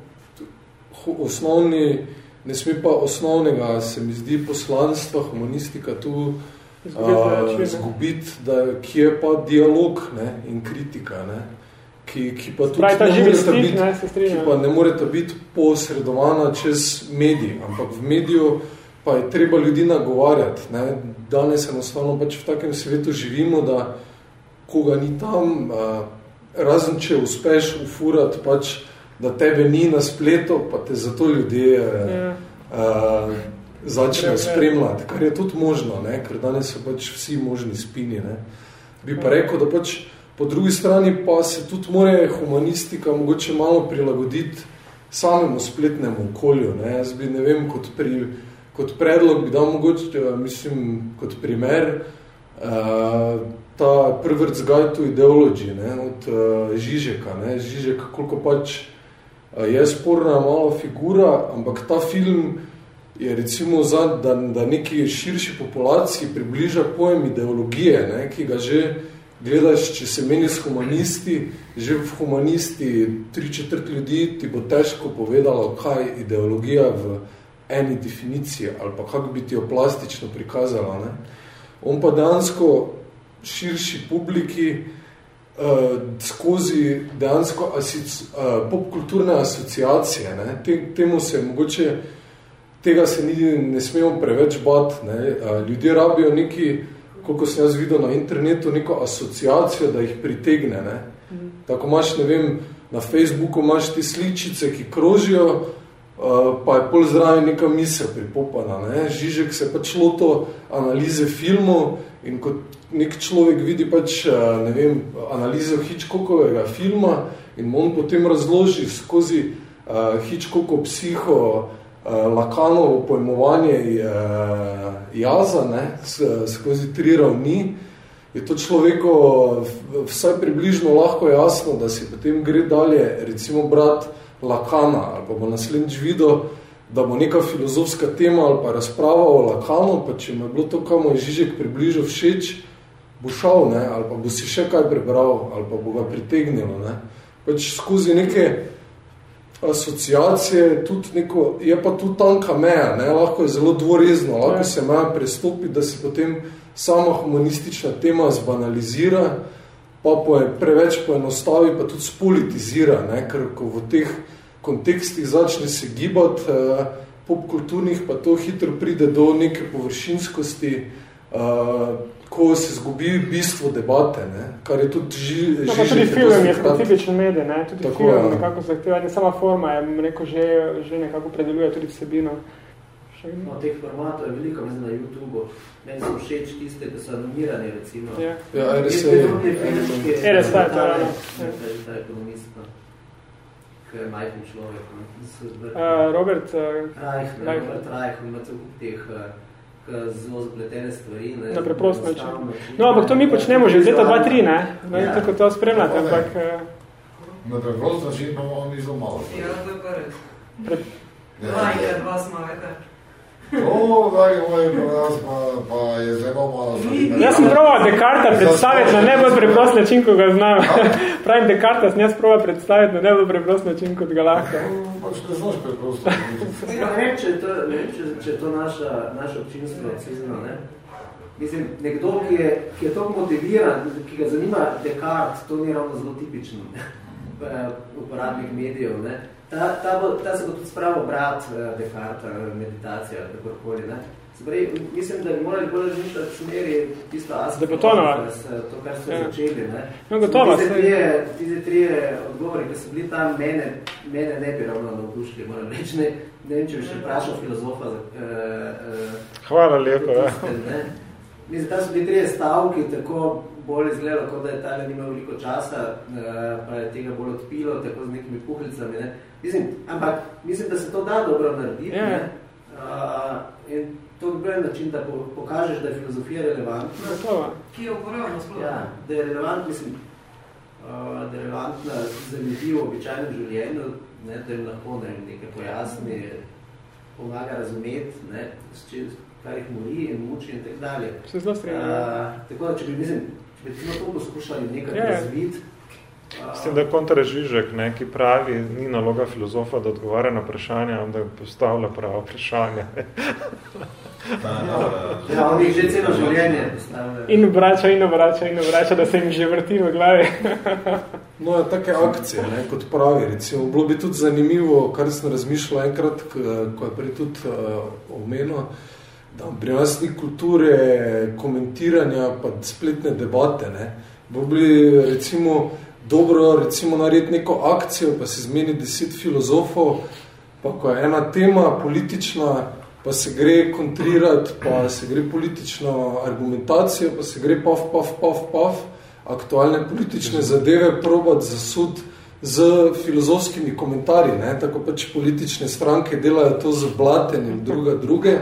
osnovni, ne sme pa osnovnega, se mi zdi, poslanstva, humanistika tu Izgubiti a, več, ne. zgubiti, da, ki je pa dialog ne, in kritika, ne, ki, ki pa tudi Pravi ne moreta stik, biti, ne, se strinjam. ki pa ne moreta biti posredovana čez medij, ampak v mediju pa je treba ljudi nagovarjati. Ne. Danes enostavno pač v takem svetu živimo, da koga ni tam, a, razen če uspeš ufurati, pač, da tebe ni na spletu, pa te zato ljudje Ja. uh, začnejo Ja, ja. spremljati, kar je tudi možno, ne? ker danes so pač vsi možni spini. Ne? Bi pa rekel, da pač po drugi strani pa se tudi more humanistika mogoče malo prilagoditi samemu spletnemu okolju. Ne? Jaz bi, ne vem, kot, pri, kot predlog bi dal mogoče, eh, mislim, kot primer, uh, ta Perverts Guide to Ideology ne? od uh, Žižeka. Ne? Žižek, koliko pač je sporna malo figura, ampak ta film je recimo za, da, da neki širši populaciji približa pojem ideologije, ne, ki ga že gledaš, če se meni s humanisti, že v humanisti tri četrt ljudi ti bo težko povedalo, kaj ideologija v eni definiciji ali pa kako bi ti jo plastično prikazala. Ne. On pa dejansko širši publiki uh, skozi dejansko asic, uh, popkulturne asociacije, ne, te, temu se mogoče tega se ni, ne smemo preveč bati. Ne. A, Ljudje rabijo neki, koliko sem jaz videl na internetu, neko asociacijo, da jih pritegne. Ne. Tako imaš, ne vem, na Facebooku imaš te sličice, ki krožijo, a, pa je pol zraven neka misel pripopana. Ne. Žižek se pač loto analize filmov in kot nek človek vidi pač, a, ne vem, analizo Hitchcockovega filma in on potem razloži skozi uh, Hitchcockov psiho, uh, Lakanovo pojmovanje uh, jaza, ne, skozi tri ravni, je to človeku v- vsaj približno lahko jasno, da si potem gre dalje, recimo brat Lakana, ali pa bo naslednjič videl, da bo neka filozofska tema ali pa razprava o Lakanu, pa če mu je bilo to, kaj mu je Žižek približal všeč, bo šel, ne, ali pa bo si še kaj prebral, ali pa bo ga pritegnilo. Ne. Pač skozi neke asociacije, tudi neko, je pa tu tanka meja, ne? lahko je zelo dvorezno, lahko Ja. se meja prestopi, da se potem sama humanistična tema zbanalizira, pa po, preveč poenostavi, pa tudi spolitizira, ne? ker ko v teh kontekstih začne se gibati eh, popkulturnih, pa to hitro pride do neke površinskosti, eh, ko nekako se zgubi bistvo debate, ne? kar je tudi ži, no, pa tudi film je specifičen medij, ne? tudi Tako, film ja. nekako zahteva, ne sama forma je, neko že, že nekako predeluje tudi vsebino. No, teh formatov je veliko, mislim, na YouTube-u. Meni so všeč tiste, ki so animirani, recimo. Ja. Ja, RSA. RSA je to, ja. Ta ekonomist, no. Ki je majhen človek. no. Zbrati- Uh, Robert, uh, Reich, ne, Reich. Robert Reich, ima cel kup teh eh, k zelo zapletene stvari. Ne, na preprost način. način. No, ampak to mi počnemo že od leta 2-3, ne? Ne vem, Ja. kako to spremljate, Tako je. ampak uh, Na preprost način imamo mi zelo malo. Ja, to je pa res. pred, Ja. Dva smo, To, dragi moji, pri nas pa, pa je zelo malo. Jaz sem probal Descartes predstaviti na najbolj preprost način, ko ga znam. [LAUGHS] Pravim, Descartes sem jaz probal predstaviti na najbolj preprost način, kot ga lahko. Pač ne znaš preprosto. [LAUGHS] Ja, ne vem, če je to, ne vem, če, če je to naša, naše občinstvo cizno, ne? Mislim, nekdo, ki je, ki je toliko motiviran, ki ga zanima Descartes, to ni ravno zelo tipičen eh, uporabnik medijev, ne? Ta, ta, bo, ta se bo tudi spravil brat eh, Descartes, eh, meditacija, kakorkoli, ne? Pravi, mislim, da bi morali bolj razmišljati v smeri tisto tonova. to, kar so Ja. začeli, ne? No, gotovo, Tiste trije, tiste trije odgovori, ki so bili tam, mene, mene ne bi ravno navdušili, moram reči, ne, ne vem, če bi še vprašal filozofa, za, uh, uh, Hvala lepo, ja. ne. Mislim, tam so bili trije stavki, tako bolj izgledalo, kot da je tale nimel veliko časa, uh, pa je tega bolj odpilo, tako z nekimi puhlicami, ne. Mislim, ampak mislim, da se to da dobro narediti, Ja. ne. Uh, in to je dober način, da po, pokažeš, da je filozofija relevantna. Gotovo. Ki je uporabno sploh. Ja, da je relevant, mislim, uh, da je relevantna za ljudi v običajnem življenju, ne, da jim lahko ne, nekaj pojasni, pomaga razumeti, ne, s čim, kar jih mori in muči in tak dalje. Se zelo strinjam. Uh, tako da, če bi, mislim, recimo to poskušali nekaj Ja, ja. razviti, S tem, da je kontra Žižek, ne, ki pravi, ni naloga filozofa, da odgovarja na vprašanje, ampak da postavlja pravo vprašanje. ja, oni jih že celo življenje postavljajo. In obrača, in obrača, in obrača, da se jim že vrti v glavi. No, ja, take akcije, ne, kot pravi, recimo, bilo bi tudi zanimivo, kar sem razmišljal enkrat, ko je prej tudi uh, omenil, da pri nas ni kulture komentiranja pa spletne debate, ne. Bilo bi recimo dobro recimo narediti neko akcijo, pa se zmeni deset filozofov, pa ko je ena tema politična, pa se gre kontrirati, pa se gre politično argumentacijo, pa se gre paf, paf, paf, paf, aktualne politične zadeve probati zasud z filozofskimi komentarji, ne? tako pač politične stranke delajo to z blatenjem druga druge,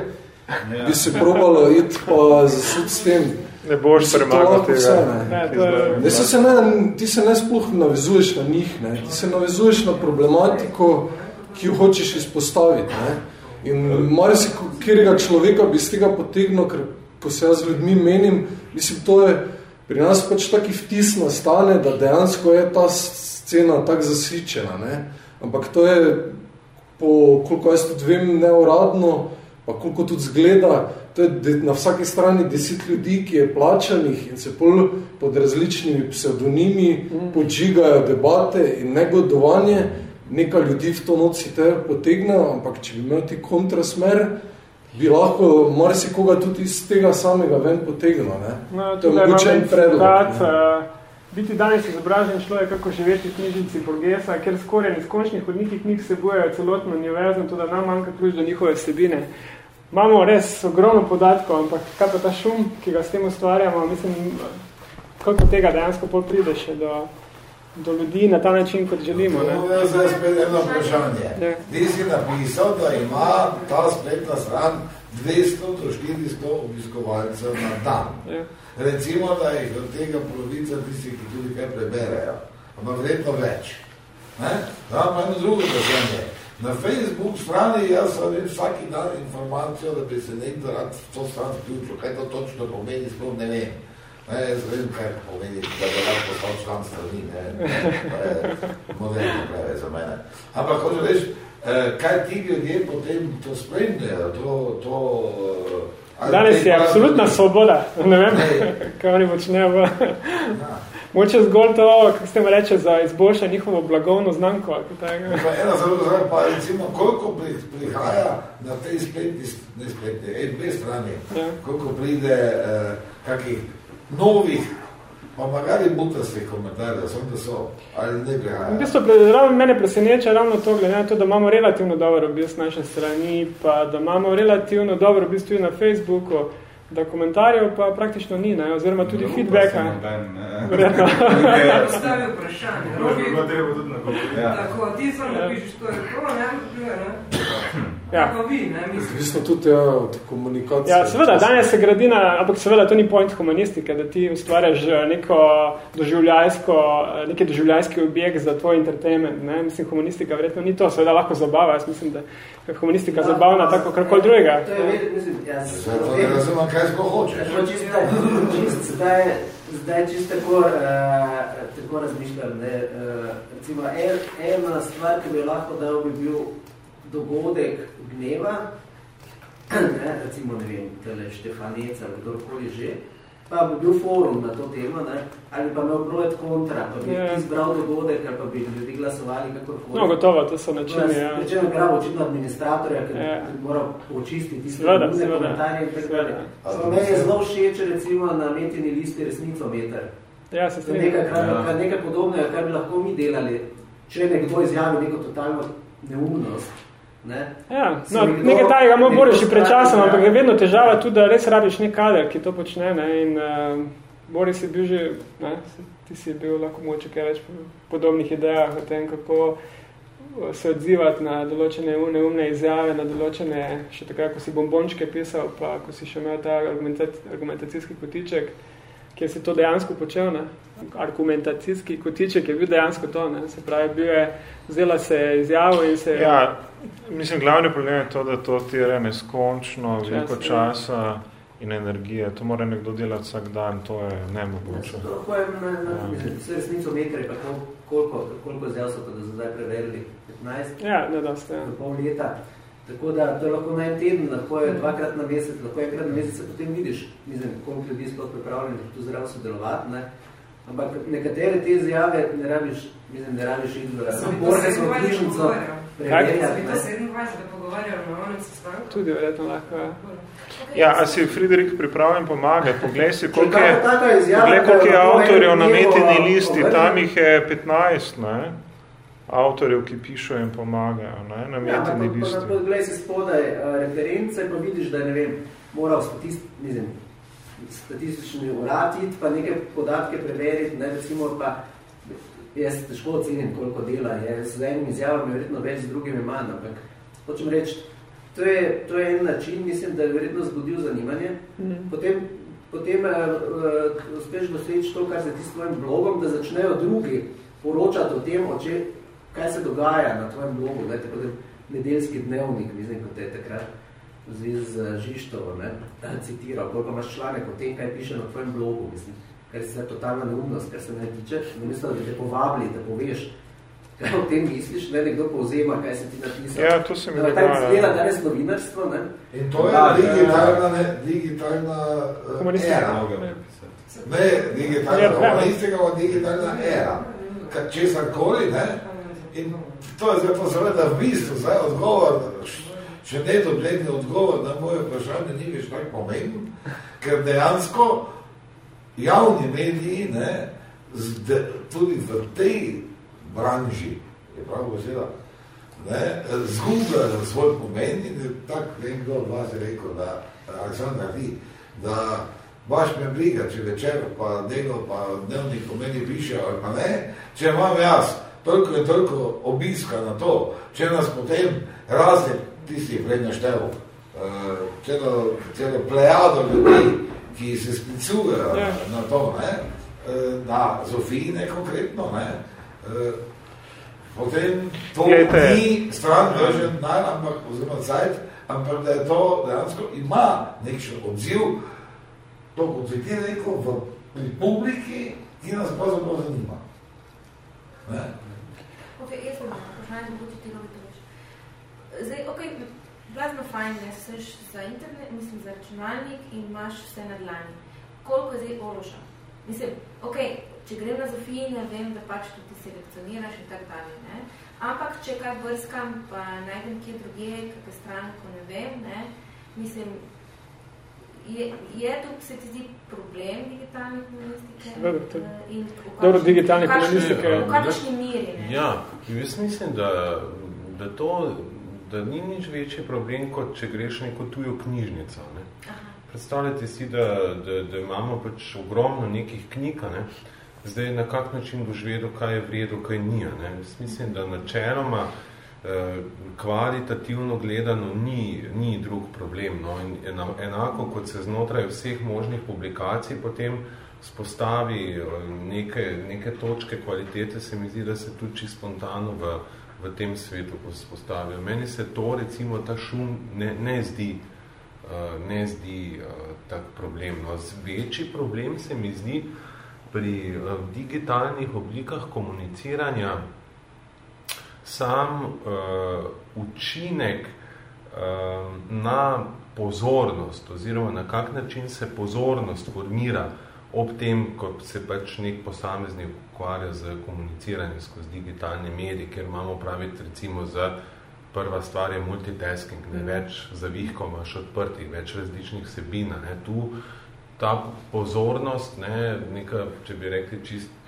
Ja. bi se probalo iti pa zasud s tem. Ne boš premagal tega. vse, ne. Ja, to je- Ne, se ne, ti se ne sploh navezuješ na njih, ne? ti se navezuješ na problematiko, ki jo hočeš izpostaviti. Ne? In marsi katerega človeka bi iz tega potegnil, ker ko se jaz z ljudmi menim, mislim, to je pri nas pač taki vtis nastane, da dejansko je ta scena tako zasičena. Ne? Ampak to je, po, koliko jaz tudi vem, neuradno, pa koliko tudi zgleda, to je na vsaki strani deset ljudi, ki je plačanih in se pol pod različnimi pseudonimi podžigajo debate in negodovanje, nekaj ljudi v to noci ter potegnejo, ampak če bi imel ti kontrasmer, bi lahko marsikoga tudi iz tega samega ven potegnil. Ne? No, to je mogoče en predlog. citat, eh, Biti danes izobražen človek, kako živeti v knjižnici Borgesa, ker skoraj neskončnih hodniki knjig sebujejo celotno univerzo, tudi nam manjka ključ do njihove vsebine. Imamo res ogromno podatkov, ampak kaj pa ta šum, ki ga s tem ustvarjamo, mislim, koliko tega dejansko pol pride še do, do ljudi na ta način, kot želimo. Ne? To je zdaj spet eno vprašanje. Ja. Ti si napisal, da ima ta spletna stran 200 do 400 obiskovalcev na dan. Ja. Recimo, da jih od tega polovica tisti, ki tudi kaj preberejo. Ampak verjetno več. Ne? Da, pa eno drugo vprašanje. Na Facebook strani jaz sem vsak dan informacijo, da bi se nekdo rad v to stran vključil. Kaj to točno pomeni, sploh ne vem. Ne, jaz vem, kaj pomeni, da bi rad postal član strani. Ne? To je moderno preve za mene. Ampak hoče reči, eh, kaj ti ljudje potem to spremljajo, to, to eh, Danes je absolutna svoboda, ne vem, Ne. kaj oni počnejo. Mogoče zgolj to, kako ste mi reče, za izboljšanje njihovo blagovno znamko. ena zelo zelo, pa recimo, koliko pri, prihaja na tej spletni, ne spletni, ej, dve strani, Ja. koliko pride eh, kakih novih, pa magari butastih komentarjev, sem da so, ali ne prihajajo. V bistvu, ravno mene preseneča ravno to, glede na to, da imamo relativno dobro obisk naše strani, pa da imamo relativno dobro obisk tudi na Facebooku, da komentarjev pa praktično ni, ne? oziroma tudi Drugo feedbacka. noben, ne. Verjetno. [LAUGHS] Ja, postavi vprašanje. Bilo treba tudi. Ja. tako, ti samo napišeš, to je to, ne, ne. Ja. Pa vi, ne, mislim. Odvisno tudi ja, od komunikacije. Ja, seveda, danes se gradi na, ampak seveda to ni point humanistike, da ti ustvarjaš eh, neko doživljajsko, eh, neki doživljajski objekt za tvoj entertainment. Ne? Mislim, humanistika verjetno ni to, seveda lahko zabava, jaz mislim, da je humanistika zabavna tako karkoli drugega. To je, mislim, ja, Zato ne razumem, kaj sploh hočeš. Ja, to čisto, čisto, zdaj, zdaj čisto tako, uh, tako razmišljam. Ne, uh, recimo, en, ena stvar, ki bi lahko dal, bi bil dogodek gneva, [CLEARS THROAT] ne, recimo, ne vem, tele Štefanec ali kdorkoli že, pa bi bil forum na to temo, ne, ali pa imel projekt kontra, pa bi Ja. yeah. izbral dogodek, ali pa bi ljudi glasovali kakorkoli. No, gotovo, to so načini, ja. Pričem je grabo očitno administratorja, Ja. yeah. mora očistiti tiste Seveda, neumne seveda. komentarje in tako dalje. Meni je zelo všeč, recimo, na metini listi resnico meter. Ja, se je nekaj, kar, kar, nekaj podobnega, kar bi lahko mi delali, če nekdo izjavi neko totalno neumnost. Ne? Ja, no, nekaj tajega še pred časom, spravi, ampak ja. je vedno težava tudi, da res rabiš nek kader, ki to počne. Ne? In uh, Boris je bil že, ne? ti si bil lahko moče kaj več po podobnih idejah o tem, kako eh, se odzivati na določene neumne izjave, na določene, še takrat, ko si bombončke pisal, pa ko si še imel ta argumentac argumentacijski kotiček, kjer si to dejansko počel. Ne? Argumentacijski kotiček je bil dejansko to, ne? se pravi, bil je, vzela se je izjavo in se je Ja, mislim, glavni problem je to, da to tira neskončno, Čas, veliko ja. časa in energije. To mora nekdo delati vsak dan, to je nemogoče. Lahko je na, na, Ja. mislim, vse resnico metre, pa kol- koliko, koliko izjav so to, da zdaj preverili? 15? Ja, ne dosti, ja. do pol leta. Tako da to je lahko na en teden, lahko je dvakrat na mesec, lahko enkrat na mesec, se potem vidiš, mislim, koliko ljudi je sploh pripravljeni tu zdravo sodelovati, ne. Ampak nekatere te izjave ne rabiš, mislim, ne rabiš Borgesno to knjižnico preverjati. To ne. 27, da pogovarjal na onem sestanku? Tudi verjetno lahko. Ja. Ja, a si Friderik pripravljen pomagati? Poglej si, koliko je, izjava, poglej, koliko je avtorjev na metini listi, tam jih je 15, ne? Avtorjev, ki pišejo in pomagajo ne? na Ja, metini ampak pa listi. na podglej si spodaj uh, reference, pa vidiš, da je, ne vem, moral statist, mislim, statistični urad iti, pa neke podatke preveriti, ne, recimo pa, jaz težko ocenim, koliko dela je, z enim izjavom je verjetno več, z drugim je manj, ampak hočem reči, to je, to je en način, mislim, da je verjetno zbudil zanimanje, Mhm. potem, potem uh, uh, uspeš doseči to, kar se ti s tvojim blogom, da začnejo drugi poročati o tem, o če, kaj se dogaja na tvojem blogu, ne, tako da nedeljski dnevnik, mislim, kot je takrat v zvezi z Žištovo, ne, citiral, koliko imaš članek o tem, kaj piše na tvojem blogu, mislim, kar je totalna neumnost, kar se ne tiče, namesto da te povabili, da poveš, kaj o tem misliš, ne, nekdo povzema, kaj se ti napisal. Ja, to se mi Da, dogaja. Tako izgleda danes novinarstvo, ne, In to je digitalna, ne, digitalna era. Ne. digitalna Ja, ja. digitalna era. Česar koli, ne? In to je zato seveda v bistvu, zdaj odgovor, še ne dobljeni odgovor na moje vprašanje ni več tako pomemben, ker dejansko javni mediji, ne, zde, tudi v tej branži, je prav beseda, ne, zgubljajo svoj pomen in je tak, vem, kdo od vas je rekel, da, Aleksandra vi, da baš me briga, če večer pa delo pa dnevnik o meni piše ali pa ne, če imam jaz toliko in toliko obiska na to, če nas potem razne tisti prej naštel, uh, celo, celo plejado ljudi, ki se sklicujejo Ja. na, to, ne, uh, na Zofijine konkretno, ne, uh, potem to Glejte. ni stran vržen denar, ampak oziroma cajt, ampak da je to dejansko ima nekšen odziv, to kot si ti rekel, v pri publiki, ki nas pravzaprav zanima. Ne? Ok, jaz bom vprašanje, mogoče tega več. Zdaj, ok, blazno fajn, ne, seš za internet, mislim za računalnik in imaš vse na dlani. Koliko je zdaj oroža? Mislim, ok, če grem na Zofijine, vem, da pač tudi selekcioniraš in tak dalje, ne. Ampak, če kaj brskam, pa najdem kje drugje, kakve stran, ko ne vem, ne, mislim, je, je tu se ti zdi problem digitalne komunistike? Seveda, tudi. Eh, in v Dobro, digitalne komunistike- V kakšni miri? Ne? Ja, jaz mislim, da, da to da ni nič večji problem, kot če greš neko tujo knjižnico. Ne. Predstavljajte si, da, da, da imamo pač ogromno nekih knjig, ne. zdaj na kak način boš vedel, kaj je vredo, kaj ni. Ne. Jaz mislim, da načeloma eh, kvalitativno gledano ni, ni drug problem. No. In ena- enako kot se znotraj vseh možnih publikacij potem spostavi eh, neke, neke točke kvalitete, se mi zdi, da se tudi čisto spontano v, v tem svetu spostavijo. Meni se to, recimo, ta šum ne, ne zdi, uh, ne zdi tak problem. No, večji problem se mi zdi pri digitalnih oblikah komuniciranja sam uh, učinek uh, na pozornost oziroma na kak način se pozornost formira ob tem, ko se pač nek posameznik ukvarja z komuniciranjem skozi digitalne medije, ker imamo praviti recimo za prva stvar je multitasking, ne več zavihkov imaš odprtih, več različnih vsebin, ne, tu ta pozornost, ne, neka, če bi rekli čist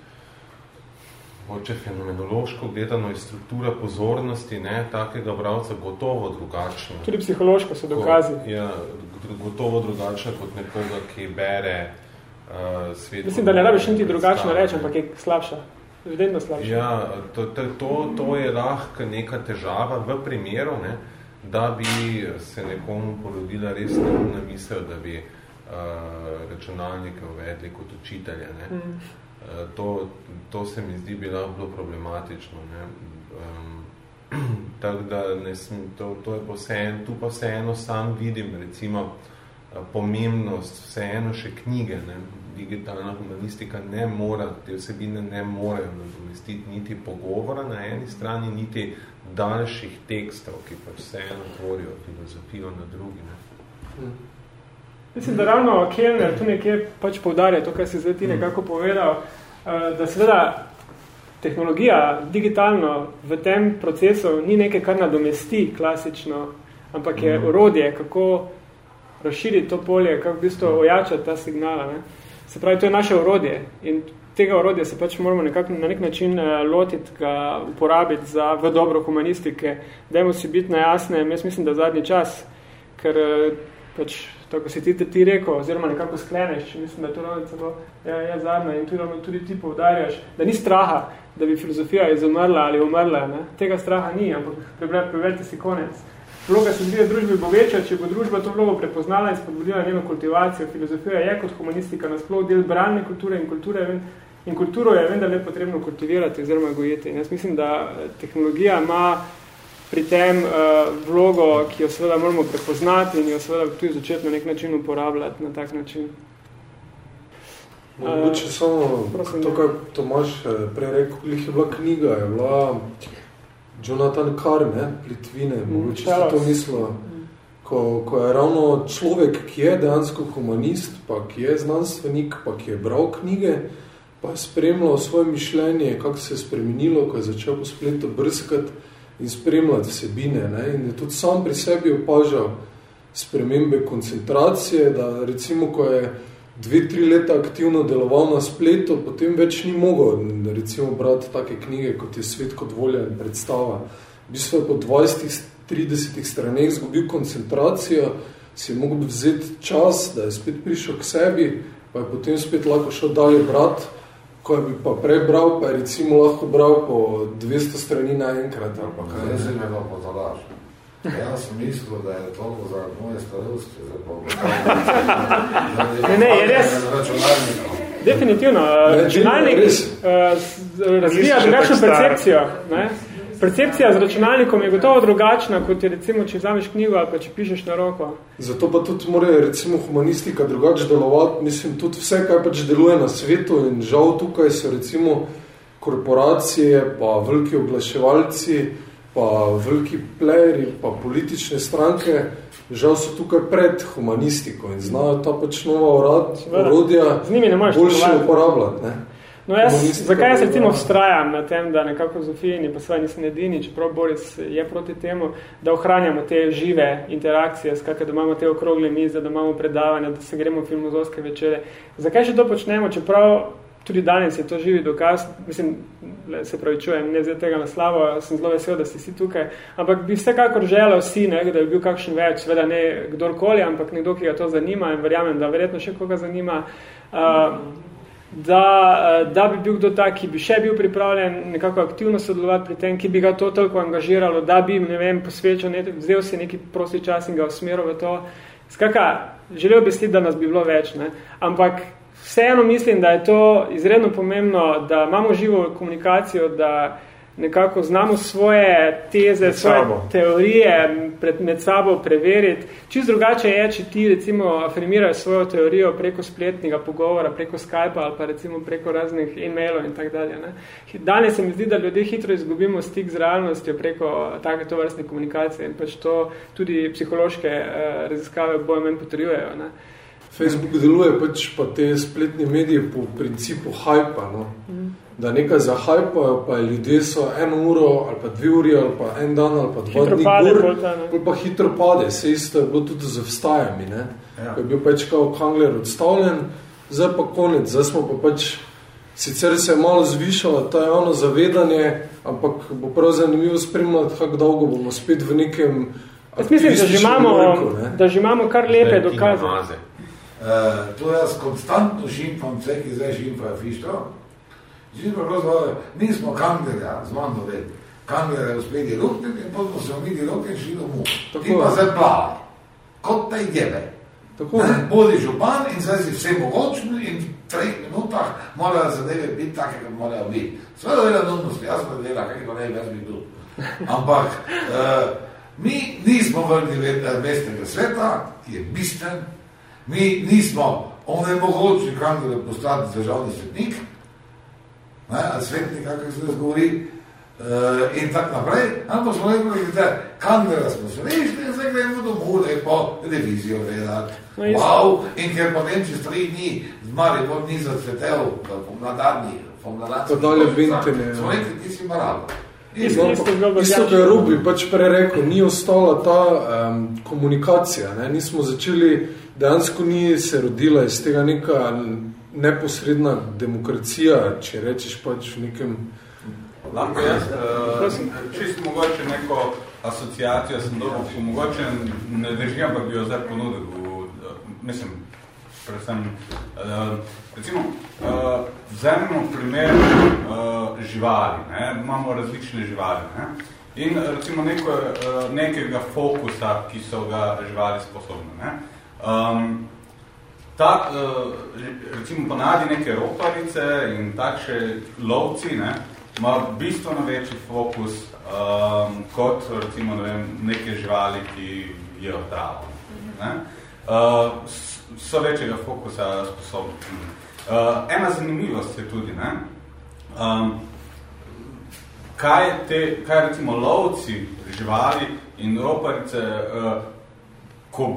moče fenomenološko gledano je struktura pozornosti ne, takega bravca gotovo drugačna. Tudi psihološko so dokazi. Ko, ja, gotovo drugačna kot nekoga, ki bere uh, svet. Mislim, da ne rabiš niti drugačno reči, ampak je slabša. Vedno slabša. Ja, to, to, to, je lahko neka težava v primeru, ne, da bi se nekomu porodila res neumna misel, da bi uh, računalnike uvedli kot učitelje. Ne. Mm. Uh, to, to se mi zdi bilo, bilo problematično. Ne. Um, [CLEARS THROAT] tako da ne sm, to, to je pa vseeno, tu pa vseeno sam vidim recimo uh, pomembnost vseeno še knjige. Ne. Digitalna humanistika ne mora, te vsebine ne morejo nadomestiti niti pogovora na eni strani, niti daljših tekstov, ki pa vseeno tvorijo filozofijo na drugi. Ne. Mislim, da ravno Kellner tu nekje pač poudarja to, kar si zdaj ti nekako povedal, eh, da seveda tehnologija digitalno v tem procesu ni nekaj, kar nadomesti klasično, ampak je urodje, kako razširiti to polje, kako v bistvu ojačati ta signala. Ne? Se pravi, to je naše urodje in tega urodja se pač moramo nekako na nek način uh, lotiti, ga uporabiti za, v dobro humanistike. Dajmo si biti na jasnem, jaz mislim, da zadnji čas, ker uh, pač tako si ti, ti rekel, oziroma nekako skleneš, mislim, da je to celo ja, ja, zadnja in tudi, tudi ti povdarjaš, da ni straha, da bi filozofija izumrla ali umrla. Ne? Tega straha ni, ampak preverite si konec. Vloga se zdi, družbi bo večja, če bo družba to vlogo prepoznala in spodbudila njeno kultivacijo. Filozofija je kot humanistika nasploh del bralne kulture in kulture in kulturo je vendarle potrebno kultivirati oziroma gojiti. In jaz mislim, da tehnologija ima pri tem uh, vlogo, ki jo seveda moramo prepoznati in jo seveda tudi začeti na nek način uporabljati na tak način. Mogoče samo prosim, to, ne. kar Tomaš eh, prej rekel, koliko je bila knjiga, je bila Jonathan Carr, ne, Plitvine, mogoče ste to Charles. mislila, ko, ko je ravno človek, ki je dejansko humanist, pa ki je znanstvenik, pa ki je bral knjige, pa je spremljal svoje mišljenje, kako se je spremenilo, ko je začel po spletu brskati in spremljati vsebine. Ne, in je tudi sam pri sebi opažal spremembe koncentracije, da recimo, ko je dve, tri leta aktivno deloval na spletu, potem več ni mogel recimo brati take knjige, kot je Svet kot volja in predstava. V bistvu je po 20-30 straneh zgubil koncentracijo, si je mogel vzeti čas, da je spet prišel k sebi, pa je potem spet lahko šel dalje brati, ko bi pa prebral, pa je recimo lahko bral po 200 strani naenkrat. ali pa kaj. Zdaj se me pa pozalaš. Jaz sem mislil, da je to za moje starosti, za [LAUGHS] Ne, ne, je res. Definitivno. Ne, eh, Računalnik res. eh, z- razvija drugačno percepcijo. Ne? Percepcija z računalnikom je gotovo drugačna, kot je recimo, če vzameš knjigo ali pa če pišeš na roko. Zato pa tudi mora recimo humanistika drugače delovati. Mislim, tudi vse, kaj pač deluje na svetu in žal tukaj so recimo korporacije, pa veliki oglaševalci, pa veliki playeri, pa politične stranke, žal so tukaj pred humanistiko in znajo ta pač nova orad, orodja boljše uporabljati. Ne? No, jaz, zakaj jaz recimo vztrajam na tem, da nekako v Zofijini, pa svaj nisem edini, čeprav Boris je proti temu, da ohranjamo te žive interakcije, skakaj, da imamo te okrogle mize, da imamo predavanja, da se gremo v filmozovske večere. Zakaj še to počnemo, čeprav tudi danes je to živi dokaz, mislim, se pravi čujem, ne zdaj tega naslavo, sem zelo vesel, da si si tukaj, ampak bi vsekakor želel vsi, ne, da bi bil kakšen več, seveda ne kdorkoli, ampak nekdo, ki ga to zanima in verjamem, da verjetno še koga zanima, uh, da, eh, da bi bil kdo tak, ki bi še bil pripravljen nekako aktivno sodelovati pri tem, ki bi ga to toliko angažiralo, da bi, ne vem, posvečal, ne, vzel si neki prosti čas in ga usmeril v to. Skaka, želel bi si, da nas bi bilo več, ne? ampak vseeno mislim, da je to izredno pomembno, da imamo živo komunikacijo, da nekako znamo svoje teze, med svoje sabo. teorije pred, med sabo preveriti. Čist drugače je, če ti recimo afirmirajo svojo teorijo preko spletnega pogovora, preko Skype ali pa recimo preko raznih e-mailov in tak dalje. Ne. Danes se mi zdi, da ljudje hitro izgubimo stik z realnostjo preko take tovrstne komunikacije in pač to tudi psihološke uh, raziskave bojo men potrjujejo. Ne. Facebook deluje pač pa te spletne medije po principu hypa, no. Mm da nekaj zahajpajo, pa ljudje so eno uro ali pa dve uri ali pa en dan ali pa dva hitro dni pade, ur, polta, pa hitro pade. Se isto je bilo tudi z vstajami, ne? Ja. je bil pač kao Kangler odstavljen, zdaj pa konec, zdaj smo pa pač Sicer se je malo zvišalo to javno zavedanje, ampak bo prav zanimivo spremljati, kako dolgo bomo spet v nekem Jaz mislim, da že, imamo, vrku, da že imamo kar lepe dokaze. Uh, to jaz konstantno šimfam, vse, ki zdaj šimfajo fišto, Živimo pravzaprav, mi smo Kanglerja, z mano ved, Kanglerja uspeli lukniti in potom smo vidi lukniti šli domov. Ti pa zdaj plavaj, kot taj djebe. Bodi župan in zdaj si vse mogočni in v treh minutah morajo zadeve biti take, kot morajo biti. Sve do dela nudnosti, jaz pa dela, kakaj ne, jaz bi tu. Ampak uh, mi nismo vrli mestnega sveta, ki je bistven, mi nismo onemogočni Kanglerja postati državni svetnik, ne, ali svetnik, kako se zdaj govori, uh, in tako naprej, ampak smo rekli, da kamera smo se rešili in zdaj gremo domov, da je po televizijo gledati. No, wow, in ker potem čez tri dni z Maribor ni zacvetel, pomladadni, to dalje vintene. Smo rekli, ti si marabo. Isto, kar je Rubi pač prej rekel, ni ostala ta um, komunikacija, ne? nismo začeli, dejansko ni se rodila iz tega neka neposredna demokracija, če rečeš pač v nekem... Lahko jaz, uh, čist mogoče neko asociacijo sem dobro, ko mogoče ne držim, ampak bi jo zdaj ponudil. V, uh, mislim, predvsem, uh, recimo, uh, vzemimo primer uh, živali, ne? imamo različne živali. Ne? In recimo neko, uh, nekega fokusa, ki so ga živali sposobne. Ne? Um, ta, uh, recimo ponadi neke roparice in takše lovci, ne, ima bistveno večji fokus um, kot recimo ne vem, neke živali, ki je travo. Ne. Uh, so večjega fokusa sposobni. Uh, ena zanimivost je tudi, ne, um, kaj, te, kaj recimo lovci živali in roparice uh, ko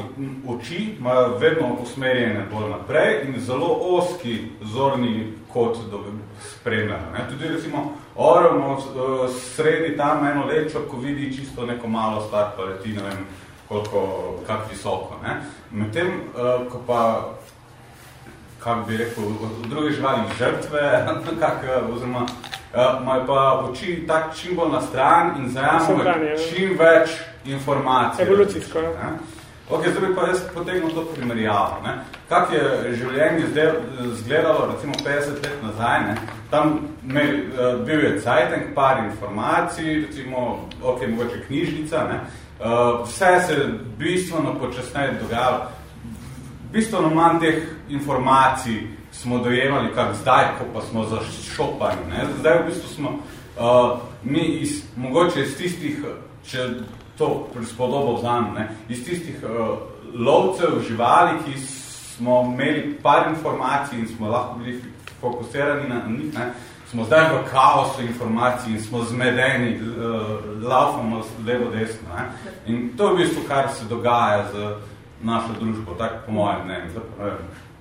oči imajo vedno usmerjene bolj naprej in zelo oski zorni kot do spremljajo. Ne? Tudi recimo oremo eh, sredi tam eno lečo, ko vidi čisto neko malo stvar, pa leti ne vem koliko, kak visoko. Ne? Medtem, eh, ko pa kak bi rekel, druge živali žrtve, [LAUGHS] kak, eh, oziroma imajo pa oči tak čim bolj na stran in zajamo čim več informacij. Evolucijsko. Ne? Ok, zdaj bi pa jaz potegnil to primerjavo. Ne? Kak je življenje zdaj zgledalo, recimo 50 let nazaj, ne? tam me, uh, bil je cajtenk, par informacij, recimo, ok, mogoče knjižnica, ne? Uh, vse se bistveno počasneje dogajalo. Bistveno manj teh informacij smo dojemali, kak zdaj, ko pa smo zašopani. Ne? Zdaj v bistvu smo uh, mi iz, mogoče iz tistih, če to prispodobo vzam, ne, iz tistih uh, lovcev, živali, ki smo imeli par informacij in smo lahko bili fokusirani na njih, ne, smo zdaj v kaosu informacij in smo zmedeni, uh, laufamo levo desno. Ne. In to je v bistvu, kar se dogaja z našo družbo, tako po mojem mnenju.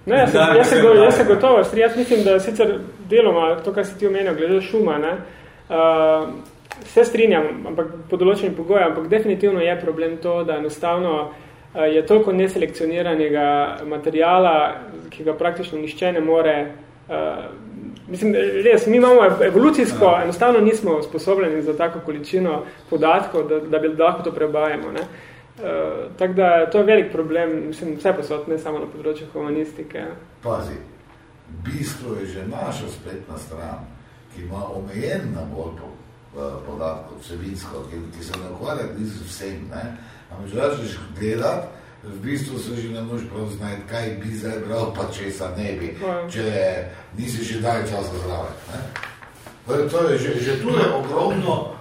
Ne, jaz, jaz, jaz, se, go, jaz se gotovo, jaz mislim, da sicer deloma to, kar si ti omenil, glede šuma, ne, uh, se strinjam, ampak po določenim pogojem, ampak definitivno je problem to, da enostavno uh, je toliko neselekcioniranega materijala, ki ga praktično nišče ne more uh, Mislim, res, mi imamo evolucijsko, ja. enostavno nismo sposobljeni za tako količino podatkov, da, da bi lahko to prebajamo. Ne? Uh, tako da to je velik problem, mislim, vse posod, ne samo na področju humanistike. Pazi, bistvo je že naša spletna stran, ki ima omejen nabor podatkov, vsebinsko, ki, ki se ne ukvarja z vsem. Ne? Ampak, če rečeš gledati, v bistvu se že ne moš prav znati, kaj bi zdaj bral, pa česa ne bi, ja. če nisi že daj časa zdrave. Ne? Torej, to je že, že tu je ogromno,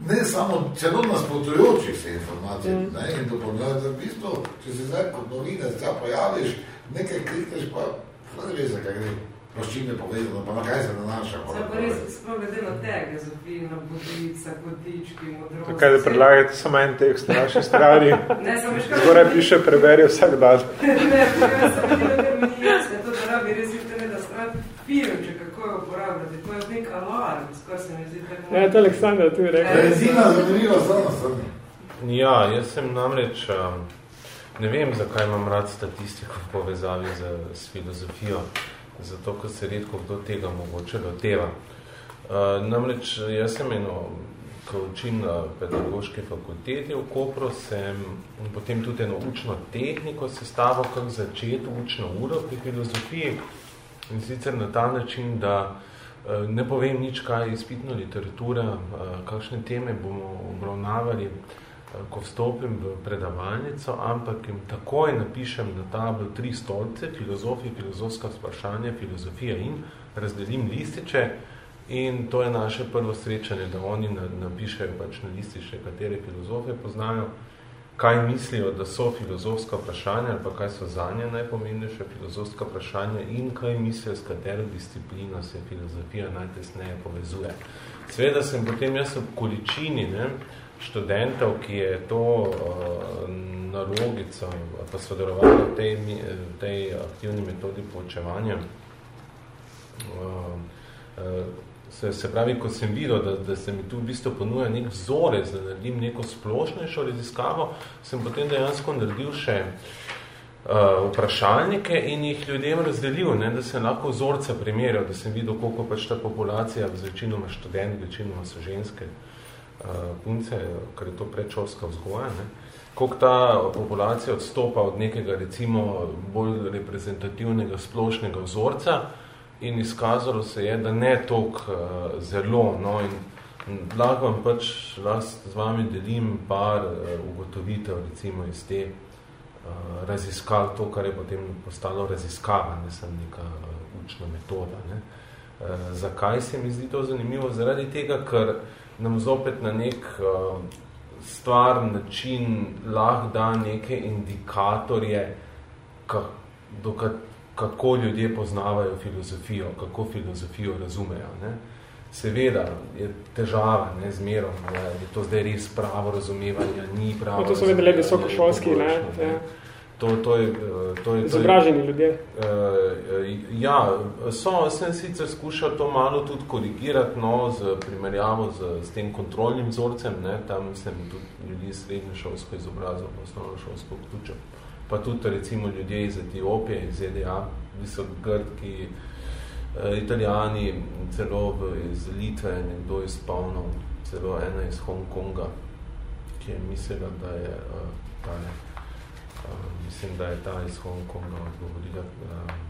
ne samo celo nasprotujočih se informacij, mm. ne? in to pomeni, da v bistvu, če se zdaj kot novine pojaviš, nekaj klikneš, pa ne veš, za kaj gre pa s čim je povezano, pa na kaj se nanaša? Se pa res sploh glede na tege, Zofina, Bodica, Kotički, Modrosti. Kaj da predlagate samo en tekst na naši strani? [LAUGHS] ne, sem veš kaj... Zgoraj piše, preberi vsak dan. [LAUGHS] ne, preberi sem mi ni jasno, to da rabi res internet, da stran filmče, kako je uporabljati. To je nek alarm, skor se mi zdi tako... Ja, to Aleksandra tu je rekel. Rezina zanimiva samo sem. Ja, jaz sem namreč, um, ne vem, zakaj imam rad statistiko v povezavi z, z filozofijo zato ker se redko kdo tega mogoče doteva. Uh, namreč jaz sem eno, ko učim na pedagoški fakulteti v Kopru, sem potem tudi eno učno tehniko sestavil, kako začeti učno uro pri filozofiji in sicer na ta način, da uh, ne povem nič, kaj je izpitna literatura, uh, kakšne teme bomo obravnavali, ko vstopim v predavalnico, ampak jim takoj napišem na tablo tri stolce, filozofija, filozofska vprašanja, filozofija in razdelim lističe in to je naše prvo srečanje, da oni napišejo pač na lističe, katere filozofije poznajo, kaj mislijo, da so filozofska vprašanja ali pa kaj so zanje najpomembnejše filozofska vprašanja in kaj mislijo, s katero disciplino se filozofija najtesneje povezuje. Sveda sem potem jaz v količini, ne, študentov, ki je to uh, nalogico pa sodelovalo v tej, v tej aktivni metodi poučevanja. Uh, uh, se, se pravi, ko sem videl, da, da se mi tu v bistvu ponuja nek vzorec, da naredim neko splošnejšo raziskavo, sem potem dejansko naredil še uh, vprašalnike in jih ljudem razdelil, ne, da sem lahko vzorce primerjal, da sem videl, koliko pač ta populacija, večinoma študent, večinoma so ženske, uh, punce, ker je to predšolska vzgoja, ne? koliko ta populacija odstopa od nekega recimo bolj reprezentativnega splošnega vzorca in izkazalo se je, da ne toliko uh, zelo. No? In, lahko vam pač z vami delim par uh, ugotovitev recimo iz te uh, raziskav, to, kar je potem postalo raziskava, ne sem neka uh, učna metoda. Ne? Uh, zakaj se mi zdi to zanimivo? Zaradi tega, ker uh, nam zopet na nek uh, stvar, način lahko da neke indikatorje, ka, do ka, kako ljudje poznavajo filozofijo, kako filozofijo razumejo. Ne? Seveda je težava, ne, zmerom, ne, je to zdaj res pravo razumevanje, ni pravo no, To so vedeli visokošolski, ne? ne? Ja. To, to je, to je, Izobraženi ljudje. Uh, ja, so, sem sicer skušal to malo tudi korigirati, no, z primerjavo z, z tem kontrolnim vzorcem, ne, tam sem tudi ljudi srednje šolsko izobrazil, osnovno šolsko vključil. Pa tudi recimo ljudje iz Etiopije, iz ZDA, so Grki, uh, Italijani, celo iz Litve, nekdo iz Pavnov, celo ena iz Hong Konga, ki je mislila, da je uh, ta mislim, da je ta iz Hong Konga odgovorila. Uh,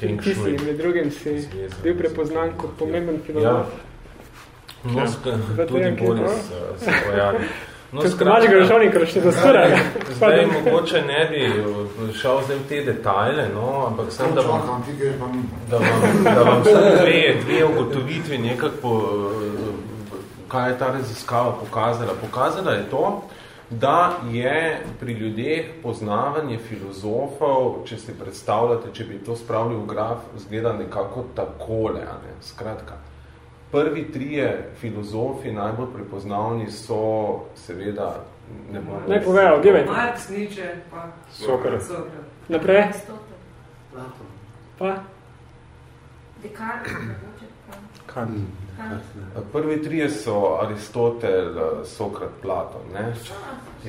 Ti si, med drugim si zveza, bil prepoznan kot pomemben filozof. Ja. No, ja. tudi Boris uh, se pojavi. No, rešavnika, ker še zastura. [LAUGHS] Zdaj mogoče ne bi šel zdaj v te detajle, no, ampak sem, da vam, da vam, da vam dve, dve ugotovitvi nekako, kaj je ta raziskava pokazala. Pokazala je to, da je pri ljudeh poznavanje filozofov, če si predstavljate, če bi to spravili v graf, zgleda nekako takole. Ne? Skratka, prvi trije filozofi najbolj prepoznavni so seveda Ne, bom ne povejo, gibajte. Marx, Nietzsche, pa Sokrat. Sokrat. Naprej. Platon. Pa? Descartes. Kant. Kant. Prvi trije so Aristotel, Sokrat, Platon. Ne?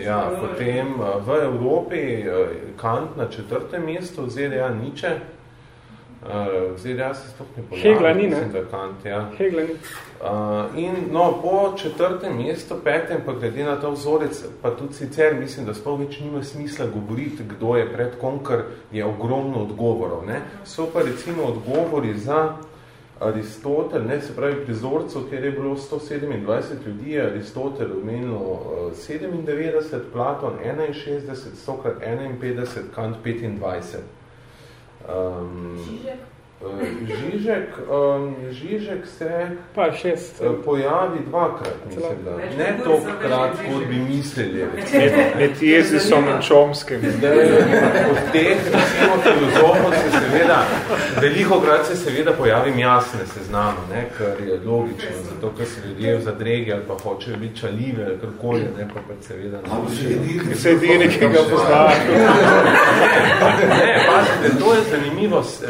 Ja, potem eh, v Evropi eh, Kant na četrtem mestu, ZDA Nietzsche, Uh, ZDA se sploh ne pojavlja. Hegla ni, ne? Mislim, da Kant, ja. Hegla ni. Uh, in no, po četrtem mestu, petem, pa glede na ta vzorec, pa tudi sicer mislim, da sploh več nima smisla govoriti, kdo je pred kom, ker je ogromno odgovorov. Ne? So pa recimo odgovori za Aristotel, ne, se pravi pri vzorcu, kjer je bilo 127 ljudi, je Aristotel omenilo uh, 97, Platon 61, Sokrat 51, Kant 25. Um, Žižek. Uh, Žižek, um, Žižek se Pa šest. uh, pojavi dvakrat, mislim, da. Ne tokrat, kot bi mislili. Med, Jezisom in Čomskim. Od teh recimo filozofov se seveda, veliko krat se seveda pojavim jasne seznamo, ne, kar je logično, zato ker se ljudje v zadregi ali pa hočejo biti čaljive ali karkoli, ne, pa pač seveda ne. Se edini, ki ga poznaš. Ne, pazite, to je zanimivo. S-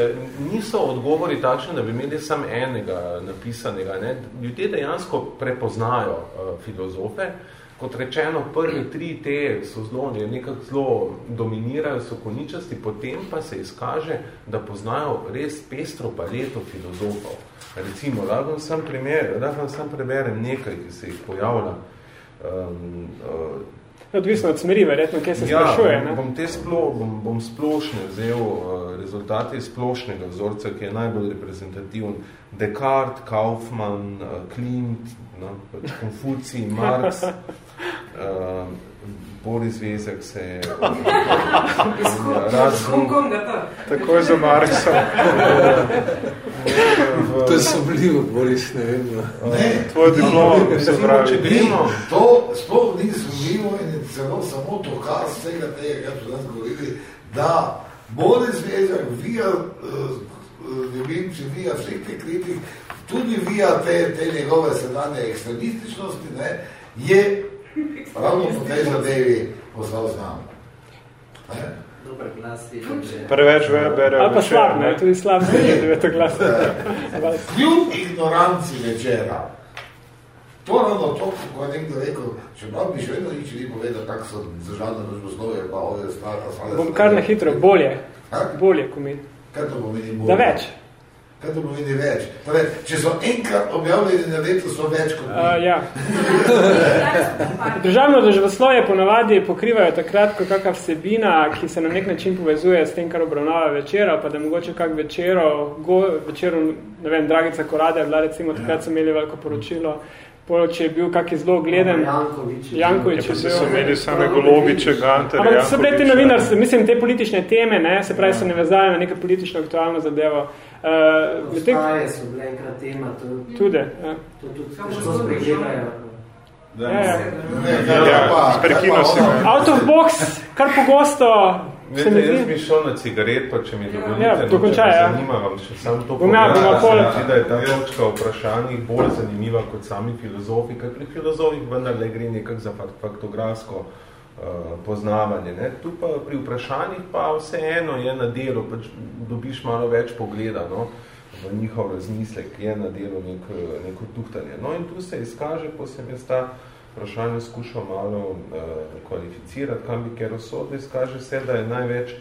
Niso odgovori takšni, da bi imeli samo enega napisanega. Ne. Ljudje dejansko prepoznajo uh, filozofe. Kot rečeno, prvi tri te so zelo, nekako zelo dominirajo, so koničasti, potem pa se izkaže, da poznajo res pestro paleto filozofov. Recimo, lahko vam sam primer, lahko vam sam preberem nekaj, ki se jih pojavlja. Um, uh, Odvisno od smeri, verjetno, kje se ja, sprašuje. Ne? bom, te splo, bom, bom splošne vzel uh, rezultate splošnega vzorca, ki je najbolj reprezentativen. Descartes, Kaufmann, uh, Klimt, no, pač Konfucij, Marx, [LAUGHS] Boris Vezek se je [LAUGHS] Iz Hong- raz iz Hongkonga to. Takoj za Marksom. [LAUGHS] To je sumljivo, Boris, ne vem. no. Ne, Tvoj diplom, ampak se pravi. gremo- to sploh ni sumljivo in je celo samo dokaz vsega tega, kar so nas govorili, da Boris Vezak vija uh, ljubimci, vija vseh teh kritik, tudi vija te, te njegove sedanje ekstremističnosti, ne, je ravno po tej zadevi? Dober glas je. že- Preveč ve, bere Ali pa slab, ne, tudi slab se je devetoglasno. [LAUGHS] Kljub ignoranci večera, to ravno to, ko je nekdo rekel, čeprav bi še vedno nič ni povedal, kako so državne družboslovje, pa ove stvari, Bom kar na hitro, bolje. Ha? Bolje, ko mi. Kaj to pomeni bolj? Da več. Kaj to pomeni več? Torej, če so enkrat objavljeni na letu, so več kot mi. Uh, ja. [LAUGHS] Državno družboslovje ponavadi pokrivajo takrat, ko kakva vsebina, ki se na nek način povezuje s tem, kar obravnava večera, pa da mogoče kak večero, go, večeru, ne vem, Dragica Korade je bila recimo, takrat so imeli veliko poročilo, Pol, če je bil kak zelo gleden, Jankovič. Jankovič Ja, je se so bil. imeli same Golobiče, Gantarja, Ampak so bile te novinarske, mislim, te politične teme, ne, se pravi, so ne vezali na neko politično aktualno zadevo. Uh, medtem- Ostaje so bile enkrat tema, to, tudi, ja. to tudi težko spregledajo. Da, Ja, ja. Ne, Ja, ono? me. Out of box, kar pogosto se mi Vete, jaz bi šel na cigaret, pa če mi dovolite, Ja, no, če dokončaj, me ja. zanima, vam še sam to ja, Se mi zdi, da je ta točka o vprašanjih bolj zanimiva kot sami filozofi, ker pri filozofih vendar le gre nekak za fakt- faktografsko uh, poznavanje. Ne? Tu pa pri vprašanjih pa vseeno je na delu, pač dobiš malo več pogleda no? v njihov razmislek, je na delu nek, neko tuhtanje. No in tu se izkaže, ko sem jaz ta vprašanje skušal malo uh, kvalificirati, kam bi ker osodno izkaže se, da je največ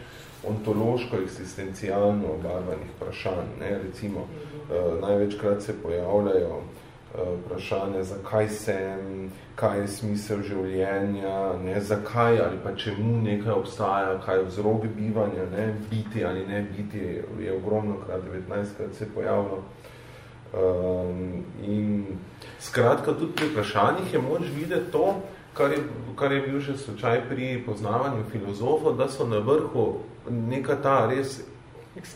ontološko, eksistencialno obarvanih vprašanj. Ne? Recimo, uh, največkrat se pojavljajo uh, vprašanja, zakaj sem, kaj je smisel življenja, ne? zakaj ali pa čemu nekaj obstaja, kaj je vzrok bivanja, ne? biti ali ne biti, je ogromno krat, 19 krat se pojavilo. Um, in skratka, tudi pri vprašanjih je moč videti to, kar je, kar je bil že slučaj pri poznavanju filozofov, da so na vrhu neka ta res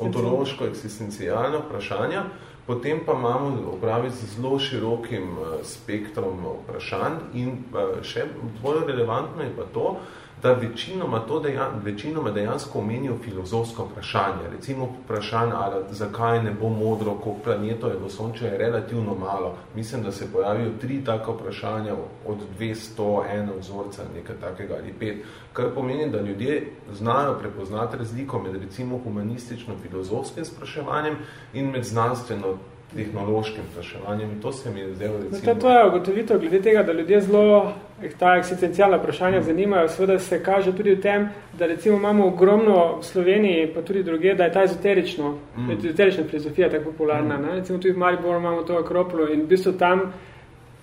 ontološko eksistencialna vprašanja, potem pa imamo opraviti z zelo širokim eh, spektrom vprašanj in eh, še bolj relevantno je pa to, da večinoma, to dejan, večinoma dejansko omenijo filozofsko vprašanje. Recimo vprašanje, ali zakaj ne bo modro, koliko planetov je v Sonče, je relativno malo. Mislim, da se pojavijo tri taka vprašanja od 201 vzorca, nekaj takega ali pet, kar pomeni, da ljudje znajo prepoznati razliko med recimo humanistično-filozofskim spraševanjem in med znanstveno tehnološkim vprašanjem. To se mi je zdelo recimo... No, to, je ugotovitev glede tega, da ljudje zelo ta eksistencialna vprašanja mm. zanimajo. Seveda se kaže tudi v tem, da recimo imamo ogromno v Sloveniji, pa tudi druge, da je ta ezoterično, mm. ezoterična filozofija tako popularna. Mm. Ne? Recimo tudi v Mariboru imamo to akropolo in v bistvu tam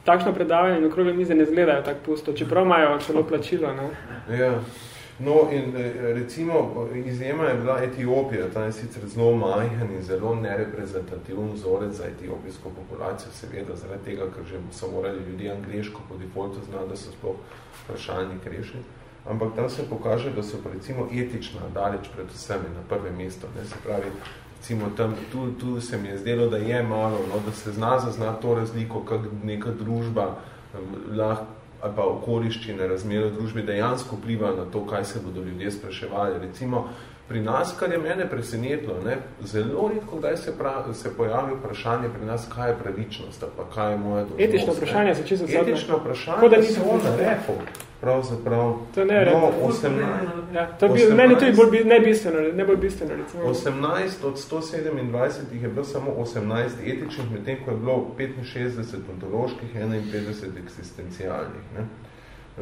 takšno predavanje in okrogle mize ne zgledajo tako pusto, čeprav imajo celo plačilo. Ne? Ja. No, in eh, recimo izjema je bila Etiopija, ta je sicer zelo majhen in zelo nereprezentativen vzorec za etiopijsko populacijo, seveda zaradi tega, ker že so morali ljudi angliško po defaultu znati, da so sploh vprašalnik rešili. Ampak tam se pokaže, da so pa recimo etična daleč pred vsemi na prve mesto. Ne? Se pravi, recimo tam, tu, tu se mi je zdelo, da je malo, no, da se zna zaznati to razliko, kak neka družba lahko ali pa okoliščine, razmere v družbi dejansko vplivajo na to, kaj se bodo ljudje spraševali. Recimo, pri nas, kar je mene presenetlo, ne, zelo redko, kdaj se, pravi, se pojavi vprašanje pri nas, kaj je pravičnost, pa kaj je moja dožnost. Etično vprašanje se čisto zadnje. Etično vprašanje da se on repo. Pravzaprav. To ne no, 18, ja, to bi, 18, meni je bolj nebistveno, ne bolj bistveno. Recimo. 18 od 127 je bilo samo 18 etičnih, medtem ko je bilo 65 ontoloških, 51 eksistencialnih. Ne?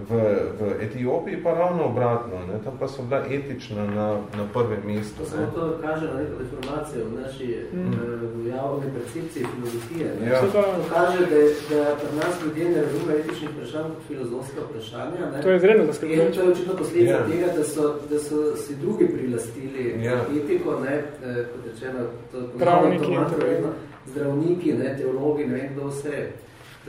V, v Etiopiji pa ravno obratno, ne? tam pa so bila etična na, na prvem mestu. Samo to kaže na neko deformacijo v naši uh, javni percepciji filozofije. Ja. To kaže, da, da pri nas ljudje ne razume etičnih vprašanj kot filozofska vprašanja. Ne? To je izredno zaskrbljujoče. To je očitno posledica ja. tega, da so, da so si drugi prilastili ja. etiko, ne? Eh, kot rečeno, to, Pravniki, to zdravniki, ne? teologi, ne vem, kdo vse.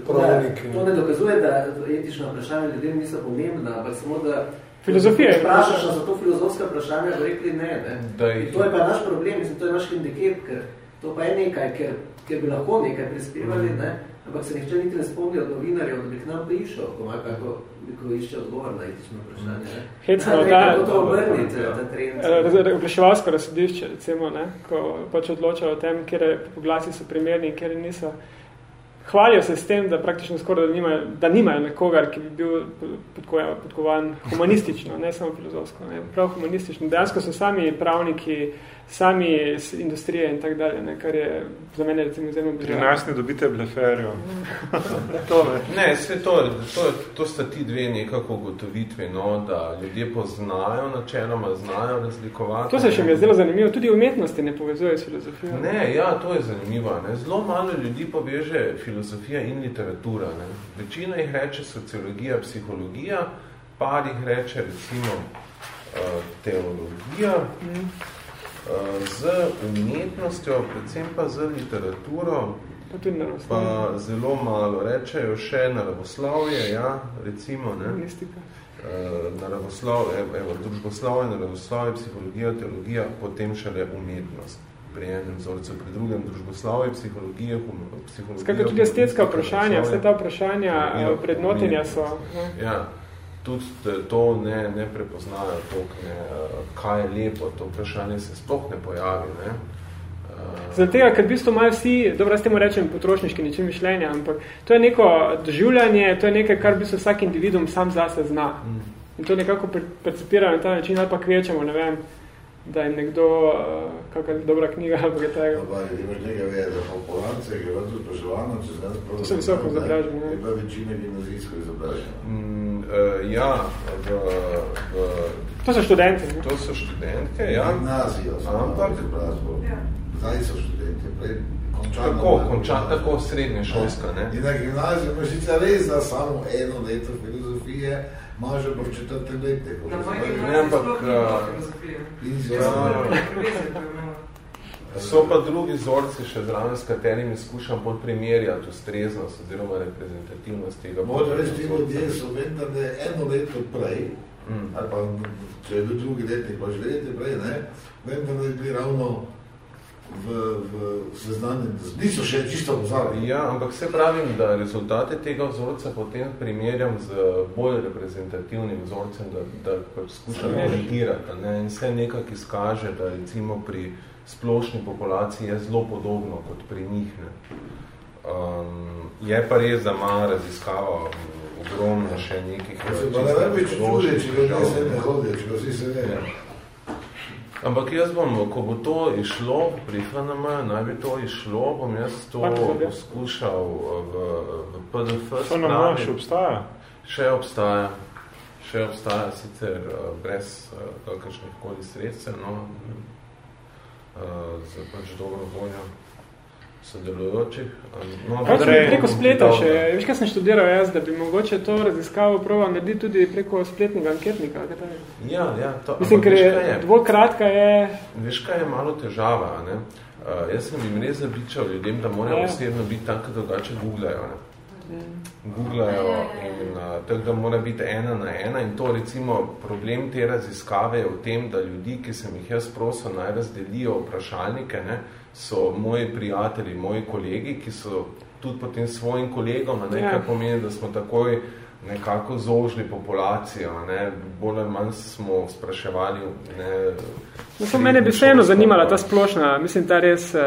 Da, to ne dokazuje, da etična vprašanja ljudem niso pomembna, ampak samo da Filozofija. Vprašaš za to filozofska vprašanja, da rekli ne. ne. Da je... To je pa naš problem, mislim, to je naš hendikep, ker to pa je nekaj, ker, ker bi lahko nekaj prispevali, ne? ampak se nihče niti ne spomni od novinarjev, da bi k nam prišel, ko ima kako ko išče odgovor na etično vprašanje. Ne? Hecno, da, da, to obrniti, ta trend. Oglaševalsko razsodišče, recimo, ne? ko pač odločajo o tem, kjer poglasi so primerni in kjer niso hvalijo se s tem, da praktično skoraj da nimajo, da nimajo nekogar, ki bi bil podkovan humanistično, ne samo filozofsko, ne, prav humanistično. Dejansko so sami pravniki, sami iz industrije in tak dalje, ne, kar je za mene recimo izjemno bližno. Pri nas ne dobite bleferjo. [LAUGHS] to, ne, ne sve to, to, to sta ti dve nekako ugotovitve, no, da ljudje poznajo, načeloma znajo razlikovati. To se še mi je zdelo zanimivo, tudi umetnosti ne povezuje s filozofijo. Ne, ja, to je zanimivo. Ne. Zelo malo ljudi poveže filozofija in literatura. Ne. Večina jih reče sociologija, psihologija, par jih reče recimo uh, teologija, mm z umetnostjo, predvsem pa z literaturo, pa, tudi pa zelo malo rečejo še naravoslovje, ja, recimo, ne? Mistika. Naravoslovje, evo, družboslovje, naravoslovje, psihologija, teologija, potem šele umetnost pri enem vzorcu, pri drugem družboslovje, psihologija, psihologija. Skakaj tudi estetska vprašanja, vse ta vprašanja prednotenja so. Ne? Ja, tudi to ne, ne prepoznajo tok, ne, kaj je lepo, to vprašanje se sploh ne pojavi. Ne. Zaradi tega, ker v bistvu imajo vsi, dobro, jaz temu rečem potrošniški ničem mišljenja, ampak to je neko doživljanje, to je nekaj, kar v bistvu vsak individuum sam zase zna. Mm. In to nekako percepirajo na ta način, ali pa kvečemo, ne vem, da je nekdo, uh, kakšna dobra knjiga ali kaj tega. Pa imaš nekaj ve, za populance, ki je vrtu spraševano, če se ne To so visoko izobraženi. Je pa večina gimnazijsko izobražena. Mm, uh, ja, v, v, to so študenti. Ne? To so študentke, ja. Gimnazijo so Ampak, izobrazbo. Ja. Zdaj so študenti, prej končano. Tako, končano, tako srednje šolska, ne? In na gimnaziju imaš sicer res da samo eno leto filozofije, Može pa v četrtem letniku. Na mojem gimnaziju sploh ni So pa drugi vzorci še zraven, s katerimi skušam bolj primerjati ustreznost oziroma reprezentativnost tega. Moram reči, ti ljudje so vendar, da eno leto prej, mm. ali pa če je bil drugi letnik, pa že leti prej, ne, vendar, da je bili ravno v, v, seznanjeni, niso še čisto pozavljeni. Ja, ampak se pravim, da rezultate tega vzorca potem primerjam z bolj reprezentativnim vzorcem, da, da pač skušam orientirati. Ne? In se nekak izkaže, da recimo pri splošni populaciji je zelo podobno kot pri njih. Ne? Um, je pa res, da ima raziskava ogromno še nekih... Se pa ne bi čude, če ga ne se ne hodijo, če ga vsi se ne. Ja. Ampak jaz bom, ko bo to išlo pri FNM, naj bi to išlo, bom jaz to poskušal v, v PDF FNM še obstaja? Še obstaja. Še obstaja sicer uh, brez uh, kakršnih koli sredstev, no, uh, z pač dobro voljo sodelujočih. No, torej, preko spleta še, veš, kaj sem študiral jaz, da bi mogoče to raziskavo proval narediti tudi preko spletnega anketnika. Ja, ja. To, Mislim, ker je dvokratka je... Veš, kaj je malo težava, ne? Uh, jaz sem jim res zabičal ljudem, da morajo ja. osebno biti tam, kaj drugače googlajo, ne? Googlajo in uh, tako, da mora biti ena na ena in to recimo problem te raziskave je v tem, da ljudi, ki sem jih jaz prosil, naj razdelijo vprašalnike, ne, so moji prijatelji, moji kolegi, ki so tudi potem svojim kolegom, nekaj ja. pomeni, da smo takoj nekako zožili populacijo, ne, bolj ali manj smo spraševali. Ne, no, so mene bi vseeno zanimala ta splošna, mislim, ta res uh,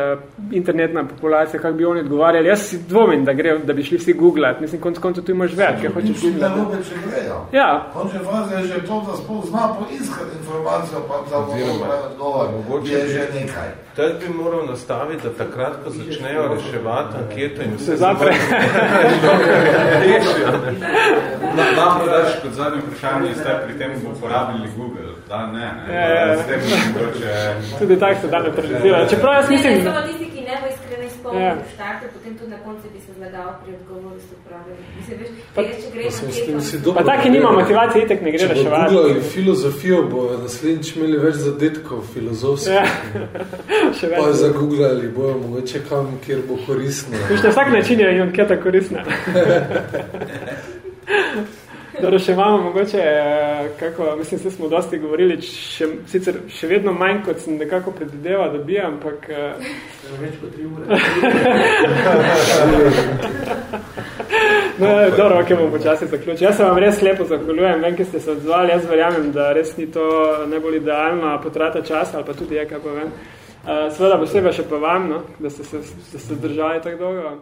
internetna populacija, kako bi oni odgovarjali. Jaz si dvomim, da, gre, da bi šli vsi googlat, mislim, konc koncu tu imaš več, kaj hočeš googlat. Ne, ne, če grejo. Ja. Konče faze je že to, da spol zna poiskati informacijo, pa za odgovor je že nekaj. Tad bi moral nastaviti, da takrat, ko začnejo reševati anketo in se zapre. Rešijo, Da, da, daš kot zadnje vprašanje, ste pri tem uporabili Google, da ne, ne, ja, ja. S mogoče... Tudi tak se da neutralizira. Čeprav jaz mislim... Ne, ne, samo tisti, ki ne bo iskreno izpolnil ja. v štartu, potem tudi na koncu bi se zlagal pri odgovoru, ste upravili. Mislim, veš, pa, če greš na Pa taki nima motivacije, itek ne gre reševati. Če bo Google filozofijo, bo naslednjič imeli več zadetkov filozofskih. Ja. [LAUGHS] pa za Google ali bojo mogoče kam, kjer bo koristno. Viš, na vsak način je anketa koristna. [LAUGHS] Dobro, še imamo mogoče, eh, kako, mislim, se smo dosti govorili, še, sicer še vedno manj, kot sem nekako predvideva, da bi, ampak... Več kot tri ure. no, dobro, ok, bom počasi zaključil. Jaz se vam res lepo zahvaljujem, vem, ki ste se odzvali, jaz verjamem, da res ni to najbolj idealna potrata časa, ali pa tudi je, kaj povem. Uh, seveda posebej še pa vam, no, da ste se, da ste držali tako dolgo.